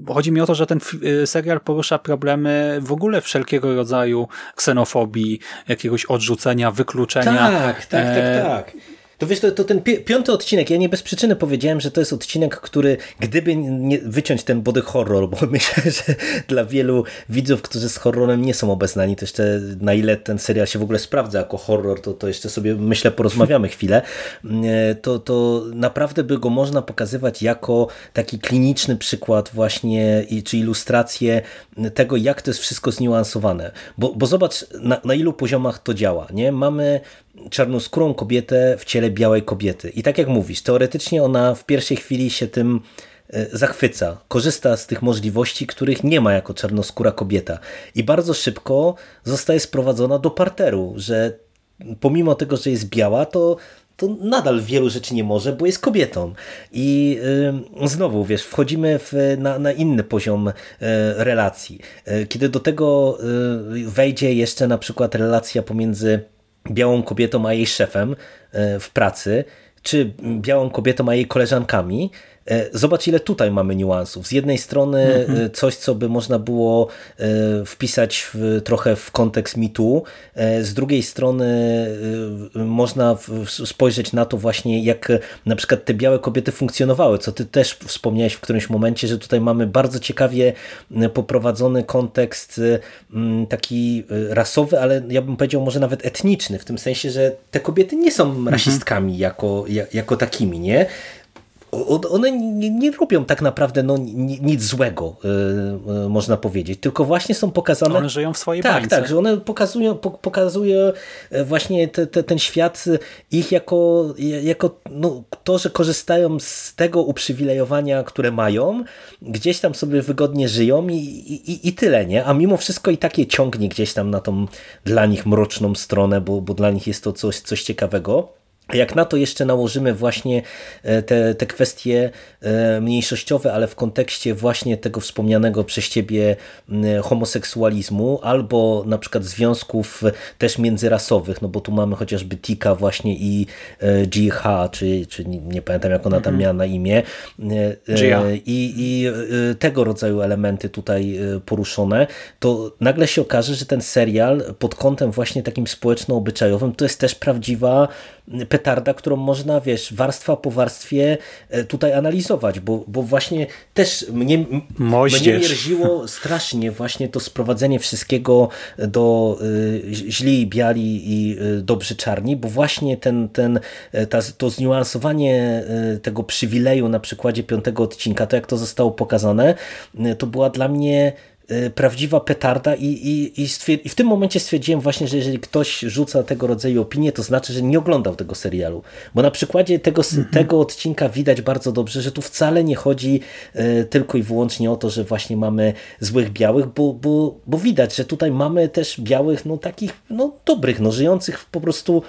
Chodzi mi o to, że ten y, serial porusza problemy w ogóle wszelkiego rodzaju ksenofobii, jakiegoś odrzucenia, wykluczenia. Tak, tak, tak, e, tak. To wiesz, to, to, ten piąty odcinek, ja nie bez przyczyny powiedziałem, że to jest odcinek, który gdyby nie wyciąć ten body horror, bo (laughs) myślę, że dla wielu widzów, którzy z horrorem nie są obeznani, to jeszcze na ile ten serial się w ogóle sprawdza jako horror, to, to jeszcze sobie myślę porozmawiamy (laughs) chwilę, e, to, to naprawdę by go można pokazywać jako taki kliniczny przykład właśnie, czy ilustrację tego, jak to jest wszystko zniuansowane. Bo, bo zobacz, na, na ilu poziomach to działa. Nie? Mamy czarnoskórą kobietę w ciele białej kobiety. I tak jak mówisz, teoretycznie ona w pierwszej chwili się tym e, zachwyca, korzysta z tych możliwości, których nie ma jako czarnoskóra kobieta. I bardzo szybko zostaje sprowadzona do parteru, że pomimo tego, że jest biała, to to nadal wielu rzeczy nie może, bo jest kobietą. I y, znowu, wiesz, wchodzimy w, na, na inny poziom y, relacji. Y, kiedy do tego wejdzie jeszcze na przykład relacja pomiędzy białą kobietą a jej szefem e, w pracy, czy białą kobietą a jej koleżankami, zobacz, ile tutaj mamy niuansów. Z jednej strony mm -hmm. coś, co by można było e, wpisać w, trochę w kontekst mitu, z drugiej strony można spojrzeć na to właśnie, jak na przykład te białe kobiety funkcjonowały, co ty też wspomniałeś w którymś momencie, że tutaj mamy bardzo ciekawie poprowadzony kontekst taki rasowy, ale ja bym powiedział może nawet etniczny, w tym sensie, że te kobiety nie są mhm. rasistkami jako, jako takimi, nie? One nie, nie, robią tak naprawdę no, nic złego, yy, można powiedzieć, tylko właśnie są pokazane... One żyją w swojej tak, bańce. Tak, że one pokazują, po, pokazują e, właśnie te, te, ten świat ich jako, jako no, to, że korzystają z tego uprzywilejowania, które mają, gdzieś tam sobie wygodnie żyją i, i, i tyle, nie? A mimo wszystko i takie ciągnie gdzieś tam na tą dla nich mroczną stronę, bo, bo dla nich jest to coś, coś ciekawego. Jak na to jeszcze nałożymy właśnie e, te, te kwestie e, mniejszościowe, ale w kontekście właśnie tego wspomnianego przez ciebie homoseksualizmu albo na przykład związków też międzyrasowych, no bo tu mamy chociażby Tika właśnie i Jiha, czy, czy nie pamiętam jak ona tam mhm. miała na imię i, i tego rodzaju elementy tutaj poruszone, to nagle się okaże, że ten serial pod kątem właśnie takim społeczno-obyczajowym to jest też prawdziwa petarda, którą można, wiesz, warstwa po warstwie e, tutaj analizować, bo, bo właśnie też mnie, mnie mierziło strasznie właśnie to sprowadzenie wszystkiego do y, źli, biali i y, dobrzy czarni, bo właśnie ten, ten, ta, to zniuansowanie tego przywileju na przykładzie piątego odcinka, to jak to zostało pokazane, to była dla mnie prawdziwa petarda i, i, i, i, w tym momencie stwierdziłem właśnie, że jeżeli ktoś rzuca tego rodzaju opinie, to znaczy, że nie oglądał tego serialu. Bo na przykładzie tego, mhm. tego odcinka widać bardzo dobrze, że tu wcale nie chodzi y, tylko i wyłącznie o to, że właśnie mamy złych białych, bo, bo, bo widać, że tutaj mamy też białych, no takich no, dobrych, no, żyjących po prostu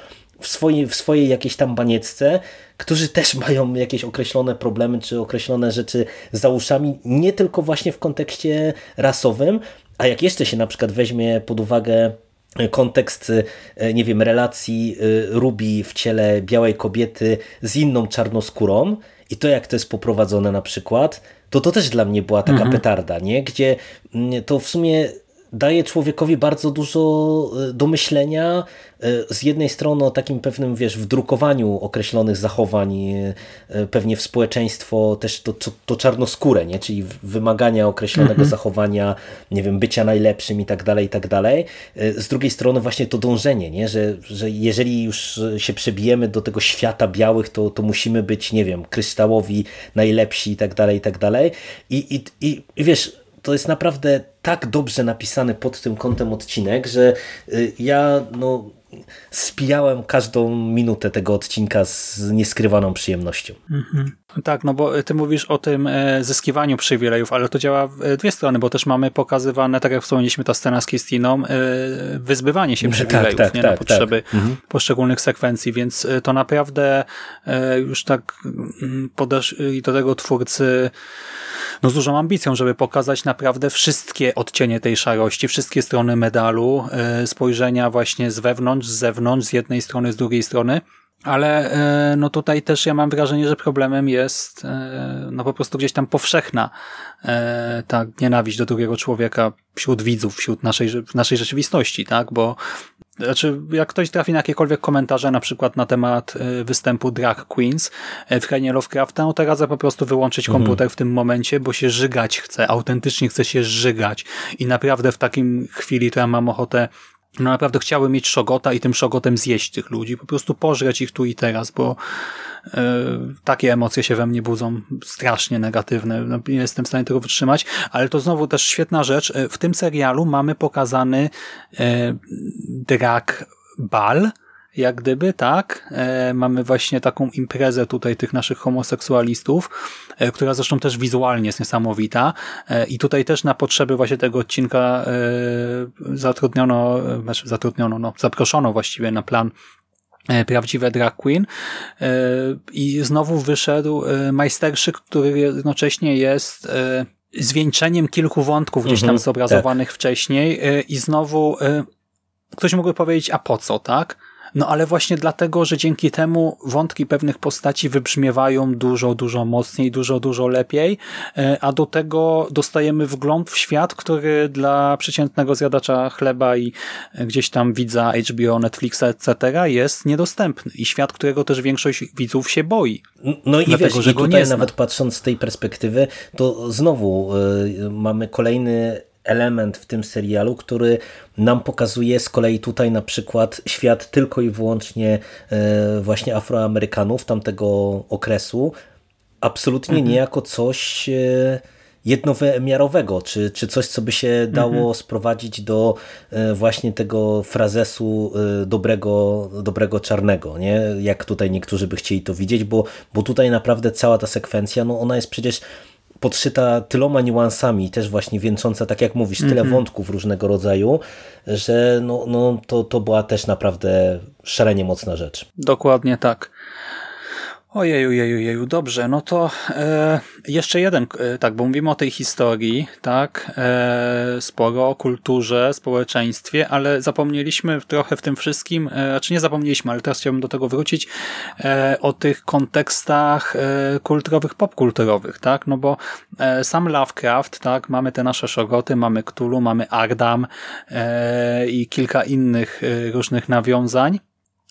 w swojej, w swojej jakiejś tam baniecce, którzy też (laughs) mają jakieś określone problemy czy określone rzeczy za uszami, nie tylko właśnie w kontekście rasowym, a jak jeszcze się na przykład weźmie pod uwagę kontekst, e, nie wiem, relacji e, Ruby w ciele białej kobiety z inną czarnoskórą i to jak to jest poprowadzone na przykład, to to też dla mnie była taka mhm. petarda, nie? gdzie mm, to w sumie daje człowiekowi bardzo dużo e, do myślenia. E, z jednej strony o takim pewnym, wiesz, wdrukowaniu określonych zachowań, e, pewnie w społeczeństwo też to, to, to czarnoskóre, nie? czyli wymagania określonego mhm. zachowania, nie wiem, bycia najlepszym i tak dalej, i tak dalej. Z drugiej strony właśnie to dążenie, nie? Że, że jeżeli już się przebijemy do tego świata białych, to, to musimy być, nie wiem, kryształowi, najlepsi i tak dalej, i tak dalej. I, i, i, i wiesz, to jest naprawdę tak dobrze napisany pod tym kątem odcinek, że y, ja no, spijałem każdą minutę tego odcinka z nieskrywaną przyjemnością. Mhm. Tak, no bo ty mówisz o tym e, zyskiwaniu przywilejów, ale to działa w e, dwie strony, bo też mamy pokazywane, tak jak wspomnieliśmy, ta scena z Kistiną, e, wyzbywanie się tak, przywilejów tak, tak, nie, na tak, potrzeby tak. Mhm. poszczególnych sekwencji, więc to naprawdę już tak mm, podeszli do tego twórcy no z dużą ambicją, żeby pokazać naprawdę wszystkie odcienie tej szarości, wszystkie strony medalu, spojrzenia właśnie z wewnątrz, z zewnątrz, z jednej strony, z drugiej strony, ale e, no tutaj też ja mam wrażenie, że problemem jest e, no po prostu gdzieś tam powszechna e, ta nienawiść do drugiego człowieka wśród widzów, wśród naszej, naszej rzeczywistości, tak? Bo znaczy, jak ktoś trafi na jakiekolwiek komentarze, na przykład na temat występu drag queens w krainie Lovecrafta, no to radzę po prostu wyłączyć mhm. komputer w tym momencie, bo się żygać chce, autentycznie chce się żygać i naprawdę w takim chwili to ja mam ochotę no naprawdę chciały mieć szogota i tym szogotem zjeść tych ludzi, po prostu pożreć ich tu i teraz, bo e, takie emocje się we mnie budzą strasznie negatywne. No, nie jestem w stanie tego wytrzymać, ale to znowu też świetna rzecz. E, w tym serialu mamy pokazany e, drag bal, jak gdyby, tak? E, mamy właśnie taką imprezę tutaj tych naszych homoseksualistów, e, która zresztą też wizualnie jest niesamowita e, i tutaj też na potrzeby właśnie tego odcinka e, zatrudniono, znaczy zatrudniono, no, zaproszono właściwie na plan e, prawdziwe drag queen e, i znowu wyszedł majsterszy, który jednocześnie jest zwieńczeniem kilku wątków gdzieś tam mhm, zobrazowanych tak. wcześniej i znowu ktoś mógłby powiedzieć, a po co, tak? No ale właśnie dlatego, że dzięki temu wątki pewnych postaci wybrzmiewają dużo, dużo mocniej, dużo, dużo lepiej, e, a do tego dostajemy wgląd w świat, który dla przeciętnego zjadacza chleba i e, gdzieś tam widza HBO, Netflixa, etc. jest niedostępny i świat, którego też większość widzów się boi. No i dlatego, wiesz, że i tutaj nawet patrząc z tej perspektywy, to znowu y, mamy kolejny element w tym serialu, który nam pokazuje z kolei tutaj na przykład świat tylko i wyłącznie e, właśnie Afroamerykanów tamtego okresu, absolutnie mhm. nie jako coś e, jednowymiarowego, czy, czy coś, co by się dało mhm. sprowadzić do e, właśnie tego frazesu dobrego, dobrego czarnego, nie? jak tutaj niektórzy by chcieli to widzieć, bo, bo tutaj naprawdę cała ta sekwencja, no ona jest przecież podszyta tyloma niuansami, też właśnie wieńcząca, tak jak mówisz, tyle mm -hmm. wątków różnego rodzaju, że no, no, to, to była też naprawdę szalenie mocna rzecz. Dokładnie tak. Ojeju, jeju, jeju, dobrze, no to e, jeszcze jeden, e, tak, bo mówimy o tej historii, tak, e, sporo o kulturze, społeczeństwie, ale zapomnieliśmy trochę w tym wszystkim, e, znaczy nie zapomnieliśmy, ale teraz chciałbym do tego wrócić, e, o tych kontekstach e, kulturowych, popkulturowych, tak, no bo e, sam Lovecraft, tak, mamy te nasze szogoty, mamy Cthulhu, mamy Ardam i kilka innych różnych nawiązań,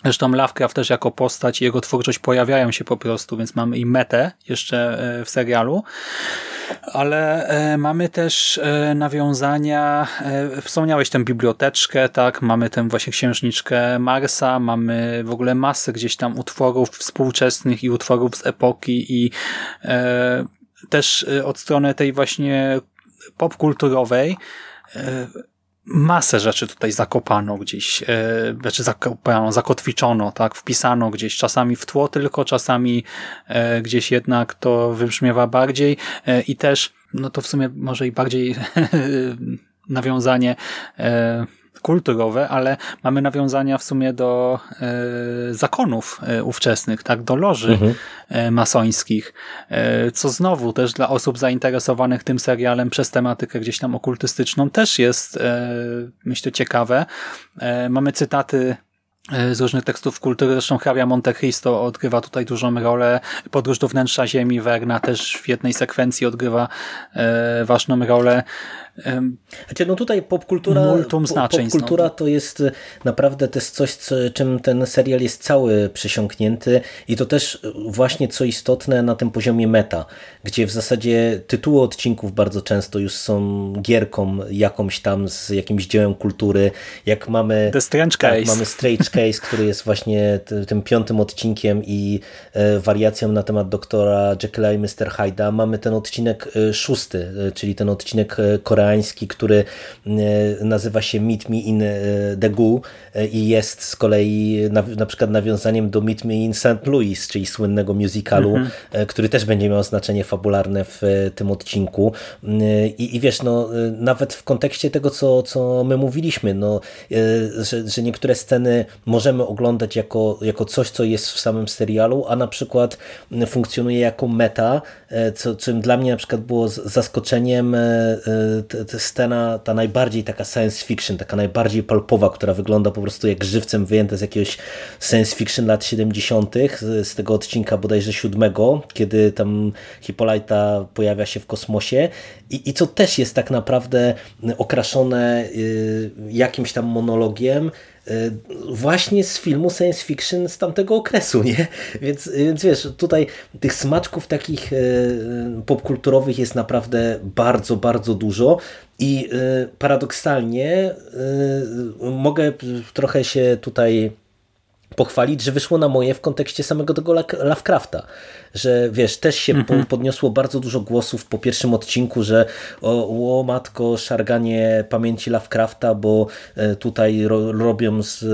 Zresztą Lovecraft też jako postać i jego twórczość pojawiają się po prostu, więc mamy i metę jeszcze e, w serialu. Ale e, mamy też e, nawiązania, wspomniałeś tę biblioteczkę, tak, mamy tę właśnie księżniczkę Marsa, mamy w ogóle masę gdzieś tam utworów współczesnych i utworów z epoki i też od strony tej właśnie popkulturowej masę rzeczy tutaj zakopano gdzieś, e, znaczy zakopano, zakotwiczono, tak, wpisano gdzieś, czasami w tło tylko, czasami e, gdzieś jednak to wybrzmiewa bardziej. E, i też, no to w sumie może i bardziej (laughs) nawiązanie kulturowe, ale mamy nawiązania w sumie do e, zakonów e, ówczesnych, tak, do loży mhm. e, masońskich, co znowu też dla osób zainteresowanych tym serialem przez tematykę gdzieś tam okultystyczną też jest, myślę, ciekawe. Mamy cytaty z różnych tekstów kultury. Zresztą hrabia Monte Cristo odgrywa tutaj dużą rolę. Podróż do wnętrza ziemi Werna też w jednej sekwencji odgrywa ważną rolę. Znaczy, no tutaj popkultura, Multum znaczeń popkultura to jest e, naprawdę też coś, co, czym ten serial jest cały przesiąknięty i to też właśnie co istotne na tym poziomie meta, gdzie w zasadzie tytuły odcinków bardzo często już są gierką jakąś tam z jakimś dziełem kultury, jak mamy The Strange tak, Case. mamy Strange Case, który jest właśnie tym piątym odcinkiem i e, wariacją na temat doktora Jekylla i Mr. Hyde'a, mamy ten odcinek e, szósty, czyli ten odcinek koreański koreański, który e, nazywa się Meet Me in e, Daegu e, i jest z kolei na, na przykład nawiązaniem do Meet Me in St. Louis, czyli słynnego musicalu, mm -hmm. który też będzie miał znaczenie fabularne w tym odcinku. I, i wiesz, no, nawet w kontekście tego, co, co my mówiliśmy, no, że, że niektóre sceny możemy oglądać jako, jako coś, co jest w samym serialu, a na przykład funkcjonuje jako meta, co, czym dla mnie na przykład było zaskoczeniem scena ta najbardziej taka science fiction, taka najbardziej palpowa, która wygląda po prostu jak żywcem wyjęta z jakiegoś science fiction lat 70. z tego odcinka bodajże siódmego, kiedy tam Hippolyta pojawia się w kosmosie i, i co też jest tak naprawdę okraszone y, jakimś tam monologiem, właśnie z filmu science fiction z tamtego okresu, nie? Więc, więc wiesz, tutaj tych smaczków takich y, popkulturowych jest naprawdę bardzo, bardzo dużo i y, paradoksalnie mogę trochę się tutaj pochwalić, że wyszło na moje w kontekście samego tego Lovecrafta, że wiesz, też się mhm. podniosło bardzo dużo głosów po pierwszym odcinku, że o, o matko, szarganie pamięci Lovecrafta, bo e, tutaj ro, robią z e,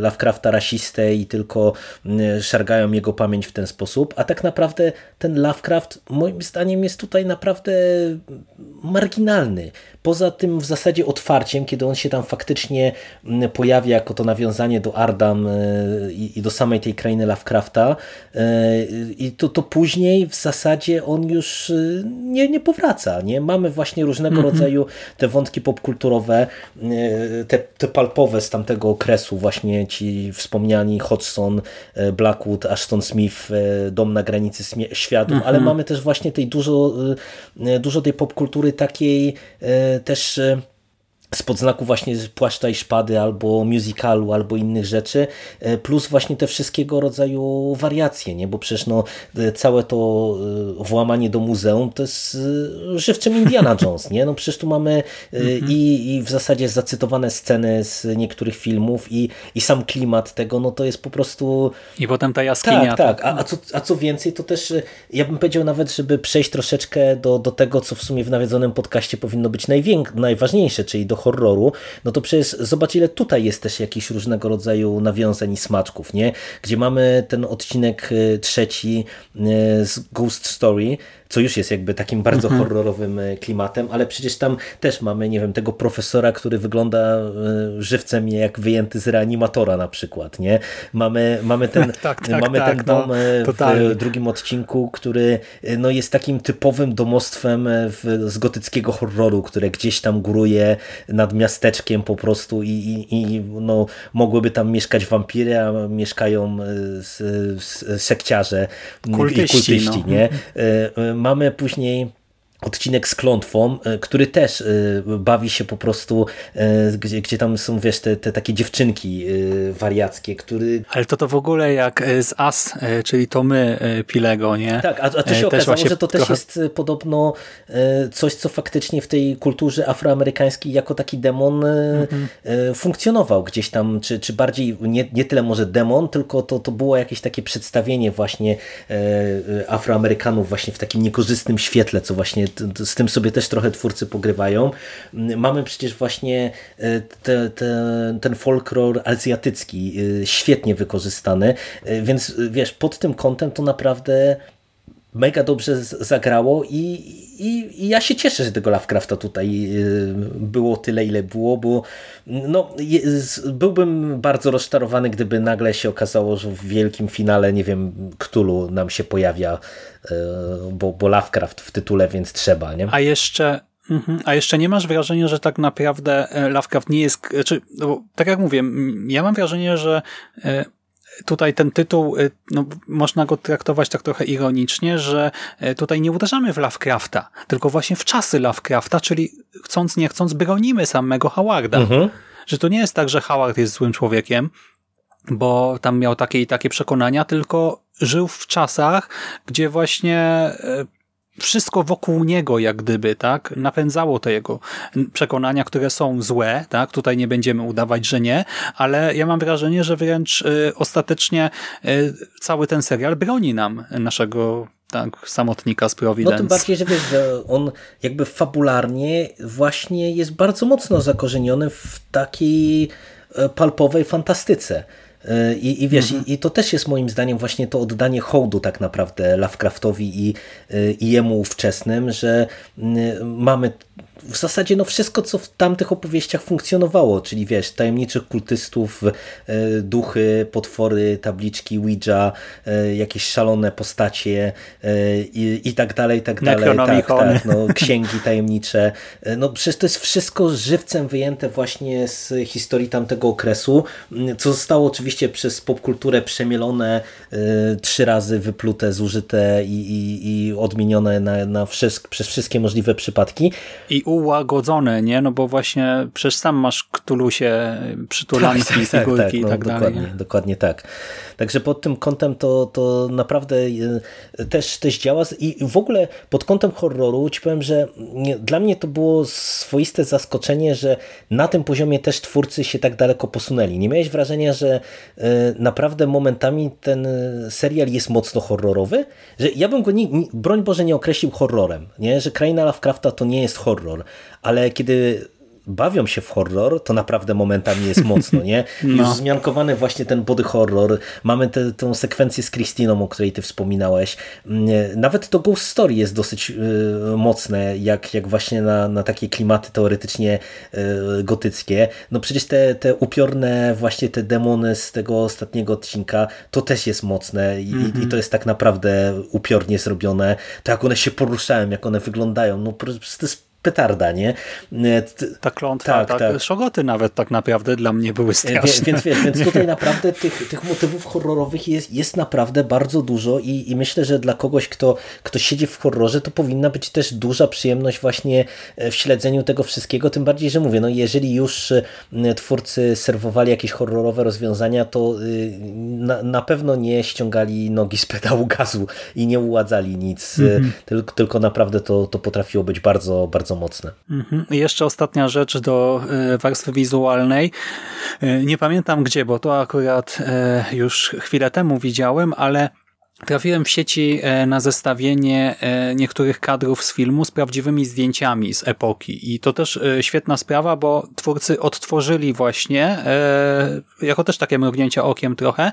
Lovecrafta rasistę i tylko e, szargają jego pamięć w ten sposób, a tak naprawdę ten Lovecraft moim zdaniem jest tutaj naprawdę marginalny. Poza tym w zasadzie otwarciem, kiedy on się tam faktycznie pojawia jako to nawiązanie do Ardam i, i do samej tej krainy Lovecrafta i to, to później w zasadzie on już y, nie, nie powraca. Nie? Mamy właśnie różnego mm -hmm. rodzaju te wątki popkulturowe, y, te, te palpowe z tamtego okresu, właśnie ci wspomniani Hodgson, Blackwood, Ashton Smith, Dom na granicy światów, mm -hmm. ale mamy też właśnie tej dużo, dużo tej popkultury takiej też spod znaku właśnie płaszcza i szpady, albo musicalu, albo innych rzeczy, e, plus właśnie te wszystkiego rodzaju wariacje, nie? bo przecież no, e, całe to e, włamanie do muzeum to jest żywczym Indiana Jones, nie? No przecież tu mamy mhm. i, i w zasadzie zacytowane sceny z niektórych filmów i, i sam klimat tego, no to jest po prostu... I potem ta jaskinia. Tak, tak, a, a, co, a co więcej, to też ja bym powiedział nawet, żeby przejść troszeczkę do, do tego, co w sumie w nawiedzonym podcaście powinno być najważniejsze, czyli do horroru, no to przecież zobacz ile tutaj jest też jakichś różnego rodzaju nawiązań i smaczków, nie? Gdzie mamy ten odcinek trzeci z Ghost Story, co już jest jakby takim bardzo mhm. horrorowym e, klimatem, ale przecież tam też mamy, nie wiem, tego profesora, który wygląda e, żywcem jak wyjęty z reanimatora na przykład, nie? Mamy, mamy ten, (laughs) tak, tak, mamy tak, ten dom no, w totalnie. drugim odcinku, który no, jest takim typowym domostwem w, z gotyckiego horroru, które gdzieś tam góruje nad miasteczkiem po prostu i, i, i no, mogłyby tam mieszkać wampiry, a mieszkają sekciarze kultyści, i kultyści, no. nie? (laughs) mamy później odcinek z klątwą, e, który też e, bawi się po prostu, e, gdzie, gdzie tam są, wiesz, te, te takie dziewczynki wariackie, który... Ale to to w ogóle jak z As, czyli to my Pilego, nie? Tak, a, a to się okazało, że to też jest podobno coś, co faktycznie w tej kulturze afroamerykańskiej jako taki demon mhm. funkcjonował gdzieś tam, czy, czy bardziej nie, nie tyle może demon, tylko to, to było jakieś takie przedstawienie właśnie Afroamerykanów właśnie w takim niekorzystnym świetle, co właśnie z tym sobie też trochę twórcy pogrywają. Mamy przecież właśnie e, te, te, ten folklor azjatycki e, świetnie wykorzystany, e, więc wiesz, pod tym kątem to naprawdę mega dobrze zagrało i, i, i, ja się cieszę, że tego Lovecrafta tutaj było tyle, ile było, bo no, byłbym bardzo rozczarowany, gdyby nagle się okazało, że w wielkim finale, nie wiem, Cthulhu nam się pojawia E, bo, bo Lovecraft w tytule, więc trzeba, nie? A jeszcze mhm. A jeszcze nie masz wrażenia, że tak naprawdę e, Lovecraft nie jest, czy, no, tak jak mówię, ja mam wrażenie, że e, tutaj ten tytuł, no, można go traktować tak trochę ironicznie, że tutaj nie uderzamy w Lovecrafta, tylko właśnie w czasy Lovecrafta, czyli chcąc nie chcąc bronimy samego Howarda. Mhm. Że to nie jest tak, że Howard jest złym człowiekiem, bo tam miał takie i takie przekonania, tylko żył w czasach, gdzie właśnie e, wszystko wokół niego, jak gdyby, tak, napędzało te jego przekonania, które są złe, tak, tutaj nie będziemy udawać, że nie, ale ja mam wrażenie, że wręcz y, ostatecznie y, cały ten serial broni nam naszego tak, samotnika z Providence. No tym bardziej, że wiesz, że on jakby fabularnie właśnie jest bardzo mocno zakorzeniony w takiej e, palpowej fantastyce. I, i wiesz, mhm. i, i, to też jest moim zdaniem właśnie to oddanie hołdu tak naprawdę Lovecraftowi i, i jemu ówczesnym, że mm, mamy w zasadzie no wszystko, co w tamtych opowieściach funkcjonowało, czyli wiesz, tajemniczych kultystów, e, duchy, potwory, tabliczki, Ouija, e, jakieś szalone postacie e, i, i tak dalej, i tak dalej. Tak, tak, no, księgi tajemnicze. No przecież to jest wszystko żywcem wyjęte właśnie z historii tamtego okresu, co zostało oczywiście przez popkulturę przemielone, trzy razy wyplute, zużyte i, i, i odmienione na, na wszystk, przez wszystkie możliwe przypadki. I ułagodzone, nie? No bo właśnie przecież sam masz Ktulusie, przytulanki, tak, tak, figurki tak, tak, no, i tak dokładnie, dalej. Nie? Dokładnie tak. Także pod tym kątem to, to naprawdę e, też, też działa i w ogóle pod kątem horroru ci powiem, że dla mnie to było swoiste zaskoczenie, że na tym poziomie też twórcy się tak daleko posunęli. Nie miałeś wrażenia, że e, naprawdę momentami ten serial jest mocno horrorowy? Że ja bym go, nie, broń Boże, nie określił horrorem, nie? że Kraina Lovecrafta to nie jest horror, ale kiedy bawią się w horror, to naprawdę momentami jest mocno, nie? (laughs) No. Już zmiankowany właśnie ten body horror, mamy tę sekwencję z Christiną, o której ty wspominałeś. Mm, nawet to Ghost Story jest dosyć y, mocne, jak, jak właśnie na, na takie klimaty teoretycznie y, gotyckie. No przecież te, te upiorne właśnie te demony z tego ostatniego odcinka, to też jest mocne i, mm -hmm. i to mhm. jest tak naprawdę upiornie zrobione. To jak one się poruszają, jak one wyglądają, no to jest petarda, nie? E, ta klątwa, tak, tak, tak. Szogoty nawet tak naprawdę dla mnie były straszne. Więc, więc, więc tutaj naprawdę tych, tych motywów horrorowych jest, jest naprawdę bardzo dużo i, i myślę, że dla kogoś, kto, kto siedzi w horrorze, to powinna być też duża przyjemność właśnie e, w śledzeniu tego wszystkiego, tym bardziej, że mówię, no jeżeli już e, twórcy serwowali jakieś horrorowe rozwiązania, to na, na pewno nie ściągali nogi z pedału gazu i nie uładzali nic, mm -hmm. tylko, tylko naprawdę to, to potrafiło być bardzo, bardzo bardzo mocne. Mhm. Jeszcze ostatnia rzecz do e, warstwy wizualnej. E, nie pamiętam gdzie, bo to akurat e, już chwilę temu widziałem, ale trafiłem w sieci e, na zestawienie e, niektórych kadrów z filmu z prawdziwymi zdjęciami z epoki. I to też e, świetna sprawa, bo twórcy odtworzyli właśnie, jako też takie mrugnięcia okiem trochę,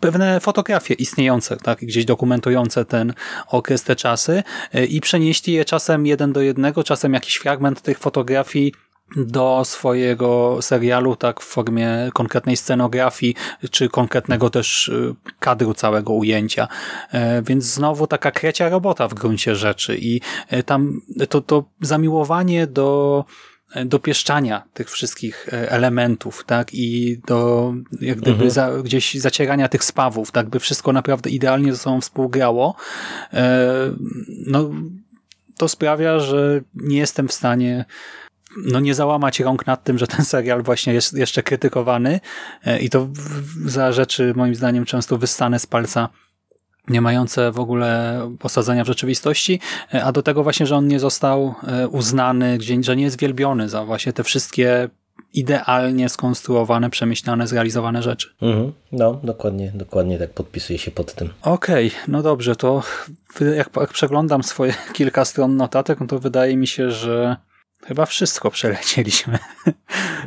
pewne fotografie istniejące, tak, gdzieś dokumentujące ten okres, te czasy i przenieśli je czasem jeden do jednego, czasem jakiś fragment tych fotografii do swojego serialu, tak w formie konkretnej scenografii, czy konkretnego też y, kadru całego ujęcia. E, więc znowu taka krecia robota w gruncie rzeczy i e, tam to, to zamiłowanie do e, dopieszczania tych wszystkich elementów, tak, i do jak gdyby mhm. za, gdzieś zacierania tych spawów, tak, by wszystko naprawdę idealnie ze sobą współgrało, no, to sprawia, że nie jestem w stanie no nie załamać rąk nad tym, że ten serial właśnie jest jeszcze krytykowany e, i to za rzeczy moim zdaniem często wyssane z palca nie mające w ogóle posadzenia w rzeczywistości, e, a do tego właśnie, że on nie został e, uznany, że nie jest wielbiony za właśnie te wszystkie idealnie skonstruowane, przemyślane, zrealizowane rzeczy. Mhm. No, dokładnie, dokładnie tak podpisuję się pod tym. Okej, okay, no dobrze, to jak, jak przeglądam swoje (laughs) kilka stron notatek, no to wydaje mi się, że Chyba wszystko przelecieliśmy. (laughs)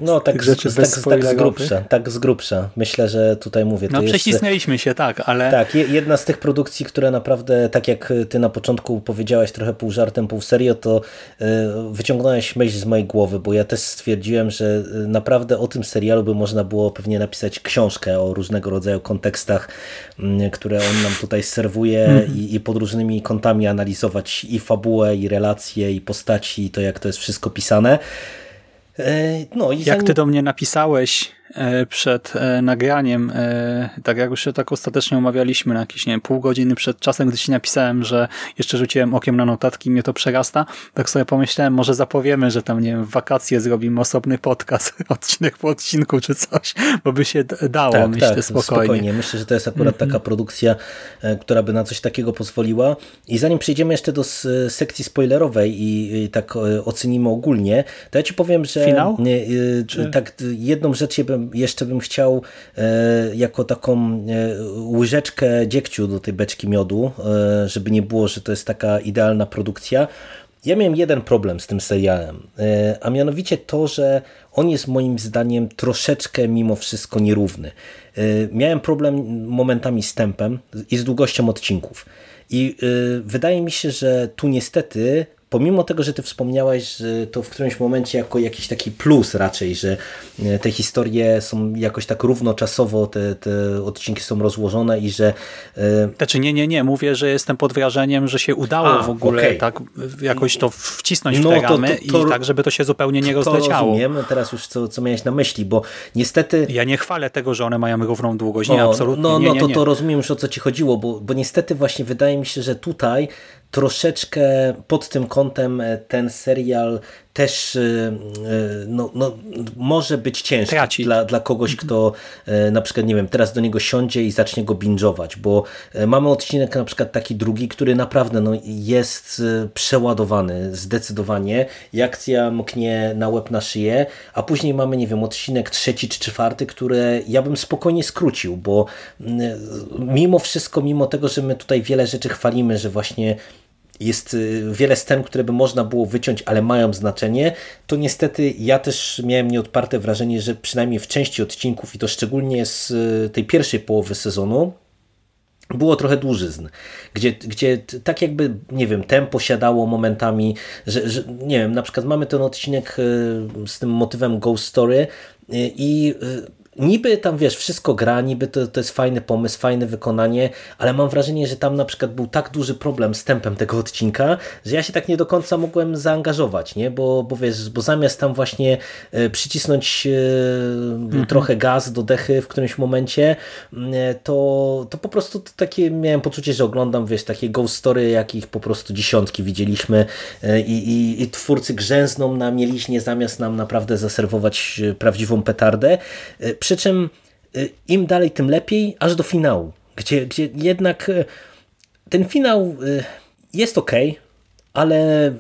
No, tak, rzeczy z, tak, tak z grubsza, tak z grubsza. Myślę, że tutaj mówię. No, przecisnęliśmy jest, się, tak, ale... Tak, jedna z tych produkcji, które naprawdę, tak jak ty na początku powiedziałaś trochę pół żartem, pół serio, to y, wyciągnąłeś myśl z mojej głowy, bo ja też stwierdziłem, że y, naprawdę o tym serialu by można było pewnie napisać książkę o różnego rodzaju kontekstach, które on nam tutaj serwuje mm -hmm. i, i pod różnymi kątami analizować i fabułę, i relacje, i postaci, i to jak to jest wszystko pisane. E, no, i Jak zanim... ty do mnie napisałeś przed e, nagraniem, e, tak jak już się tak ostatecznie umawialiśmy na jakieś, nie wiem, pół godziny przed czasem, gdy ci napisałem, że jeszcze rzuciłem okiem na notatki i mnie to przerasta, tak sobie pomyślałem, może zapowiemy, że tam, nie wiem, w wakacje zrobimy osobny podcast, (laughs) odcinek po odcinku czy coś, bo by się dało, tak, myślę, tak, spokojnie. spokojnie. Myślę, że to jest akurat mm -hmm. taka produkcja, która by na coś takiego pozwoliła. I zanim przejdziemy jeszcze do sekcji spoilerowej i, i tak ocenimy ogólnie, to ja ci powiem, że Finał? tak jedną rzecz bym jeszcze bym chciał e, jako taką e, łyżeczkę dziegciu do tej beczki miodu, e, żeby nie było, że to jest taka idealna produkcja. Ja miałem jeden problem z tym serialem, a mianowicie to, że on jest moim zdaniem troszeczkę mimo wszystko nierówny. Miałem problem momentami z tempem i z długością odcinków. I wydaje mi się, że tu niestety pomimo tego, że ty wspomniałeś, że to w którymś momencie jako jakiś taki plus raczej, że e, te historie są jakoś tak równoczasowo, te, te odcinki są rozłożone i że... E, znaczy nie, nie, nie, mówię, że jestem pod wrażeniem, że się udało A, w ogóle okay. tak jakoś to wcisnąć w no, te ramy to, to, to, i tak, żeby to się zupełnie nie rozleciało. To rozumiem, teraz już co, co miałeś na myśli, bo niestety... Ja nie chwalę tego, że one mają równą długość, nie, o, absolutnie no, nie, no nie, to, nie. to rozumiem już o co ci chodziło, bo, bo niestety właśnie wydaje mi się, że tutaj troszeczkę pod tym kątem e, ten serial też e, e, no, no, może być ciężki dla, dla kogoś, kto na przykład, nie wiem, teraz do niego siądzie i zacznie go binge'ować, bo mamy odcinek na przykład taki drugi, który naprawdę no, jest przeładowany zdecydowanie. I akcja mknie na łeb na szyję, a później mamy, nie wiem, odcinek trzeci czy czwarty, które ja bym spokojnie skrócił, bo mimo wszystko, mimo tego, że my tutaj wiele rzeczy chwalimy, że właśnie jest y, wiele scen, które by można było wyciąć, ale mają znaczenie, to niestety ja też miałem nieodparte wrażenie, że przynajmniej w części odcinków i to szczególnie z y, tej pierwszej połowy sezonu było trochę dłużyzn, gdzie, gdzie tak jakby, nie wiem, tempo siadało momentami, że, że nie wiem, na przykład mamy ten odcinek y, z tym motywem Ghost Story i niby tam wiesz, wszystko gra, niby to, to jest fajny pomysł, fajne wykonanie, ale mam wrażenie, że tam na przykład był tak duży problem z tempem tego odcinka, że ja się tak nie do końca mogłem zaangażować, nie? Bo, bo wiesz, bo zamiast tam właśnie e, przycisnąć e, mhm. trochę gaz do dechy w którymś momencie, e, to, to po prostu takie miałem poczucie, że oglądam, wiesz, takie ghost story, jakich po prostu dziesiątki widzieliśmy i, i, i twórcy grzęzną na mieliźnie zamiast nam naprawdę zaserwować prawdziwą petardę. Przy czym y, im dalej, tym lepiej, aż do finału, gdzie, gdzie jednak y, ten finał y, jest ok, ale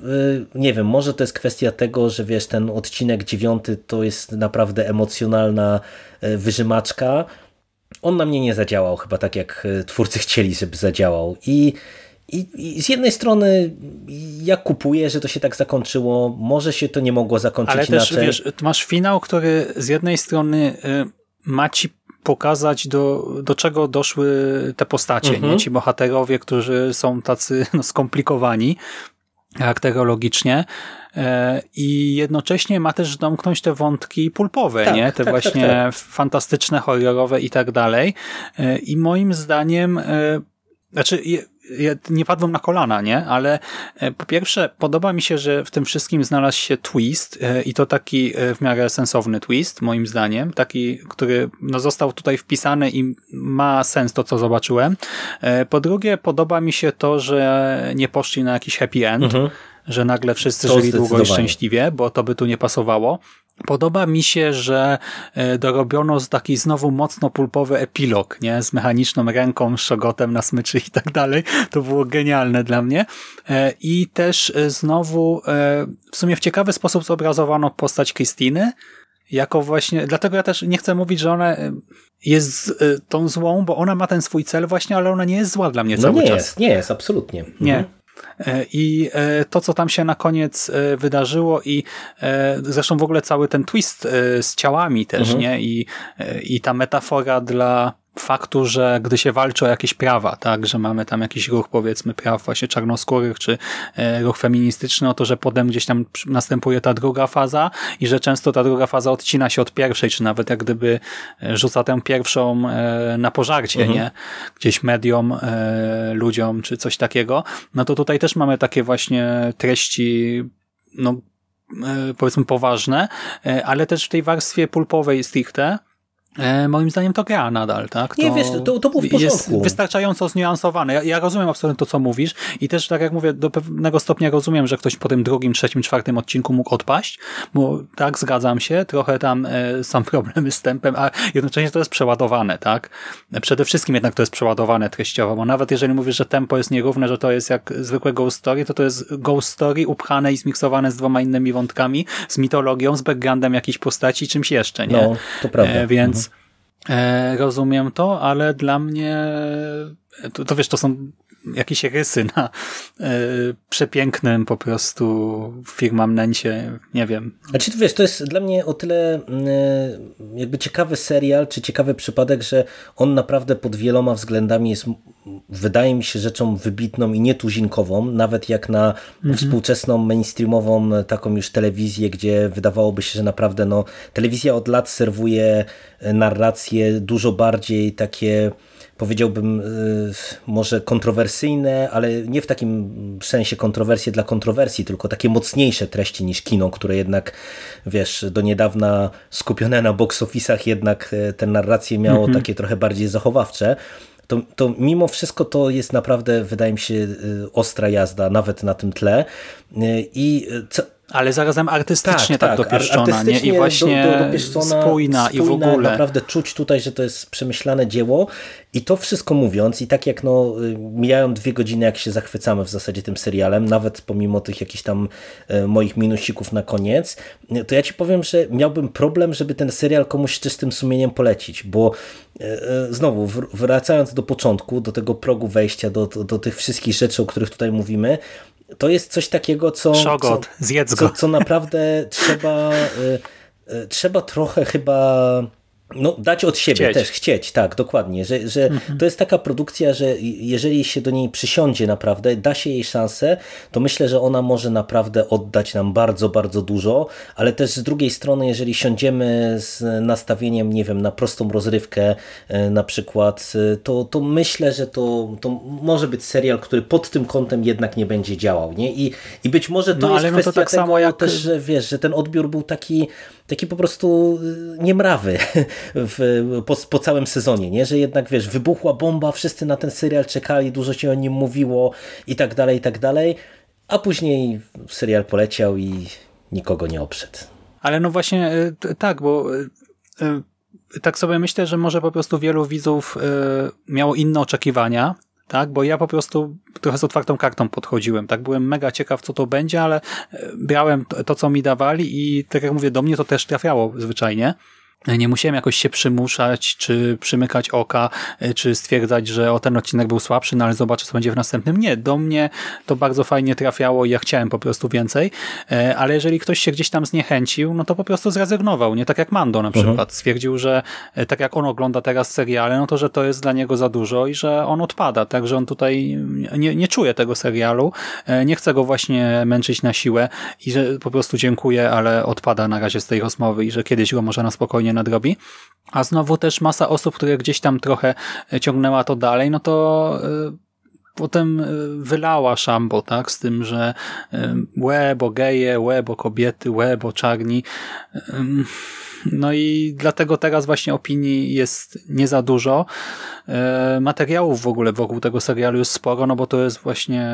nie wiem, może to jest kwestia tego, że wiesz, ten odcinek dziewiąty to jest naprawdę emocjonalna wyżymaczka, on na mnie nie zadziałał chyba tak, jak twórcy chcieli, żeby zadziałał. I i, I, z jednej strony ja kupuję, że to się tak zakończyło. Może się to nie mogło zakończyć Ale inaczej. też, wiesz, masz finał, który z jednej strony ma ci pokazać, do, do czego doszły te postacie, mhm. nie? Ci bohaterowie, którzy są tacy (laughs) no, skomplikowani charakterologicznie e, i jednocześnie ma też domknąć te wątki pulpowe, tak, nie? Te tak, tak właśnie tak, tak. fantastyczne, horrorowe i tak dalej. E, I moim zdaniem, e, znaczy nie padłem na kolana, nie? Ale e, po pierwsze, podoba mi się, że w tym wszystkim znalazł się twist e, i to taki e, w miarę sensowny twist, moim zdaniem. Taki, który no, został tutaj wpisany i ma sens to, co zobaczyłem. Po drugie, podoba mi się to, że nie poszli na jakiś happy end. Mhm że nagle wszyscy to żyli długo i szczęśliwie, bo to by tu nie pasowało. Podoba mi się, że e, dorobiono taki znowu mocno pulpowy epilog, nie? Z mechaniczną ręką, szogotem na smyczy i tak dalej. To było genialne dla mnie. E, I też e, znowu w sumie w ciekawy sposób zobrazowano postać Krystyny, jako właśnie, dlatego ja też nie chcę mówić, że ona jest tą złą, bo ona ma ten swój cel właśnie, ale ona nie jest zła dla mnie no cały nie czas. Jest, nie jest, absolutnie. Nie. Mhm. E, I e, to, co tam się na koniec e, wydarzyło i zresztą w ogóle cały ten twist z ciałami też, mhm. nie? I, I ta metafora dla faktu, że gdy się walczy o jakieś prawa, tak, że mamy tam jakiś ruch powiedzmy praw właśnie czarnoskórych, czy e, ruch feministyczny, no to, że potem gdzieś tam następuje ta druga faza i że często ta druga faza odcina się od pierwszej, czy nawet jak gdyby e, rzuca tę pierwszą e, na pożarcie, mhm. nie? Gdzieś mediom, ludziom, czy coś takiego. No to tutaj też mamy takie właśnie treści, no powiedzmy poważne, ale też w tej warstwie pulpowej stricte, moim zdaniem to gra nadal, tak? To nie, wiesz, to, to było w porządku. Jest wystarczająco zniuansowane. Ja, ja rozumiem absolutnie to, co mówisz i też, tak jak mówię, do pewnego stopnia rozumiem, że ktoś po tym drugim, trzecim, czwartym odcinku mógł odpaść, bo tak, zgadzam się, trochę tam e, są (laughs) problemy z tempem, a jednocześnie to jest przeładowane, tak? Przede wszystkim jednak to jest przeładowane treściowo, bo nawet jeżeli mówisz, że tempo jest nierówne, że to jest jak zwykłe ghost story, to to jest ghost story upchane i zmiksowane z dwoma innymi wątkami, z mitologią, z backgroundem jakiejś postaci, czymś jeszcze, nie? No, to prawda. E, więc mhm E, rozumiem to, ale dla mnie to, to wiesz, to są jakieś rysy na e, przepięknym po prostu firmamencie, nie wiem. Znaczy, wiesz, to jest dla mnie o tyle e, jakby ciekawy serial, czy ciekawy przypadek, że on naprawdę pod wieloma względami jest, wydaje mi się, rzeczą wybitną i nietuzinkową, nawet jak na mhm. współczesną, mainstreamową taką już telewizję, gdzie wydawałoby się, że naprawdę no, telewizja od lat serwuje narracje dużo bardziej takie powiedziałbym, y, może kontrowersyjne, ale nie w takim sensie kontrowersje dla kontrowersji, tylko takie mocniejsze treści niż kino, które jednak, wiesz, do niedawna skupione na box office'ach jednak e, te narracje miało -hmm. takie trochę bardziej zachowawcze. To, to mimo wszystko to jest naprawdę, wydaje mi się, y, ostra jazda, nawet na tym tle. Y, I co, ale zarazem artystycznie tak, tak, tak dopieszczona, nie? I właśnie do, do spójna, spójna, i w ogóle. Naprawdę czuć tutaj, że to jest przemyślane dzieło i to wszystko mówiąc i tak jak no, mijają dwie godziny, jak się zachwycamy w zasadzie tym serialem, nawet pomimo tych jakichś tam e, moich minusików na koniec, to ja ci powiem, że miałbym problem, żeby ten serial komuś z czystym sumieniem polecić, bo znowu wracając do początku, do tego progu wejścia, do, do, do tych wszystkich rzeczy, o których tutaj mówimy, to jest coś takiego, co, Szogot, co, zjedz go. Co, co naprawdę trzeba, y, y, trzeba trochę chyba no, dać od siebie chcieć. też, chcieć, tak, dokładnie, że, że mhm. to jest taka produkcja, że jeżeli się do niej przysiądzie naprawdę, da się jej szansę, to myślę, że ona może naprawdę oddać nam bardzo, bardzo dużo, ale też z drugiej strony, jeżeli siądziemy z nastawieniem, nie wiem, na prostą rozrywkę e, na przykład, e, to, to myślę, że to, to może być serial, który pod tym kątem jednak nie będzie działał, nie? I, i być może to no, jest ale kwestia no to tak tego samo jak... też, że wiesz, że ten odbiór był taki taki po prostu y, niemrawy (laughs) w, po, po całym sezonie, nie? że jednak wiesz, wybuchła bomba, wszyscy na ten serial czekali, dużo się o nim mówiło i tak dalej, i tak dalej, a później serial poleciał i nikogo nie oprzedł. Ale no właśnie y, tak, bo y, tak sobie myślę, że może po prostu wielu widzów miało inne oczekiwania tak? Bo ja po prostu trochę z otwartą kartą podchodziłem, tak? Byłem mega ciekaw, co to będzie, ale e, brałem to, co mi dawali i tak jak mówię, do mnie to też trafiało zwyczajnie. Nie musiałem jakoś się przymuszać, czy przymykać oka, e, czy stwierdzać, że o ten odcinek był słabszy, no ale zobaczę, co będzie w następnym. Nie, do mnie to bardzo fajnie trafiało i ja chciałem po prostu więcej, e, ale jeżeli ktoś się gdzieś tam zniechęcił, no to po prostu zrezygnował, nie tak jak Mando na przykład. Mhm. Stwierdził, że e, tak jak on ogląda teraz seriale, no to, że to jest dla niego za dużo i że on odpada, także on tutaj nie, nie czuje tego serialu, nie chce go właśnie męczyć na siłę i że po prostu dziękuję, ale odpada na razie z tej rozmowy i że kiedyś go może na spokojnie nadrobi. A znowu też masa osób, które gdzieś tam trochę ciągnęła to dalej, no to e, potem e, wylała szambo, tak, z tym, że e, łe, bo geje, łe, bo kobiety, łe, bo czarni. No i dlatego teraz właśnie opinii jest nie za dużo. E, materiałów w ogóle wokół tego serialu jest sporo, no bo to jest właśnie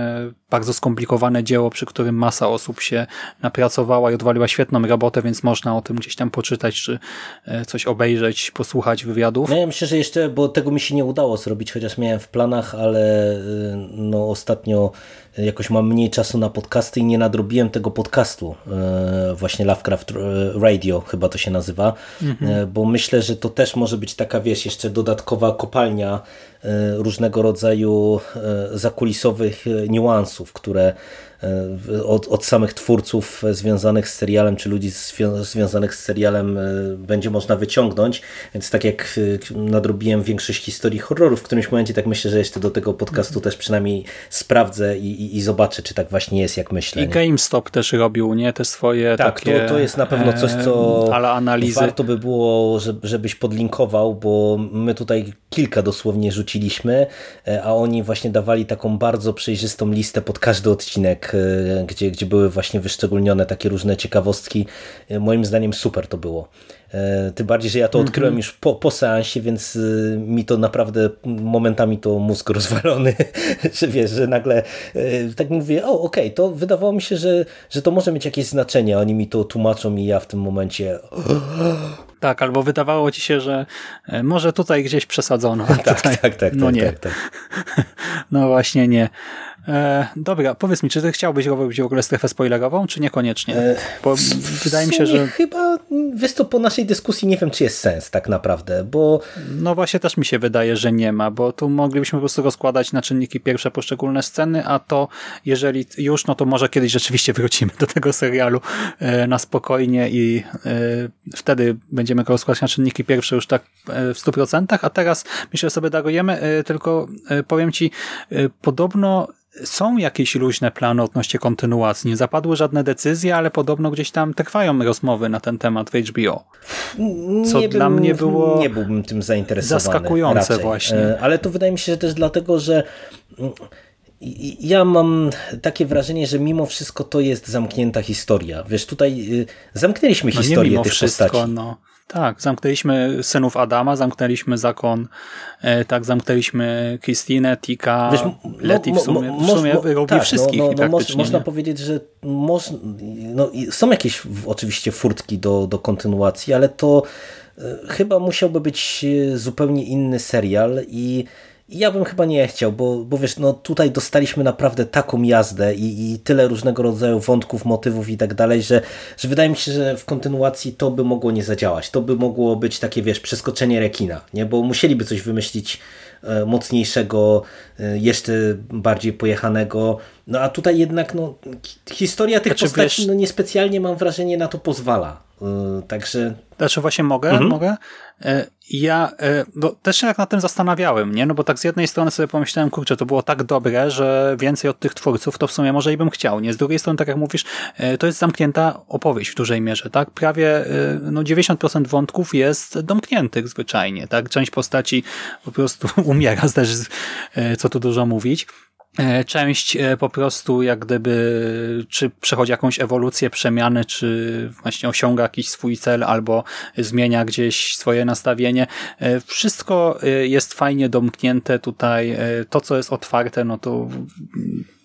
bardzo skomplikowane dzieło, przy którym masa osób się napracowała i odwaliła świetną robotę, więc można o tym gdzieś tam poczytać, czy e, coś obejrzeć, posłuchać wywiadów. No ja myślę, że jeszcze, bo tego mi się nie udało zrobić, chociaż miałem w planach, ale y, no ostatnio jakoś mam mniej czasu na podcasty i nie nadrobiłem tego podcastu, e, właśnie Lovecraft Radio chyba to się nazywa, mhm. bo myślę, że to też może być taka, wiesz, jeszcze dodatkowa kopalnia E, różnego rodzaju e, zakulisowych e, niuansów, które od, od samych twórców związanych z serialem, czy ludzi związanych z serialem będzie można wyciągnąć. Więc tak jak nadrobiłem większość historii horrorów, w którymś momencie tak myślę, że jeszcze do tego podcastu też przynajmniej sprawdzę i, i, i zobaczę, czy tak właśnie jest, jak myślę. I? GameStop też robił, nie? Te swoje tak, takie... to, to jest na pewno coś, co ale analizy. warto by było, żebyś podlinkował, bo my tutaj kilka dosłownie rzuciliśmy e, a oni właśnie dawali taką bardzo przejrzystą listę pod każdy odcinek, e, gdzie, gdzie były właśnie wyszczególnione takie różne ciekawostki. E, moim zdaniem super to było. Tym bardziej, że ja to odkryłem mm -hmm. już po, po seansie, więc mi to naprawdę momentami to mózg (laughs) rozwalony, że wiesz, że nagle tak mówię, o okej, okay, to wydawało mi się, że, że to może mieć jakieś znaczenie, oni mi to tłumaczą i ja w tym momencie (gasps) tak, albo wydawało ci się, że e, może tutaj gdzieś przesadzono. (laughs) Tak, tutaj, tak, tak, no tak, nie. Tak, tak. (laughs) No właśnie nie. E, dobra, powiedz mi, czy ty chciałbyś robić w ogóle strefę spoilerową, czy niekoniecznie? E, bo wydaje mi się, że... Chyba, wiesz to po naszej dyskusji nie wiem, czy jest sens tak naprawdę, bo... No właśnie też mi się wydaje, że nie ma, bo tu moglibyśmy po prostu rozkładać na czynniki pierwsze poszczególne sceny, a to jeżeli już, no to może kiedyś rzeczywiście wrócimy do tego serialu e, na spokojnie i e, wtedy będziemy go rozkładać na czynniki pierwsze już tak w 100%, a teraz myślę, sobie darujemy, tylko powiem ci, podobno są jakieś luźne plany odnośnie kontynuacji. Nie zapadły żadne decyzje, ale podobno gdzieś tam trwają rozmowy na ten temat w HBO. Co nie dla bym, mnie było nie byłbym tym zainteresowany. Zaskakujące raczej. właśnie. E, ale to wydaje mi się, że też dlatego, że mm, ja mam takie wrażenie, że mimo wszystko to jest zamknięta historia. Wiesz, tutaj y, zamknęliśmy no historię tych wszystko, postaci. No. Tak, zamknęliśmy synów Adama, zamknęliśmy zakon, e, tak, zamknęliśmy Christinę, Tika, Wiesz, Leti w sumie, w sumie mo, tak, wszystkich no, no, no Można powiedzieć, że moż, no, są jakieś oczywiście furtki do, do kontynuacji, ale to e, chyba musiałby być e, zupełnie inny serial i ja bym chyba nie chciał, bo, bo wiesz, no tutaj dostaliśmy naprawdę taką jazdę i, i tyle różnego rodzaju wątków, motywów i tak dalej, że, że wydaje mi się, że w kontynuacji to by mogło nie zadziałać. To by mogło być takie, wiesz, przeskoczenie rekina, nie? bo musieliby coś wymyślić e, mocniejszego, e, jeszcze bardziej pojechanego. No a tutaj jednak no, historia tych znaczy, postaci wiesz... no, niespecjalnie mam wrażenie na to pozwala. E, także... Znaczy właśnie mogę, mhm. mogę. E, ja e, bo też się tak nad tym zastanawiałem, nie? No bo tak z jednej strony sobie pomyślałem, kurczę, to było tak dobre, że więcej od tych twórców to w sumie może i bym chciał, nie? Z drugiej strony, tak jak mówisz, to jest zamknięta opowieść w dużej mierze, tak? Prawie no 90% wątków jest domkniętych zwyczajnie, tak? Część postaci po prostu (laughs) umiera, też co tu dużo mówić. E, część e, po prostu jak gdyby czy przechodzi jakąś ewolucję, przemianę, czy właśnie osiąga jakiś swój cel, albo zmienia gdzieś swoje nastawienie. E, wszystko jest fajnie domknięte tutaj. To, co jest otwarte, no to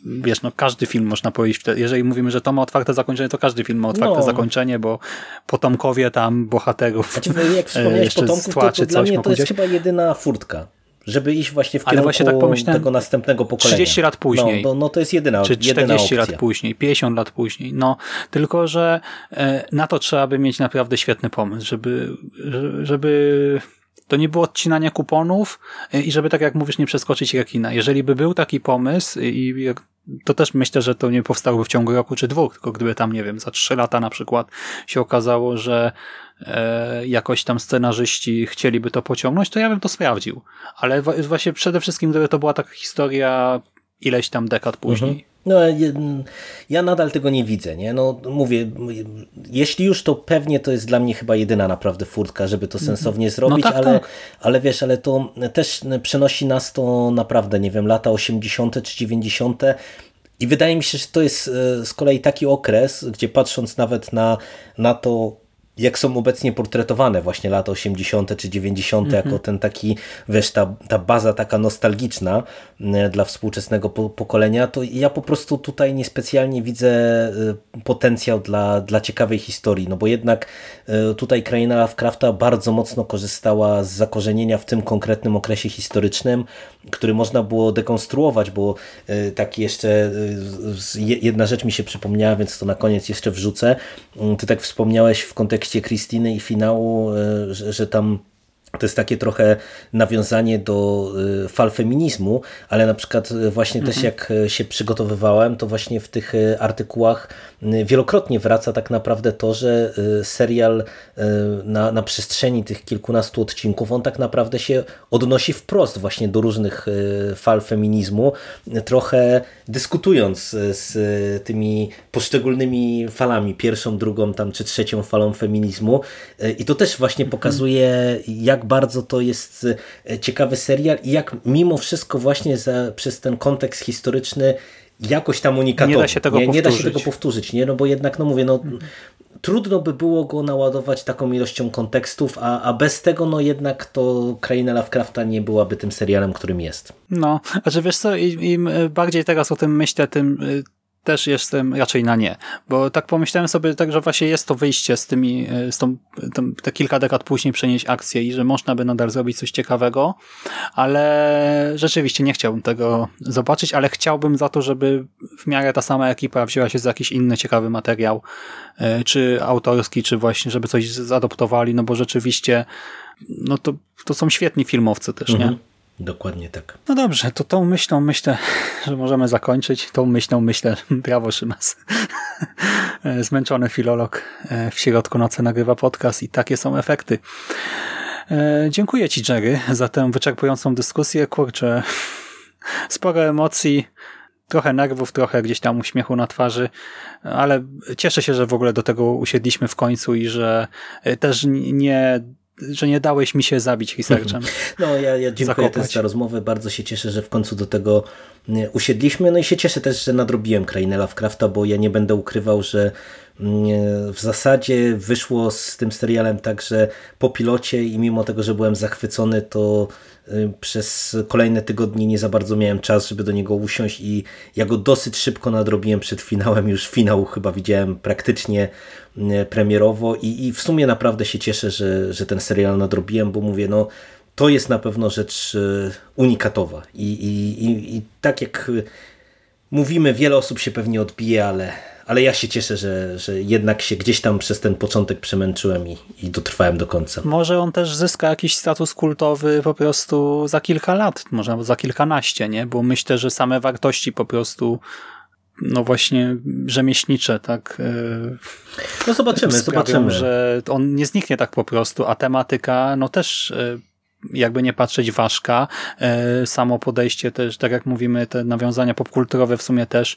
wiesz, no każdy film można powiedzieć, jeżeli mówimy, że to ma otwarte zakończenie, to każdy film ma otwarte no. zakończenie, bo potomkowie tam bohaterów znaczy, Jak (laughs) wspomniałeś potomków, to, to dla mnie to jest chyba jedyna furtka żeby iść właśnie w kierunku właśnie tak tego następnego pokolenia. 30 lat później. No, no, to jest jedyna Czy 40 opcja. lat później, 50 lat później. No, tylko, że e, na to trzeba by mieć naprawdę świetny pomysł, żeby, żeby to nie było odcinania kuponów e, i żeby tak jak mówisz, nie przeskoczyć rekina. Jeżeli by był taki pomysł i to też myślę, że to nie powstałoby w ciągu roku czy dwóch, tylko gdyby tam, nie wiem, za trzy lata na przykład się okazało, że e, jakoś tam scenarzyści chcieliby to pociągnąć, to ja bym to sprawdził. Ale właśnie przede wszystkim, gdyby to była taka historia ileś tam dekad później. Mhm. No, ja nadal tego nie widzę, nie? No, mówię, jeśli już, to pewnie to jest dla mnie chyba jedyna naprawdę furtka, żeby to mhm. sensownie no zrobić, no tak, ale, tak. ale wiesz, ale to też przenosi nas to naprawdę, nie wiem, lata 80. czy 90. I wydaje mi się, że to jest e, z kolei taki okres, gdzie patrząc nawet na, na to, jak są obecnie portretowane właśnie lata 80. czy 90. Mm -hmm. jako mhm. ten taki, wiesz, ta, ta baza taka nostalgiczna dla współczesnego pokolenia, to ja po prostu tutaj niespecjalnie widzę y, potencjał dla, dla ciekawej historii, no bo jednak y, tutaj kraina Lovecrafta bardzo mocno korzystała z zakorzenienia w tym konkretnym okresie historycznym, który można było dekonstruować, bo tak jeszcze jedna rzecz mi się przypomniała, więc to na koniec jeszcze wrzucę. Ty tak wspomniałeś w kontekście kontekście Krystyny i finału, e, że, że tam to jest takie trochę nawiązanie do y, fal feminizmu, ale na przykład y, właśnie mhm. też jak y, się przygotowywałem, to właśnie w tych artykułach wielokrotnie wraca tak naprawdę to, że serial na, na przestrzeni tych kilkunastu odcinków, on tak naprawdę się odnosi wprost właśnie do różnych fal feminizmu, trochę dyskutując z tymi poszczególnymi falami, pierwszą, drugą tam czy trzecią falą feminizmu i to też właśnie mhm. pokazuje jak jak bardzo to jest e, ciekawy serial i jak mimo wszystko właśnie za, przez ten kontekst historyczny jakoś tam unikatowy. Nie da się tego nie, nie da się tego powtórzyć, nie? No bo jednak, no mówię, no hmm. trudno by było go naładować taką ilością kontekstów, a, a bez tego no jednak to Kraina Lovecrafta nie byłaby tym serialem, którym jest. No, a że wiesz co, im bardziej teraz o tym myślę, tym y, też jestem raczej na nie, bo tak pomyślałem sobie tak, że właśnie jest to wyjście z tymi, e, z tą, tą, te kilka dekad później przenieść akcję i że można by nadal zrobić coś ciekawego, ale rzeczywiście nie chciałbym tego zobaczyć, ale chciałbym za to, żeby w miarę ta sama ekipa wzięła się za jakiś inny ciekawy materiał, e, czy autorski, czy właśnie, żeby coś zadoptowali, no bo rzeczywiście no to, to są świetni filmowcy też, mhm. nie? Dokładnie tak. No dobrze, to tą myślą myślę, (laughs) że możemy zakończyć. Tą myślą myślę, (laughs) brawo Szymas. (laughs) Zmęczony filolog e, w środku nocy nagrywa podcast i takie są efekty. E, dziękuję Ci Jerry za tę wyczerpującą dyskusję. Kurczę, sporo emocji, trochę nerwów, trochę gdzieś tam uśmiechu na twarzy, ale cieszę się, że w ogóle do tego usiedliśmy w końcu i że też nie że nie dałeś mi się zabić researchem. (laughs) No ja, ja dziękuję zakopać. też za rozmowę, bardzo się cieszę, że w końcu do tego usiedliśmy, no i się cieszę też, że nadrobiłem Krainę Lovecrafta, bo ja nie będę ukrywał, że w zasadzie wyszło z tym serialem tak, że po pilocie i mimo tego, że byłem zachwycony, to przez kolejne tygodnie nie za bardzo miałem czas, żeby do niego usiąść i ja go dosyć szybko nadrobiłem przed finałem. Już finał chyba widziałem praktycznie y, premierowo i, i w sumie naprawdę się cieszę, że, że ten serial nadrobiłem, bo mówię, no to jest na pewno rzecz y, unikatowa i, i, i, i tak jak mówimy, wiele osób się pewnie odbije, ale ale ja się cieszę, że, że jednak się gdzieś tam przez ten początek przemęczyłem i, i dotrwałem do końca. Może on też zyska jakiś status kultowy po prostu za kilka lat, może za kilkanaście, nie? Bo myślę, że same wartości po prostu no właśnie rzemieślnicze, tak? E, no zobaczymy, sprawią, zobaczymy. że on nie zniknie tak po prostu, a tematyka no też e, jakby nie patrzeć ważka, e, samo podejście też, tak jak mówimy, te nawiązania popkulturowe w sumie też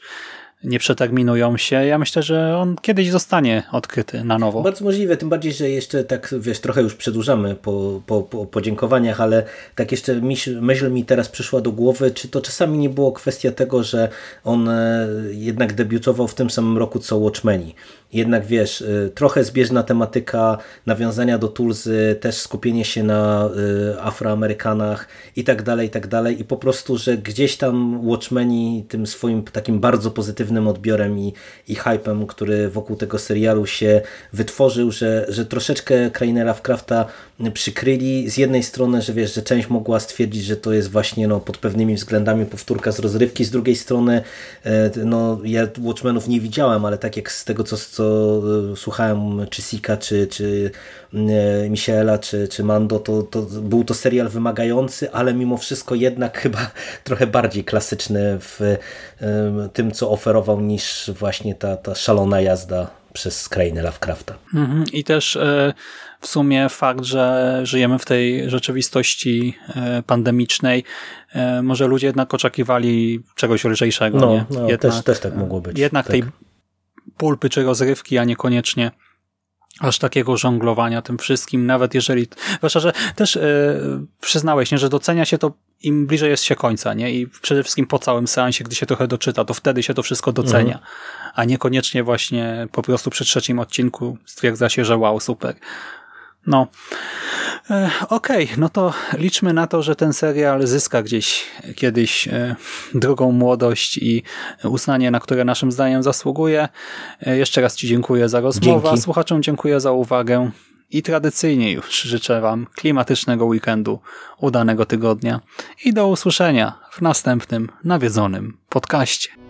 nie przeterminują się. Ja myślę, że on kiedyś zostanie odkryty na nowo. Bardzo możliwe, tym bardziej, że jeszcze tak, wiesz, trochę już przedłużamy po, po, po podziękowaniach, ale tak jeszcze myśl, myśl mi teraz przyszła do głowy, czy to czasami nie było kwestia tego, że on e, jednak debiutował w tym samym roku co Watchmeni jednak wiesz, y, trochę zbieżna tematyka, nawiązania do Tulzy, też skupienie się na y, Afroamerykanach i tak dalej, i tak dalej. I po prostu, że gdzieś tam Watchmeni tym swoim takim bardzo pozytywnym odbiorem i, i hypem, który wokół tego serialu się wytworzył, że, że troszeczkę Krainera Lovecrafta przykryli. Z jednej strony, że wiesz, że część mogła stwierdzić, że to jest właśnie no, pod pewnymi względami powtórka z rozrywki, z drugiej strony e, no, ja Watchmenów nie widziałem, ale tak jak z tego, co, co e, słuchałem, czy Sika, czy, czy e, Michaela, czy, czy Mando, to, to był to serial wymagający, ale mimo wszystko jednak chyba (laughs) trochę bardziej klasyczny w tym, co oferował, niż właśnie ta, ta szalona jazda przez krainę Lovecrafta. Mhm. I też e, w sumie fakt, że żyjemy w tej rzeczywistości e, pandemicznej, e, może ludzie jednak oczekiwali czegoś lżejszego. No, nie? no jednak, też, też tak mogło być. Jednak tak. tej pulpy czy rozrywki, a niekoniecznie aż takiego żonglowania tym wszystkim, nawet jeżeli, zwłaszcza, że też yy, przyznałeś, nie, że docenia się to im bliżej jest się końca, nie? I przede wszystkim po całym seansie, gdy się trochę doczyta, to wtedy się to wszystko docenia, mhm. a niekoniecznie właśnie po prostu przy trzecim odcinku stwierdza się, że wow, super. No, e, okej, okay, no to liczmy na to, że ten serial zyska gdzieś kiedyś e, drugą młodość i uznanie, na które naszym zdaniem zasługuje. E, jeszcze raz Ci dziękuję za rozmowę, Dzięki. słuchaczom dziękuję za uwagę i tradycyjnie już życzę Wam klimatycznego weekendu, udanego tygodnia i do usłyszenia w następnym nawiedzonym podcaście.